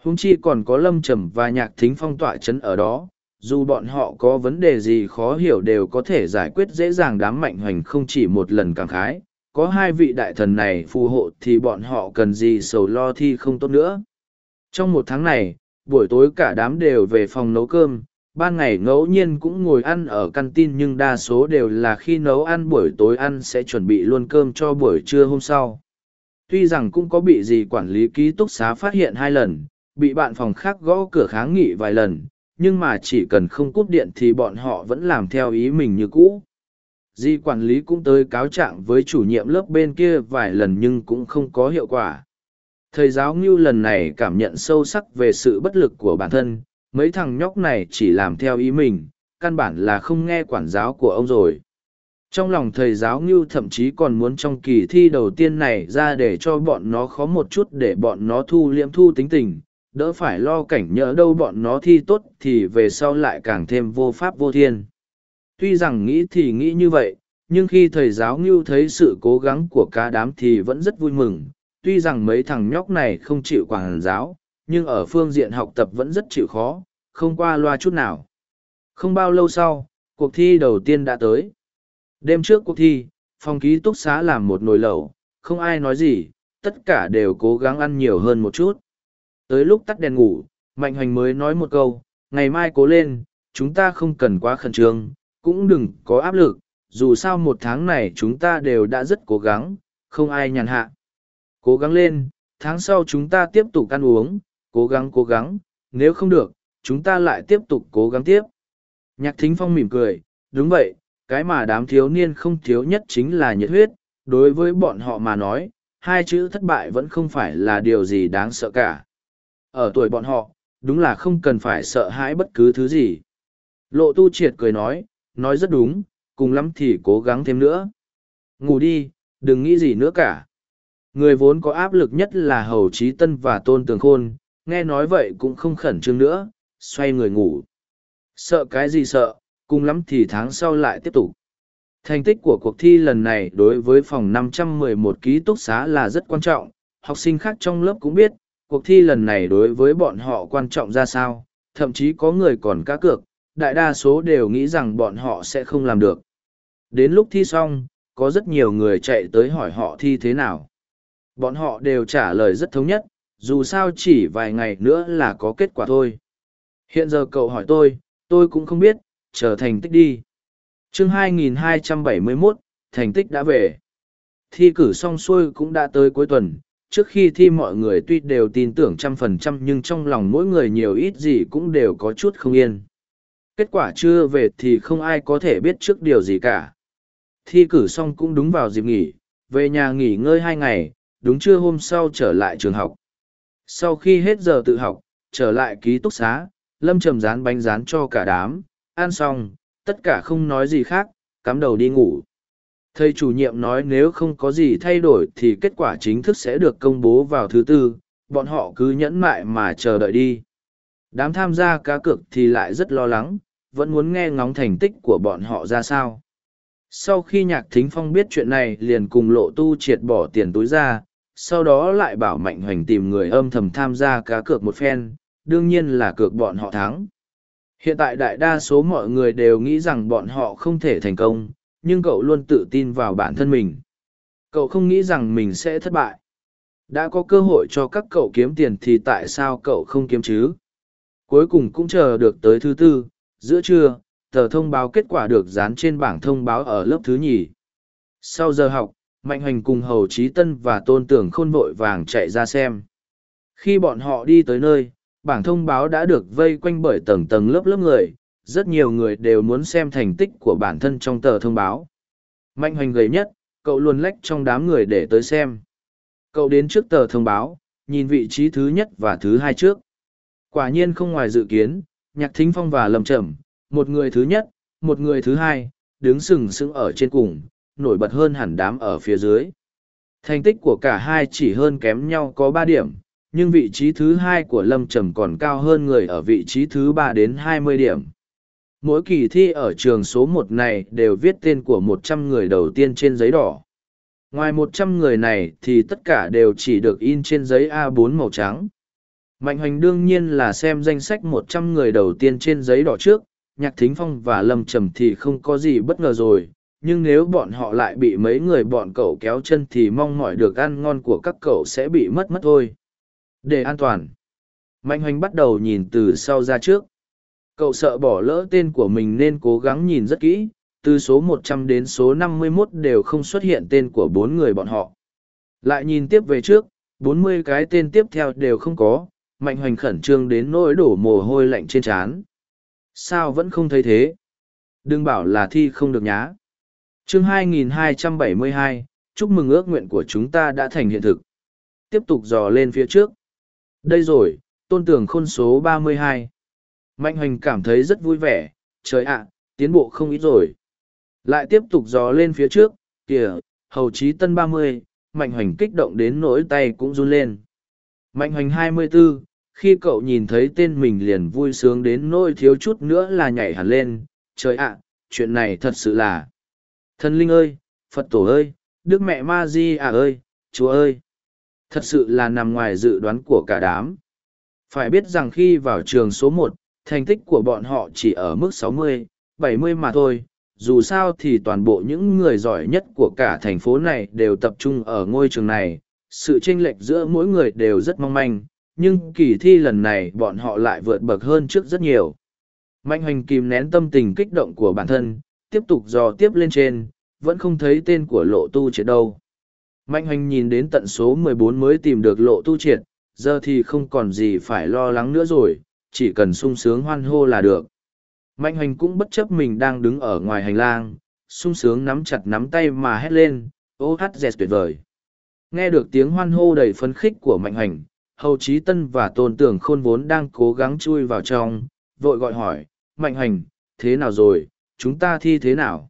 Húng chi còn có lâm trầm và nhạc thính phong tọa chấn ở đó, dù bọn họ có vấn đề gì khó hiểu đều có thể giải quyết dễ dàng đám mạnh hoành không chỉ một lần càng khái. Có hai vị đại thần này phù hộ thì bọn họ cần gì sầu lo thi không tốt nữa. Trong một tháng này, buổi tối cả đám đều về phòng nấu cơm, ban ngày ngẫu nhiên cũng ngồi ăn ở căn tin nhưng đa số đều là khi nấu ăn buổi tối ăn sẽ chuẩn bị luôn cơm cho buổi trưa hôm sau tuy rằng cũng có bị gì quản lý ký túc xá phát hiện hai lần, bị bạn phòng khác gõ cửa kháng nghị vài lần, nhưng mà chỉ cần không cúp điện thì bọn họ vẫn làm theo ý mình như cũ. Di quản lý cũng tới cáo trạng với chủ nhiệm lớp bên kia vài lần nhưng cũng không có hiệu quả. Thầy giáo Ngưu lần này cảm nhận sâu sắc về sự bất lực của bản thân, mấy thằng nhóc này chỉ làm theo ý mình, căn bản là không nghe quản giáo của ông rồi. Trong lòng thầy giáo Ngưu thậm chí còn muốn trong kỳ thi đầu tiên này ra để cho bọn nó khó một chút để bọn nó thu liễm thu tính tình, đỡ phải lo cảnh nhỡ đâu bọn nó thi tốt thì về sau lại càng thêm vô pháp vô thiên. Tuy rằng nghĩ thì nghĩ như vậy, nhưng khi thầy giáo Ngưu thấy sự cố gắng của cả đám thì vẫn rất vui mừng. Tuy rằng mấy thằng nhóc này không chịu quản giáo, nhưng ở phương diện học tập vẫn rất chịu khó, không qua loa chút nào. Không bao lâu sau, cuộc thi đầu tiên đã tới. Đêm trước cuộc thi, phòng ký túc xá làm một nồi lẩu, không ai nói gì, tất cả đều cố gắng ăn nhiều hơn một chút. Tới lúc tắt đèn ngủ, Mạnh Hoành mới nói một câu, ngày mai cố lên, chúng ta không cần quá khẩn trương, cũng đừng có áp lực, dù sao một tháng này chúng ta đều đã rất cố gắng, không ai nhàn hạ. Cố gắng lên, tháng sau chúng ta tiếp tục ăn uống, cố gắng cố gắng, nếu không được, chúng ta lại tiếp tục cố gắng tiếp. Nhạc Thính Phong mỉm cười, đúng vậy, cái mà đám thiếu niên không thiếu nhất chính là nhiệt huyết, đối với bọn họ mà nói, hai chữ thất bại vẫn không phải là điều gì đáng sợ cả. Ở tuổi bọn họ, đúng là không cần phải sợ hãi bất cứ thứ gì. Lộ tu triệt cười nói, nói rất đúng, cùng lắm thì cố gắng thêm nữa. Ngủ đi, đừng nghĩ gì nữa cả. Người vốn có áp lực nhất là Hầu Trí Tân và Tôn Tường Khôn, nghe nói vậy cũng không khẩn trương nữa, xoay người ngủ. Sợ cái gì sợ, cùng lắm thì tháng sau lại tiếp tục. Thành tích của cuộc thi lần này đối với phòng 511 ký túc xá là rất quan trọng, học sinh khác trong lớp cũng biết, cuộc thi lần này đối với bọn họ quan trọng ra sao, thậm chí có người còn cá cược, đại đa số đều nghĩ rằng bọn họ sẽ không làm được. Đến lúc thi xong, có rất nhiều người chạy tới hỏi họ thi thế nào. Bọn họ đều trả lời rất thống nhất, dù sao chỉ vài ngày nữa là có kết quả thôi. Hiện giờ cậu hỏi tôi, tôi cũng không biết, chờ thành tích đi. chương 2271, thành tích đã về. Thi cử xong xuôi cũng đã tới cuối tuần, trước khi thi mọi người tuy đều tin tưởng trăm phần trăm nhưng trong lòng mỗi người nhiều ít gì cũng đều có chút không yên. Kết quả chưa về thì không ai có thể biết trước điều gì cả. Thi cử xong cũng đúng vào dịp nghỉ, về nhà nghỉ ngơi hai ngày, đúng trưa hôm sau trở lại trường học. Sau khi hết giờ tự học, trở lại ký túc xá, Lâm trầm rán bánh rán cho cả đám, ăn xong, tất cả không nói gì khác, cắm đầu đi ngủ. Thầy chủ nhiệm nói nếu không có gì thay đổi thì kết quả chính thức sẽ được công bố vào thứ tư, bọn họ cứ nhẫn mại mà chờ đợi đi. Đám tham gia cá cược thì lại rất lo lắng, vẫn muốn nghe ngóng thành tích của bọn họ ra sao. Sau khi nhạc thính phong biết chuyện này liền cùng lộ tu triệt bỏ tiền túi ra, sau đó lại bảo mạnh hoành tìm người âm thầm tham gia cá cược một phen, đương nhiên là cược bọn họ thắng. Hiện tại đại đa số mọi người đều nghĩ rằng bọn họ không thể thành công, nhưng cậu luôn tự tin vào bản thân mình. Cậu không nghĩ rằng mình sẽ thất bại. Đã có cơ hội cho các cậu kiếm tiền thì tại sao cậu không kiếm chứ? Cuối cùng cũng chờ được tới thứ tư, giữa trưa, tờ thông báo kết quả được dán trên bảng thông báo ở lớp thứ nhì. Sau giờ học, Mạnh Hoành cùng Hầu Trí Tân và Tôn Tưởng khôn vội vàng chạy ra xem. Khi bọn họ đi tới nơi, bảng thông báo đã được vây quanh bởi tầng tầng lớp lớp người, rất nhiều người đều muốn xem thành tích của bản thân trong tờ thông báo. Mạnh Hoành gầy nhất, cậu luôn lách trong đám người để tới xem. Cậu đến trước tờ thông báo, nhìn vị trí thứ nhất và thứ hai trước. Quả nhiên không ngoài dự kiến, Nhạc Thính Phong và Lâm Trầm, một người thứ nhất, một người thứ hai, đứng sừng sững ở trên cùng, nổi bật hơn hẳn đám ở phía dưới. Thành tích của cả hai chỉ hơn kém nhau có ba điểm, nhưng vị trí thứ hai của Lâm Trầm còn cao hơn người ở vị trí thứ ba đến hai mươi điểm. Mỗi kỳ thi ở trường số một này đều viết tên của một trăm người đầu tiên trên giấy đỏ. Ngoài một trăm người này thì tất cả đều chỉ được in trên giấy a 4 màu trắng. Mạnh hoành đương nhiên là xem danh sách một trăm người đầu tiên trên giấy đỏ trước, nhạc thính phong và lâm trầm thì không có gì bất ngờ rồi nhưng nếu bọn họ lại bị mấy người bọn cậu kéo chân thì mong mỏi được ăn ngon của các cậu sẽ bị mất mất thôi. Để an toàn. Mạnh hoành bắt đầu nhìn từ sau ra trước. Cậu sợ bỏ lỡ tên của mình nên cố gắng nhìn rất kỹ từ số 100 đến số 51 đều không xuất hiện tên của bốn người bọn họ. Lại nhìn tiếp về trước 40 cái tên tiếp theo đều không có mạnh hoành khẩn trương đến nỗi đổ mồ hôi lạnh trên trán. Sao vẫn không thấy thế? Đừng bảo là thi không được nhá. Chương 2272, chúc mừng ước nguyện của chúng ta đã thành hiện thực. Tiếp tục dò lên phía trước. Đây rồi tôn tưởng khôn số 32. mạnh hoành cảm thấy rất vui vẻ. Trời ạ tiến bộ không ít rồi. Lại tiếp tục dò lên phía trước. Kìa hầu trí tân 30, mạnh hoành kích động đến nỗi tay cũng run lên. Mạnh hoành 24, khi cậu nhìn thấy tên mình liền vui sướng đến nỗi thiếu chút nữa là nhảy hẳn lên. Trời ạ chuyện này thật sự là thần linh ơi phật tổ ơi đức mẹ ma di à ơi chúa ơi. Thật sự là nằm ngoài dự đoán của cả đám. Phải biết rằng khi vào trường số một thành tích của bọn họ chỉ ở mức 60, 70 mà thôi. Dù sao thì toàn bộ những người giỏi nhất của cả thành phố này đều tập trung ở ngôi trường này. Sự chênh lệch giữa mỗi người đều rất mong manh nhưng kỳ thi lần này bọn họ lại vượt bậc hơn trước rất nhiều. Mạnh hoành kìm nén tâm tình kích động của bản thân, tiếp tục dò tiếp lên trên, vẫn không thấy tên của lộ tu triệt đâu. Mạnh hoành nhìn đến tận số 14 mới tìm được lộ tu triệt, giờ thì không còn gì phải lo lắng nữa rồi, chỉ cần sung sướng hoan hô là được. Mạnh hoành cũng bất chấp mình đang đứng ở ngoài hành lang, sung sướng nắm chặt nắm tay mà hét lên, ô hát dẹt tuyệt vời. Nghe được tiếng hoan hô đầy phấn khích của mạnh hoành, hầu trí tân và tôn tưởng khôn vốn đang cố gắng chui vào trong vội gọi hỏi mạnh hành thế nào rồi chúng ta thi thế nào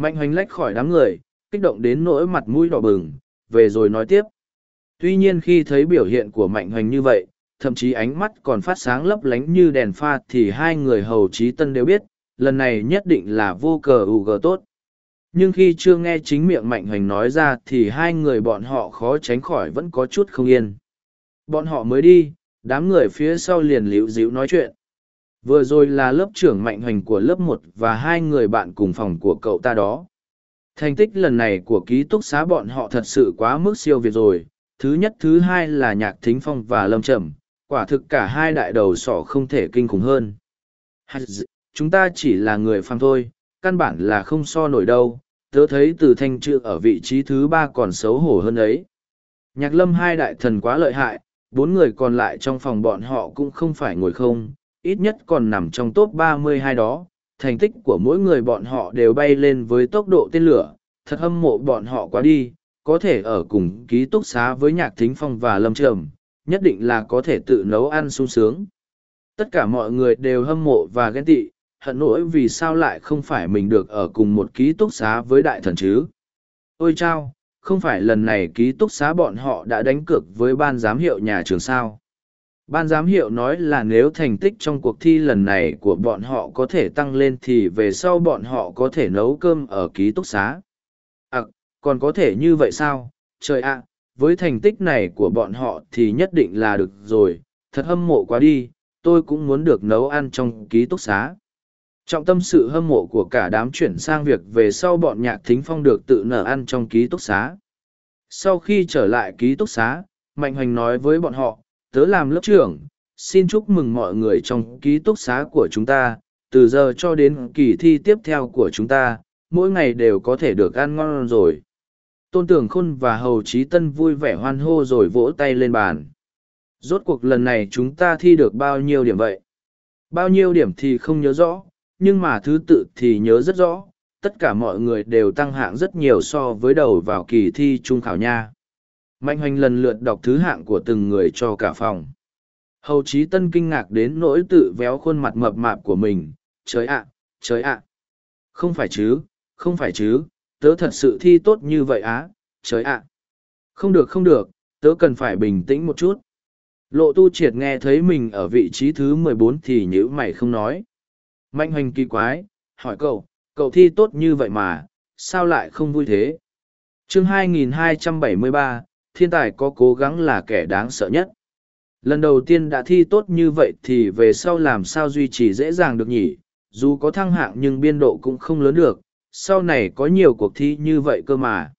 Mạnh hoành lách khỏi đám người, kích động đến nỗi mặt mũi đỏ bừng, về rồi nói tiếp. Tuy nhiên khi thấy biểu hiện của mạnh hoành như vậy, thậm chí ánh mắt còn phát sáng lấp lánh như đèn pha thì hai người hầu trí tân đều biết, lần này nhất định là vô cờ u gờ tốt. Nhưng khi chưa nghe chính miệng mạnh hoành nói ra thì hai người bọn họ khó tránh khỏi vẫn có chút không yên. Bọn họ mới đi, đám người phía sau liền liễu díu nói chuyện. Vừa rồi là lớp trưởng mạnh hoành của lớp một và hai người bạn cùng phòng của cậu ta đó. Thành tích lần này của ký túc xá bọn họ thật sự quá mức siêu việt rồi. Thứ nhất thứ hai là nhạc thính phong và lâm trầm, quả thực cả hai đại đầu sỏ không thể kinh khủng hơn. Chúng ta chỉ là người phàm thôi, căn bản là không so nổi đâu, tớ thấy từ thanh chữ ở vị trí thứ ba còn xấu hổ hơn ấy. Nhạc lâm hai đại thần quá lợi hại, bốn người còn lại trong phòng bọn họ cũng không phải ngồi không, ít nhất còn nằm trong top 32 đó. Thành tích của mỗi người bọn họ đều bay lên với tốc độ tên lửa, thật hâm mộ bọn họ quá đi, có thể ở cùng ký túc xá với nhạc thính phong và lâm trầm, nhất định là có thể tự nấu ăn sung sướng. Tất cả mọi người đều hâm mộ và ghen tị, hận nỗi vì sao lại không phải mình được ở cùng một ký túc xá với đại thần chứ. Ôi chao, không phải lần này ký túc xá bọn họ đã đánh cược với ban giám hiệu nhà trường sao. Ban giám hiệu nói là nếu thành tích trong cuộc thi lần này của bọn họ có thể tăng lên thì về sau bọn họ có thể nấu cơm ở ký túc xá. À, còn có thể như vậy sao? Trời ạ, với thành tích này của bọn họ thì nhất định là được rồi, thật hâm mộ quá đi, tôi cũng muốn được nấu ăn trong ký túc xá. Trọng tâm sự hâm mộ của cả đám chuyển sang việc về sau bọn nhạc thính phong được tự nở ăn trong ký túc xá. Sau khi trở lại ký túc xá, Mạnh Hoành nói với bọn họ, tớ làm lớp trưởng, xin chúc mừng mọi người trong ký túc xá của chúng ta, từ giờ cho đến kỳ thi tiếp theo của chúng ta, mỗi ngày đều có thể được ăn ngon rồi. Tôn Tưởng Khôn và Hầu Chí Tân vui vẻ hoan hô rồi vỗ tay lên bàn. Rốt cuộc lần này chúng ta thi được bao nhiêu điểm vậy? Bao nhiêu điểm thì không nhớ rõ, nhưng mà thứ tự thì nhớ rất rõ, tất cả mọi người đều tăng hạng rất nhiều so với đầu vào kỳ thi trung khảo nha. Mạnh hoành lần lượt đọc thứ hạng của từng người cho cả phòng. Hầu Chí Tân kinh ngạc đến nỗi tự véo khuôn mặt mập mạp của mình. Trời ạ, trời ạ. Không phải chứ, không phải chứ, tớ thật sự thi tốt như vậy á, trời ạ. Không được không được, tớ cần phải bình tĩnh một chút. Lộ tu triệt nghe thấy mình ở vị trí thứ mười bốn thì nhữ mày không nói. Mạnh hoành kỳ quái, hỏi cậu, cậu thi tốt như vậy mà, sao lại không vui thế? chương 2273, thiên tài có cố gắng là kẻ đáng sợ nhất. Lần đầu tiên đã thi tốt như vậy thì về sau làm sao duy trì dễ dàng được nhỉ? Dù có thăng hạng nhưng biên độ cũng không lớn được, sau này có nhiều cuộc thi như vậy cơ mà.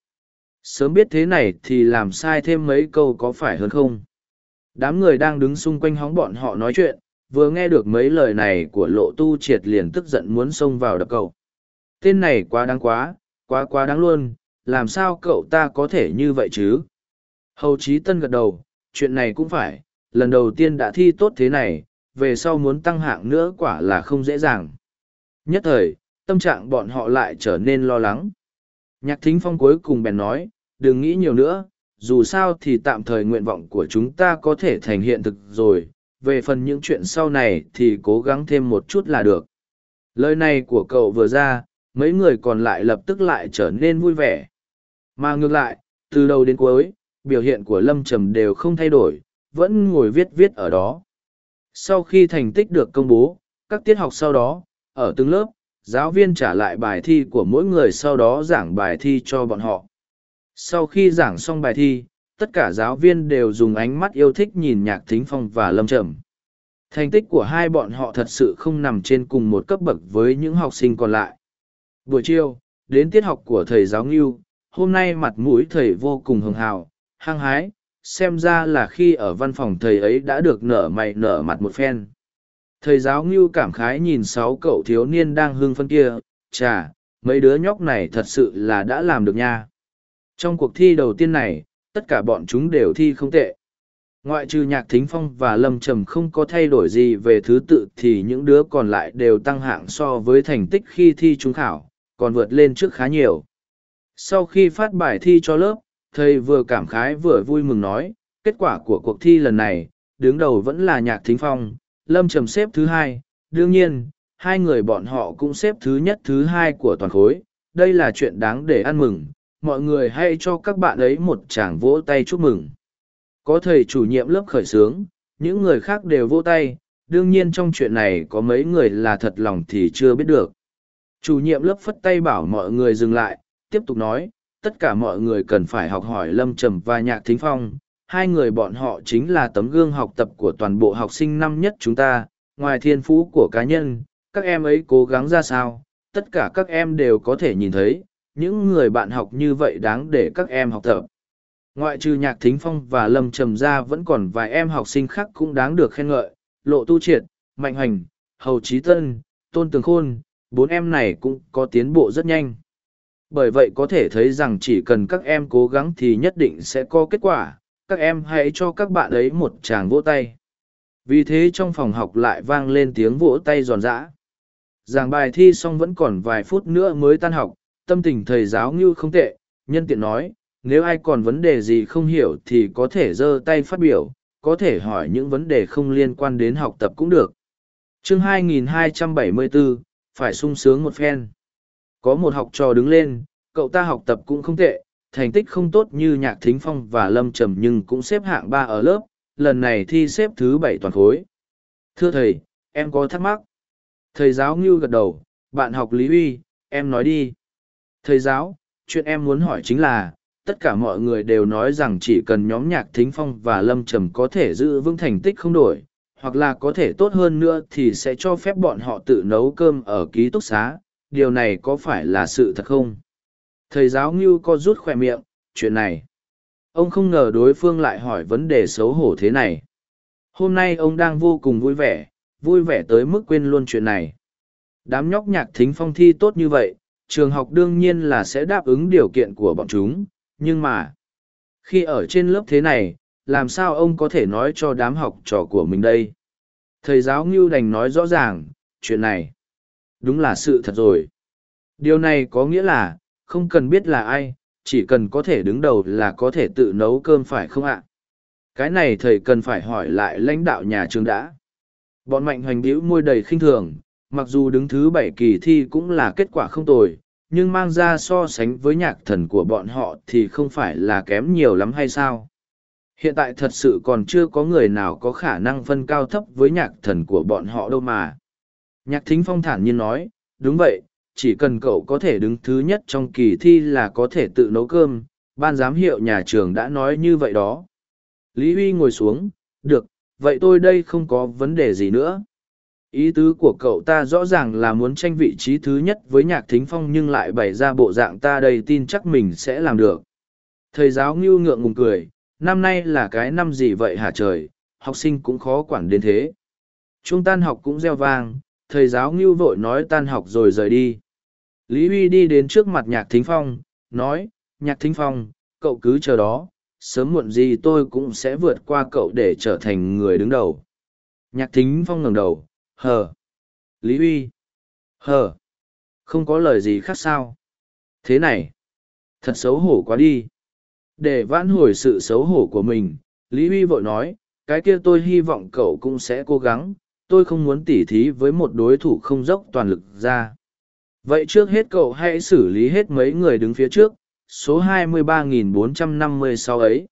Sớm biết thế này thì làm sai thêm mấy câu có phải hơn không? Đám người đang đứng xung quanh hóng bọn họ nói chuyện, vừa nghe được mấy lời này của lộ tu triệt liền tức giận muốn xông vào đập cậu. Tên này quá đáng quá, quá quá đáng luôn, làm sao cậu ta có thể như vậy chứ? Hầu Chí Tân gật đầu, chuyện này cũng phải, lần đầu tiên đã thi tốt thế này, về sau muốn tăng hạng nữa quả là không dễ dàng. Nhất thời, tâm trạng bọn họ lại trở nên lo lắng. Nhạc thính phong cuối cùng bèn nói, đừng nghĩ nhiều nữa, dù sao thì tạm thời nguyện vọng của chúng ta có thể thành hiện thực rồi, về phần những chuyện sau này thì cố gắng thêm một chút là được. Lời này của cậu vừa ra, mấy người còn lại lập tức lại trở nên vui vẻ. Mà ngược lại, từ đầu đến cuối, biểu hiện của Lâm Trầm đều không thay đổi, vẫn ngồi viết viết ở đó. Sau khi thành tích được công bố, các tiết học sau đó, ở từng lớp, giáo viên trả lại bài thi của mỗi người sau đó giảng bài thi cho bọn họ. Sau khi giảng xong bài thi, tất cả giáo viên đều dùng ánh mắt yêu thích nhìn nhạc thính phong và lâm trầm. Thành tích của hai bọn họ thật sự không nằm trên cùng một cấp bậc với những học sinh còn lại. Buổi chiều, đến tiết học của thầy giáo Ngưu, hôm nay mặt mũi thầy vô cùng hưng hào, hăng hái, xem ra là khi ở văn phòng thầy ấy đã được nở mày nở mặt một phen. Thầy giáo Ngưu cảm khái nhìn sáu cậu thiếu niên đang hưng phân kia, chà, mấy đứa nhóc này thật sự là đã làm được nha. Trong cuộc thi đầu tiên này, tất cả bọn chúng đều thi không tệ. Ngoại trừ nhạc thính phong và lâm trầm không có thay đổi gì về thứ tự thì những đứa còn lại đều tăng hạng so với thành tích khi thi trúng khảo, còn vượt lên trước khá nhiều. Sau khi phát bài thi cho lớp, thầy vừa cảm khái vừa vui mừng nói, kết quả của cuộc thi lần này, đứng đầu vẫn là nhạc thính phong, lâm trầm xếp thứ hai, đương nhiên, hai người bọn họ cũng xếp thứ nhất thứ hai của toàn khối, đây là chuyện đáng để ăn mừng, mọi người hãy cho các bạn ấy một tràng vỗ tay chúc mừng. Có thầy chủ nhiệm lớp khởi sướng, những người khác đều vỗ tay, đương nhiên trong chuyện này có mấy người là thật lòng thì chưa biết được. Chủ nhiệm lớp phất tay bảo mọi người dừng lại, tiếp tục nói, tất cả mọi người cần phải học hỏi Lâm Trầm và Nhạc Thính Phong. Hai người bọn họ chính là tấm gương học tập của toàn bộ học sinh năm nhất chúng ta, ngoài thiên phú của cá nhân, các em ấy cố gắng ra sao, tất cả các em đều có thể nhìn thấy, những người bạn học như vậy đáng để các em học tập. Ngoại trừ Nhạc Thính Phong và Lâm Trầm ra vẫn còn vài em học sinh khác cũng đáng được khen ngợi, Lộ Tu Triệt, Mạnh Hành, Hầu Trí Tân, Tôn Tường Khôn, bốn em này cũng có tiến bộ rất nhanh. Bởi vậy có thể thấy rằng chỉ cần các em cố gắng thì nhất định sẽ có kết quả. Các em hãy cho các bạn ấy một tràng vỗ tay. Vì thế trong phòng học lại vang lên tiếng vỗ tay giòn giã. Giảng bài thi xong vẫn còn vài phút nữa mới tan học tâm tình thầy giáo Ngưu không tệ nhân tiện nói nếu ai còn vấn đề gì không hiểu thì có thể giơ tay phát biểu có thể hỏi những vấn đề không liên quan đến học tập cũng được chương 2274, phải sung sướng một phen có một học trò đứng lên, cậu ta học tập cũng không tệ, thành tích không tốt như Nhạc Thính Phong và Lâm Trầm nhưng cũng xếp hạng ba ở lớp, lần này thi xếp thứ bảy toàn khối. Thưa thầy, em có thắc mắc. Thầy giáo Ngưu gật đầu, bạn học Lý Uy, em nói đi. Thầy giáo, chuyện em muốn hỏi chính là, tất cả mọi người đều nói rằng chỉ cần nhóm nhạc thính phong và lâm trầm có thể giữ vững thành tích không đổi, hoặc là có thể tốt hơn nữa thì sẽ cho phép bọn họ tự nấu cơm ở ký túc xá, điều này có phải là sự thật không? Thầy giáo Ngưu co rút khỏe miệng, chuyện này. Ông không ngờ đối phương lại hỏi vấn đề xấu hổ thế này. Hôm nay ông đang vô cùng vui vẻ, vui vẻ tới mức quên luôn chuyện này. Đám nhóc nhạc thính phong thi tốt như vậy, trường học đương nhiên là sẽ đáp ứng điều kiện của bọn chúng, nhưng mà, khi ở trên lớp thế này, làm sao ông có thể nói cho đám học trò của mình đây? Thầy giáo Ngưu đành nói rõ ràng, chuyện này đúng là sự thật rồi. Điều này có nghĩa là không cần biết là ai chỉ cần có thể đứng đầu là có thể tự nấu cơm phải không ạ? Cái này thầy cần phải hỏi lại lãnh đạo nhà trường đã. Bọn mạnh hoành bĩu môi đầy khinh thường mặc dù đứng thứ bảy kỳ thi cũng là kết quả không tồi nhưng mang ra so sánh với nhạc thần của bọn họ thì không phải là kém nhiều lắm hay sao hiện tại thật sự còn chưa có người nào có khả năng phân cao thấp với nhạc thần của bọn họ đâu mà Nhạc thính phong thản nhiên nói, đúng vậy, chỉ cần cậu có thể đứng thứ nhất trong kỳ thi là có thể tự nấu cơm, ban giám hiệu nhà trường đã nói như vậy đó. Lý Huy ngồi xuống, được, vậy tôi đây không có vấn đề gì nữa. Ý tứ của cậu ta rõ ràng là muốn tranh vị trí thứ nhất với nhạc thính phong nhưng lại bày ra bộ dạng ta đây tin chắc mình sẽ làm được. Thầy giáo ngưu ngượng ngùng cười, năm nay là cái năm gì vậy hả trời, học sinh cũng khó quản đến thế. Trung tan học cũng reo vang, thầy giáo ngưu vội nói tan học rồi rời đi lý huy đi đến trước mặt nhạc thính phong nói nhạc thính phong cậu cứ chờ đó sớm muộn gì tôi cũng sẽ vượt qua cậu để trở thành người đứng đầu nhạc thính phong ngẩng đầu hờ. Lý Uy. Hờ. Không có lời gì khác sao? Thế này. Thật xấu hổ quá đi. Để vãn hồi sự xấu hổ của mình, lý Uy vội nói, cái kia tôi hy vọng cậu cũng sẽ cố gắng. Tôi không muốn tỉ thí với một đối thủ không dốc toàn lực ra. Vậy trước hết cậu hãy xử lý hết mấy người đứng phía trước, số 23.456 ấy.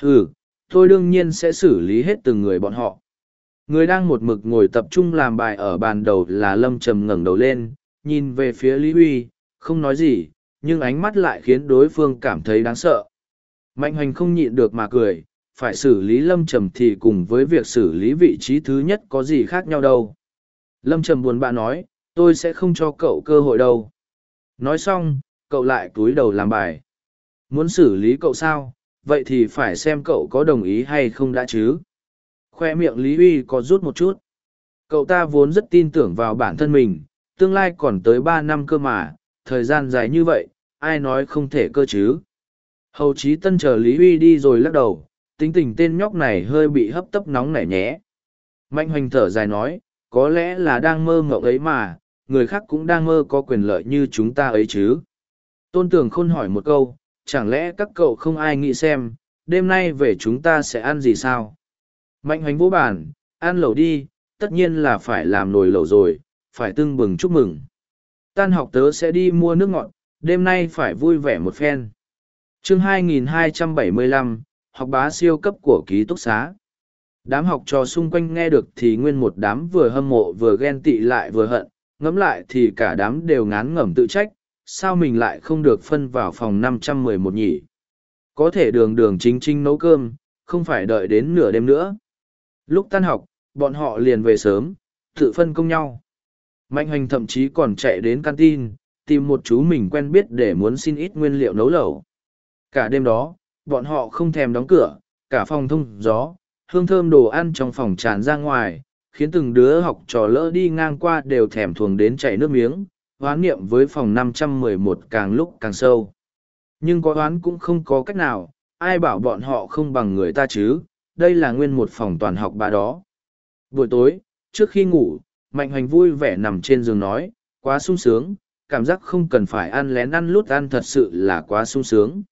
Ừ tôi đương nhiên sẽ xử lý hết từng người bọn họ người đang một mực ngồi tập trung làm bài ở bàn đầu là lâm trầm ngẩng đầu lên, nhìn về phía lý huy, không nói gì, nhưng ánh mắt lại khiến đối phương cảm thấy đáng sợ. Mạnh hoành không nhịn được mà cười, phải xử lý lâm trầm thì cùng với việc xử lý vị trí thứ nhất có gì khác nhau đâu. Lâm trầm buồn bã nói, tôi sẽ không cho cậu cơ hội đâu. Nói xong, cậu lại túi đầu làm bài. Muốn xử lý cậu sao? Vậy thì phải xem cậu có đồng ý hay không đã chứ? Khoe miệng lý uy có rút một chút cậu ta vốn rất tin tưởng vào bản thân mình tương lai còn tới ba năm cơ mà thời gian dài như vậy ai nói không thể cơ chứ hầu chí tân chờ lý uy đi rồi lắc đầu tính tình tên nhóc này hơi bị hấp tấp nóng nảy nhé. Mạnh hoành thở dài nói, có lẽ là đang mơ ngộng ấy mà, người khác cũng đang mơ có quyền lợi như chúng ta ấy chứ. Tôn tưởng khôn hỏi một câu, chẳng lẽ các cậu không ai nghĩ xem, đêm nay về chúng ta sẽ ăn gì sao? Mạnh hoành vô bản, ăn lẩu đi, tất nhiên là phải làm nồi lẩu rồi, phải tưng bừng chúc mừng. Tan học tớ sẽ đi mua nước ngọt, đêm nay phải vui vẻ một phen. chương 2275, học bá siêu cấp của ký túc xá. Đám học trò xung quanh nghe được thì nguyên một đám vừa hâm mộ vừa ghen tị lại vừa hận, ngẫm lại thì cả đám đều ngán ngẩm tự trách, sao mình lại không được phân vào phòng 511 nhỉ? Có thể đường đường chính chính nấu cơm, không phải đợi đến nửa đêm nữa. Lúc tan học, bọn họ liền về sớm, tự phân công nhau. Mạnh hoành thậm chí còn chạy đến canteen, tìm một chú mình quen biết để muốn xin ít nguyên liệu nấu lẩu. Cả đêm đó, bọn họ không thèm đóng cửa, cả phòng thông gió, hương thơm đồ ăn trong phòng tràn ra ngoài, khiến từng đứa học trò lỡ đi ngang qua đều thèm thuồng đến chảy nước miếng, hoán niệm với phòng 511 càng lúc càng sâu. Nhưng có hoán cũng không có cách nào, ai bảo bọn họ không bằng người ta chứ, đây là nguyên một phòng toàn học bà đó. Buổi tối, trước khi ngủ, Mạnh Hoành vui vẻ nằm trên giường nói, quá sung sướng, cảm giác không cần phải ăn lén ăn lút ăn thật sự là quá sung sướng.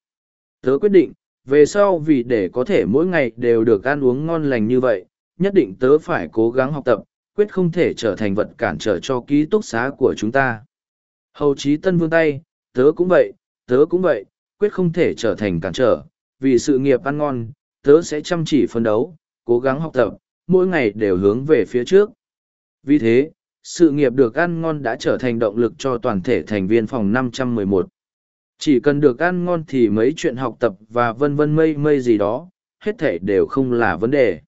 Tớ quyết định, về sau vì để có thể mỗi ngày đều được ăn uống ngon lành như vậy, nhất định tớ phải cố gắng học tập, quyết không thể trở thành vật cản trở cho ký túc xá của chúng ta. Hầu chí tân vương tay, tớ cũng vậy, tớ cũng vậy, quyết không thể trở thành cản trở, vì sự nghiệp ăn ngon, tớ sẽ chăm chỉ phấn đấu, cố gắng học tập, mỗi ngày đều hướng về phía trước. Vì thế, sự nghiệp được ăn ngon đã trở thành động lực cho toàn thể thành viên phòng 511. Chỉ cần được ăn ngon thì mấy chuyện học tập và vân vân mây mây gì đó, hết thể đều không là vấn đề.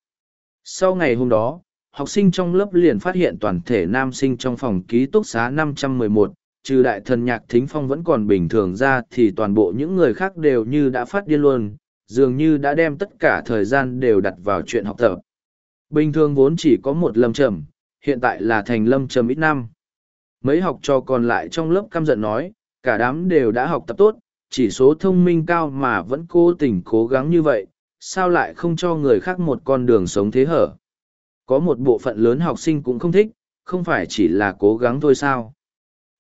Sau ngày hôm đó, học sinh trong lớp liền phát hiện toàn thể nam sinh trong phòng ký túc xá 511, trừ đại thần nhạc thính phong vẫn còn bình thường ra thì toàn bộ những người khác đều như đã phát điên luôn, dường như đã đem tất cả thời gian đều đặt vào chuyện học tập. Bình thường vốn chỉ có một lâm trầm, hiện tại là thành lâm trầm ít năm. Mấy học trò còn lại trong lớp căm giận nói, cả đám đều đã học tập tốt, chỉ số thông minh cao mà vẫn cố tình cố gắng như vậy, sao lại không cho người khác một con đường sống thế hở. Có một bộ phận lớn học sinh cũng không thích, không phải chỉ là cố gắng thôi sao.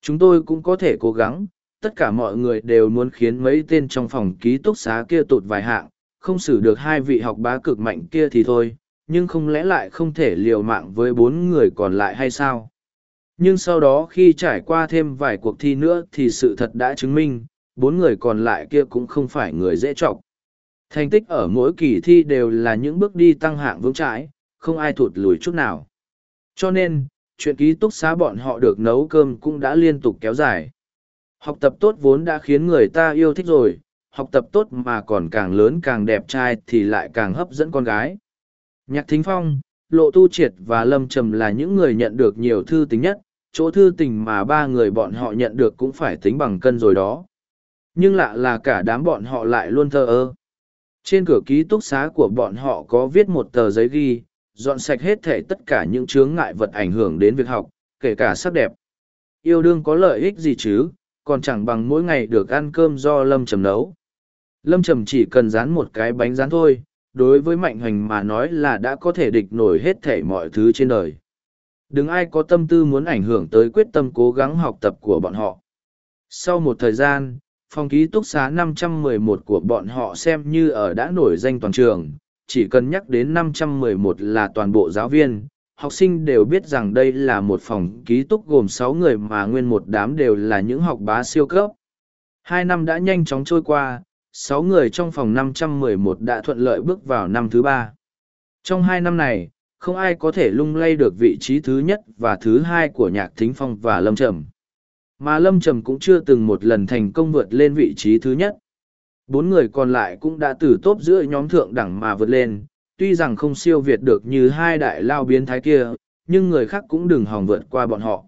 Chúng tôi cũng có thể cố gắng, tất cả mọi người đều muốn khiến mấy tên trong phòng ký túc xá kia tụt vài hạng, không xử được hai vị học bá cực mạnh kia thì thôi, nhưng không lẽ lại không thể liều mạng với bốn người còn lại hay sao? Nhưng sau đó khi trải qua thêm vài cuộc thi nữa thì sự thật đã chứng minh, bốn người còn lại kia cũng không phải người dễ chọc. Thành tích ở mỗi kỳ thi đều là những bước đi tăng hạng vững chãi, không ai thụt lùi chút nào. Cho nên, chuyện ký túc xá bọn họ được nấu cơm cũng đã liên tục kéo dài. Học tập tốt vốn đã khiến người ta yêu thích rồi, học tập tốt mà còn càng lớn càng đẹp trai thì lại càng hấp dẫn con gái. Nhạc Thính Phong, Lộ Tu Triệt và Lâm Trầm là những người nhận được nhiều thư tính nhất, chỗ thư tình mà ba người bọn họ nhận được cũng phải tính bằng cân rồi đó. Nhưng lạ là cả đám bọn họ lại luôn thờ ơ. Trên cửa ký túc xá của bọn họ có viết một tờ giấy ghi, dọn sạch hết thể tất cả những chướng ngại vật ảnh hưởng đến việc học, kể cả sắc đẹp. Yêu đương có lợi ích gì chứ, còn chẳng bằng mỗi ngày được ăn cơm do Lâm Trầm nấu. Lâm Trầm chỉ cần dán một cái bánh rán thôi, đối với Mạnh Hoành mà nói là đã có thể địch nổi hết thể mọi thứ trên đời. Đừng ai có tâm tư muốn ảnh hưởng tới quyết tâm cố gắng học tập của bọn họ. Sau một thời gian, phòng ký túc xá 511 của bọn họ xem như ở đã nổi danh toàn trường, chỉ cần nhắc đến 511 là toàn bộ giáo viên, học sinh đều biết rằng đây là một phòng ký túc gồm sáu người mà nguyên một đám đều là những học bá siêu cấp. Hai năm đã nhanh chóng trôi qua, sáu người trong phòng 511 đã thuận lợi bước vào năm thứ ba. Trong hai năm này, không ai có thể lung lay được vị trí thứ nhất và thứ hai của nhạc thính phong và lâm trầm mà lâm trầm cũng chưa từng một lần thành công vượt lên vị trí thứ nhất bốn người còn lại cũng đã từ tốp giữa nhóm thượng đẳng mà vượt lên tuy rằng không siêu việt được như hai đại lao biến thái kia, nhưng người khác cũng đừng hòng vượt qua bọn họ.